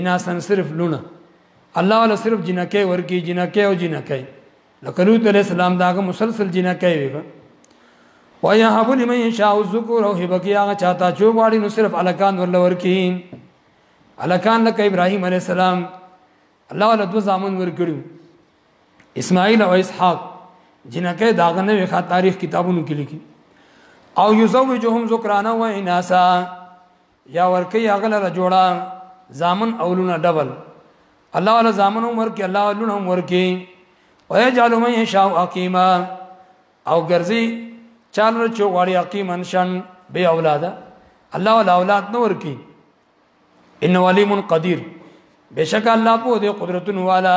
اناسن صرف لونه الله ولا صرف جنکه ورکی جنکه او جنکه لکه لوط علیہ السلام داغه مسلسل جنکه وی وای هب لمن یشاء الذکر او هبه کی هغه چاته چوغاړي نو صرف الکان ورل ورکی الکان لکه ابراهیم علیہ السلام الله ولا دو زامن ورکړو اسماعیل او اسحاق جنکه داغه نه وخا تاریخ کتابونو کې لیکي او یزوجهم ذکرانا و اناسا یا ورکی هغه لره جوړا زامن اولونه ډبل الله ولا زامن عمر کې الله لونه عمر کې ويجعل من يشاء حكيما او ګرځي چال رچو غړي حکیمن شن به اولاد الله ولا اولاد نور کې ان علیم قدیر بشک الله په دې قدرتونو والا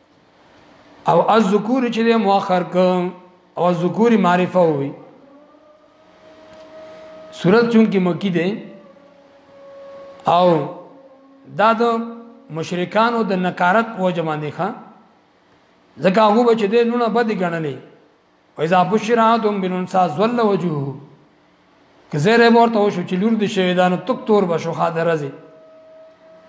او الذکور چې د مؤخر ک او الذکور معرفه وي صورت چون کې مکی ده او دا د مشرکانو د نکارت په وجه باندې ښا ځکه هغه بچ دې نونه بد ګڼلې و اذا بشر ادم بننسا ظل وجهه کزیر ورته وشو چې لور د شهیدان تک تور بشو خاطر زی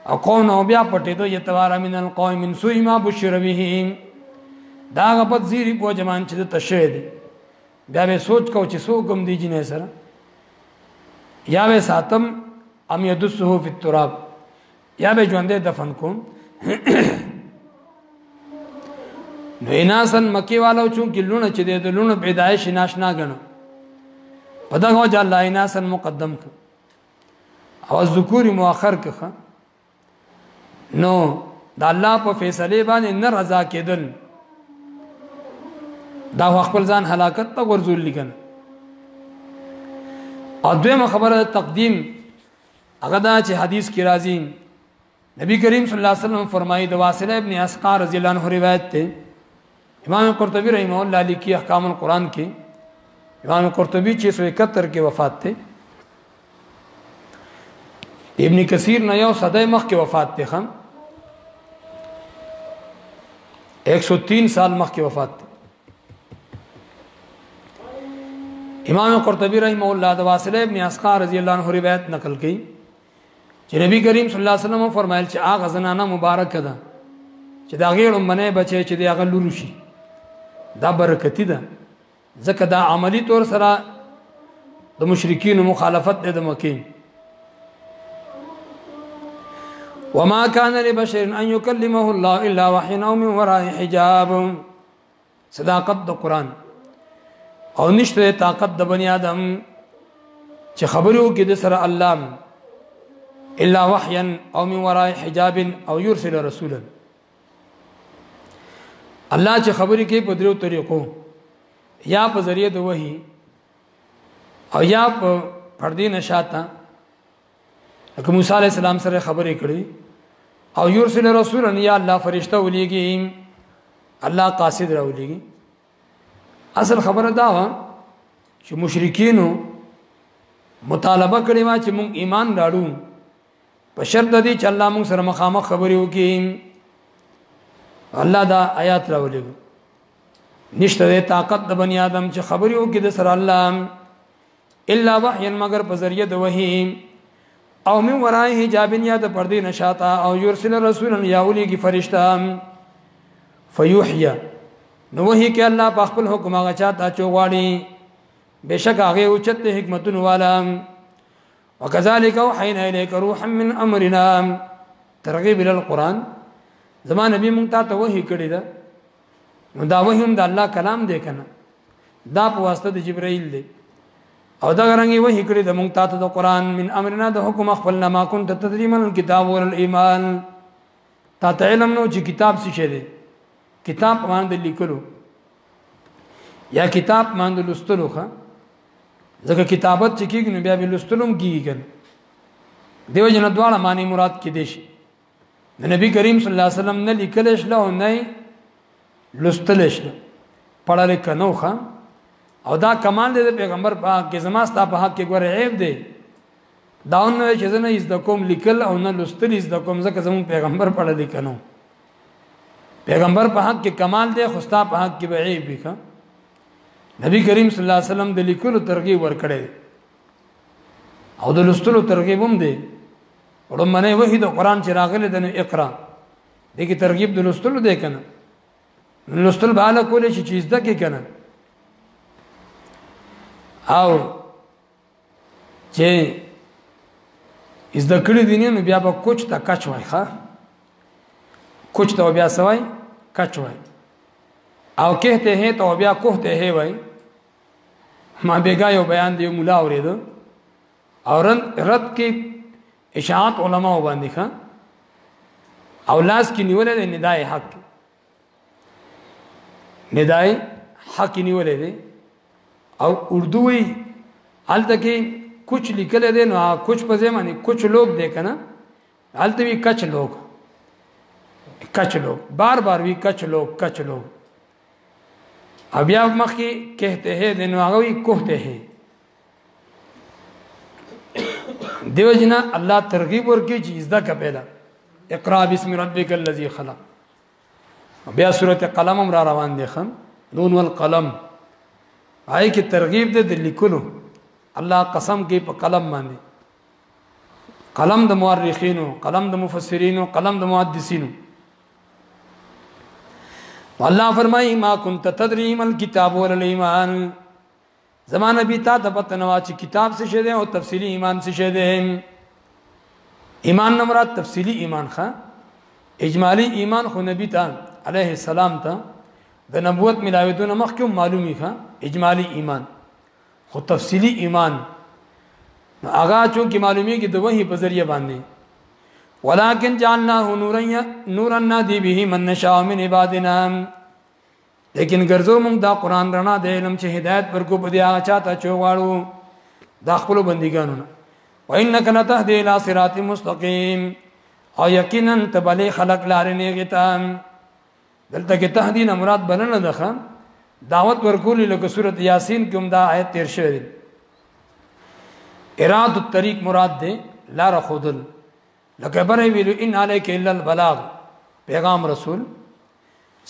او قوم نو بیا پټې دو یتوارا من القوم من سوی ما بشر به دا غبط زیری په جمان چې ته شهید بیا به سوچ کو چې سو کوم دی جنې سره یا به ساتم ام یدسه فی التراب یا به ژوندې دفن کوم نو اناسن مکی والو چون کې لونه چې د لونه پیدایش ناشنا غنو په دغه وجه الله اناسن مقدم ک او ذکور مؤخر ک نو د الله په فیصله باندې نه رضا کېدل دا خپل ځان هلاکت ته ورزول لګنه او دویمه خبره تقدیم هغه دا چې حدیث کې راځي نبی کریم صلی الله علیه وسلم فرمایي د واصله ابن اسقا رضی الله عنه روایت ته امام قرطبی رحم الله لیکي احکام القرآن کې امام قرطبی 671 کې وفات ته ابن کثیر نه یو صدې مخ کې وفات ته خام 103 سال مخ کې وفات ته امام قرطبی رحم الله د واصل ابن اسقا رضی الله عنه روایت نقل کړي چې نبی کریم صلی الله علیه وسلم فرمایل چې هغه زنانه مبارک ده چې دا غیر منه بچي چې دا غلور شي دا برکتی ده ځکه دا عملی طور سره د مشرکین مخالفت ده د مکه وما كان لبشر ان يكلمه الله الا وحي او من وراء حجاب صداقت د قران او نشته طاقت د بنی آدم چې خبرو کې د سره الله الا وحيا او من وراء حجاب او يرسل رسولا الله چې خبرې کوي په درو طریقو یا په ذریعه د وحي او یا په پردې نشاته لکه موسی علی السلام سره خبرې کړې او یرسل رسولا یا الله فرشته ولېږي الله قاصد را ولېږي اصل خبره دا و چې مشرکینو مطالبه کړې ما چې موږ ایمان راړو په شرط دي چې الله موږ سره مخامخ خبرې وکړي الله دا آیات راولې نشته د طاقت د بنی آدم چې خبرې وکړي د سره الله الا وحي مگر په ذریعہ د وحي او من ورای حجاب یا د پردې نشاتا او یرسل رسولا یا اولی کی فرشتہ فیحیا نو وحی کې الله په خپل حکم هغه چاته چوغاړي بشک هغه او چت حکمتون والا وکذالک وحینا الیک روحا من امرنا ترغیب ال القران زمان نبی مونږ ته وحی کړی دا نو دا وحی هم د الله کلام دی کنه دا په واسطه د جبرائیل دی او دا غرنګي وحی کړی د مونږ تاسو د قران من امرنا د حکم خپل نه ما كنت تدریما الكتاب والایمان تا ته علم نو چې کتاب څه شه دی کتاب باندې لیکلو یا کتاب باندې لستلو ښه ځکه کتابت چې کیږي نو بیا به لستلوم کیږي دیو جن دواړه معنی مراد کې دي شي د نبی کریم صلی الله علیه وسلم نه لیکل شله او نه لستل شله پړه لیک نو خان او دا کمال دی د پیغمبر په حق کې زما ستا په حق کې ګوره عیب دی داون نو چې زنه از د کوم لیکل او نه لستل از د کوم ځکه زمون پیغمبر پړه لیک نو پیغمبر په حق کې کمال دی خو ستا په حق کې به عیب وکړه نبی کریم صلی الله علیه وسلم د لیکلو ترغیب ورکړي او د لستلو ترغیب هم دی ورمنه وحی د قران چې راغله د اقرا دغه ترغیب د لوستلو دی کنه لوستل به له کولې چې چیز ده کې کنه او چې از د کړي دي نه بیا به کوچ ته کچ وای ښا کوچ ته بیا سوای کچ وای او کہتے ہیں تو بیا کوہتے ہیں وای ما بیګا یو بیان دی مولا اوریدو او رد کې اشاعت علما باندې ښه او لاس کې نیولې ده ندای حق ندای حق نیولې ده او اردو وی حالته کې کچھ لیکل دي نو کچھ په ځای باندې کچھ لوګ دې کنه حالته وی کچھ لوګ کچھ لوګ بار بار وی کچھ لوګ کچھ لوګ بیا مخکې کہتے ہیں دنو هغه کوهته هي دیو جنا الله ترغیب ورکی چې زده کا پیدا اقرا بسم ربک الذی خلق بیا سورته قلم هم را روان دي خان نون والقلم آی کی ترغیب ده د لیکلو الله قسم کې په قلم باندې قلم د مورخینو قلم د مفسرینو قلم د محدثینو الله فرمایي ما كنت تدري ما الكتاب ولا الايمان زما نبی تا ته پته نه چې کتاب څه شه ده او تفصیلی ایمان څه شه ده ایمان نه مراد تفصیلی ایمان ښه اجمالی ایمان خو نبی ته علیه السلام ته د نبوت ملاویدونه مخکې معلومی ښه اجمالی ایمان خو تفصیلی ایمان هغه چون کې معلومی کې د وحی په ذریعہ باندې ولكن جعلناه نورا نورا نهدي به من نشاء من عبادنا لیکن ګرځو موږ دا قران رڼا د علم چې هدایت پر کو بدیا چاته چوغاړو دا خپل بندګانو نه وانک لتهدی الى صراط مستقیم او یقینا تبلی خلق لار نه غتا دلته کې تهدی نه مراد بلنه ده دعوت ورکول لکه سورۃ یاسین کې هم دا آیت تیر شوی دی اراد الطریق مراد ده لار خودل لکه بره ویلو ان علیک الا البلاغ پیغام رسول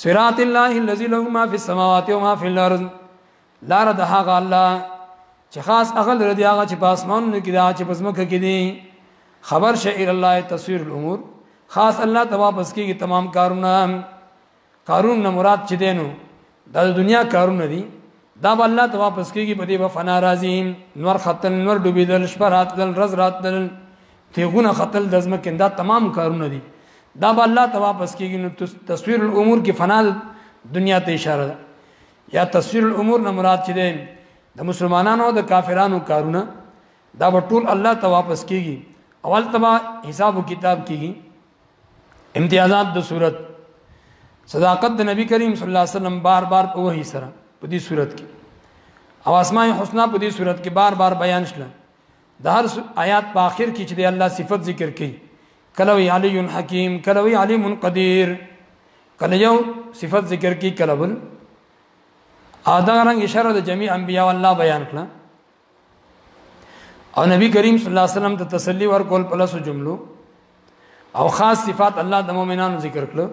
صراط الله الذي له ما في السماوات وما في الارض لار د هغه الله چې خاص هغه لري دی هغه چې په اسمانونو کې دا چې په ځمکه کې دی خبر شه ال الله تصویر الامور خاص الله ته واپس کیږي تمام کارونه کارون نه مراد چې دینو د دنیا کارونه دي دا به الله ته واپس کیږي په دې به فنا راځي نور ختل نور ډوبېدل شپه راتلل رز راتلل تیغونه ختل د ځمکې دا تمام کارونه دي دا به الله ته واپس کیږي نو تصویر الامور کې فنا دنیا ته اشاره ده یا تصویر الامور نه مراد چې ده د مسلمانانو او د کافرانو کارونه دا به ټول الله ته واپس کیږي اول تبا حساب و کتاب کیږي امتیازات د صورت صداقت د نبی کریم صلی الله علیه وسلم بار بار په وحی سره په دې صورت کې او اسماء الحسنا په دې صورت کې بار بار بیان شل د هر آیات په آخر کې چې د الله صفت ذکر کړي کله وی علی حکیم کله وی علیم قدیر کله یو صفت ذکر کړي کله بل ادا رنگ اشاره د جميع انبیا الله بیان کړه او نبی کریم صلی الله علیه وسلم ته تسلی ورکول په لاسو جملو او خاص صفات الله د مؤمنانو ذکر کړو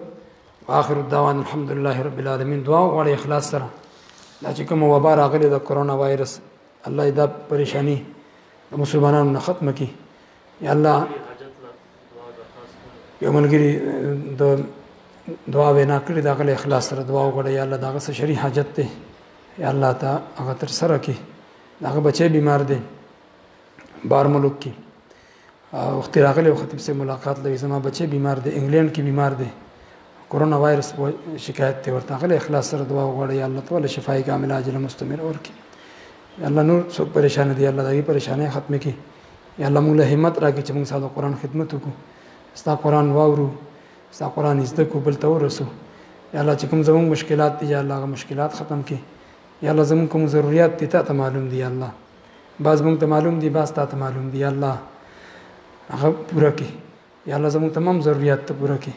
واخر الدعوان الحمدلله رب العالمین دعا غواړي اخلاص سره دا چې کوم وبا راغلی د کرونا وایرس الله دا پریشانی د مسلمانانو نه ختم کړي یا الله یو ملګری د دعا وینا کړې دا غل اخلاص سره دعا وکړه یا الله دا غسه شری حاجت ته یا الله تا هغه تر سره کې هغه بچي بیمار دي بار ملک کې وخت راغلی وخت په ملاقات لوي زما بچي بیمار دي انګلند کې بیمار دي کورونا وایرس په شکایت ته ورته غلې اخلاص سره دعا وغواړي یا الله تعالی شفای کامله عاجله مستمر ورکړي الله نور څوک پریشان دي الله دغه پریشانه ختمه کړي یا الله موږ له همت راکړي چې موږ ساده قران خدمت وکړو ستا قران واورو ستا قران زده کو بل ته ورسو یا الله چې کوم زموږ مشکلات دي یا الله غو مشکلات ختم کړي یا الله زموږ کوم ضرورت دي ته معلوم دي یا الله باز موږ ته معلوم دي باز ته معلوم دي یا الله هغه پوره کړي یا الله زموږ تمام ضرورت ته پوره کړي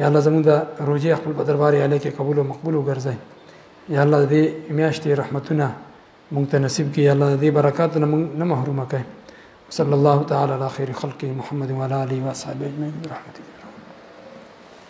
یا الله زموږ د روزي خپل په دربار علی کې قبول او مقبول وګرځي یا الله دې میاشتې رحمتونه مونږ ته نصیب کړي الله دې برکات نه مونږ نه محروم کړي صلی الله تعالی علی خیر خلق محمد وعلى اله وصحبه اجمعین برحمتک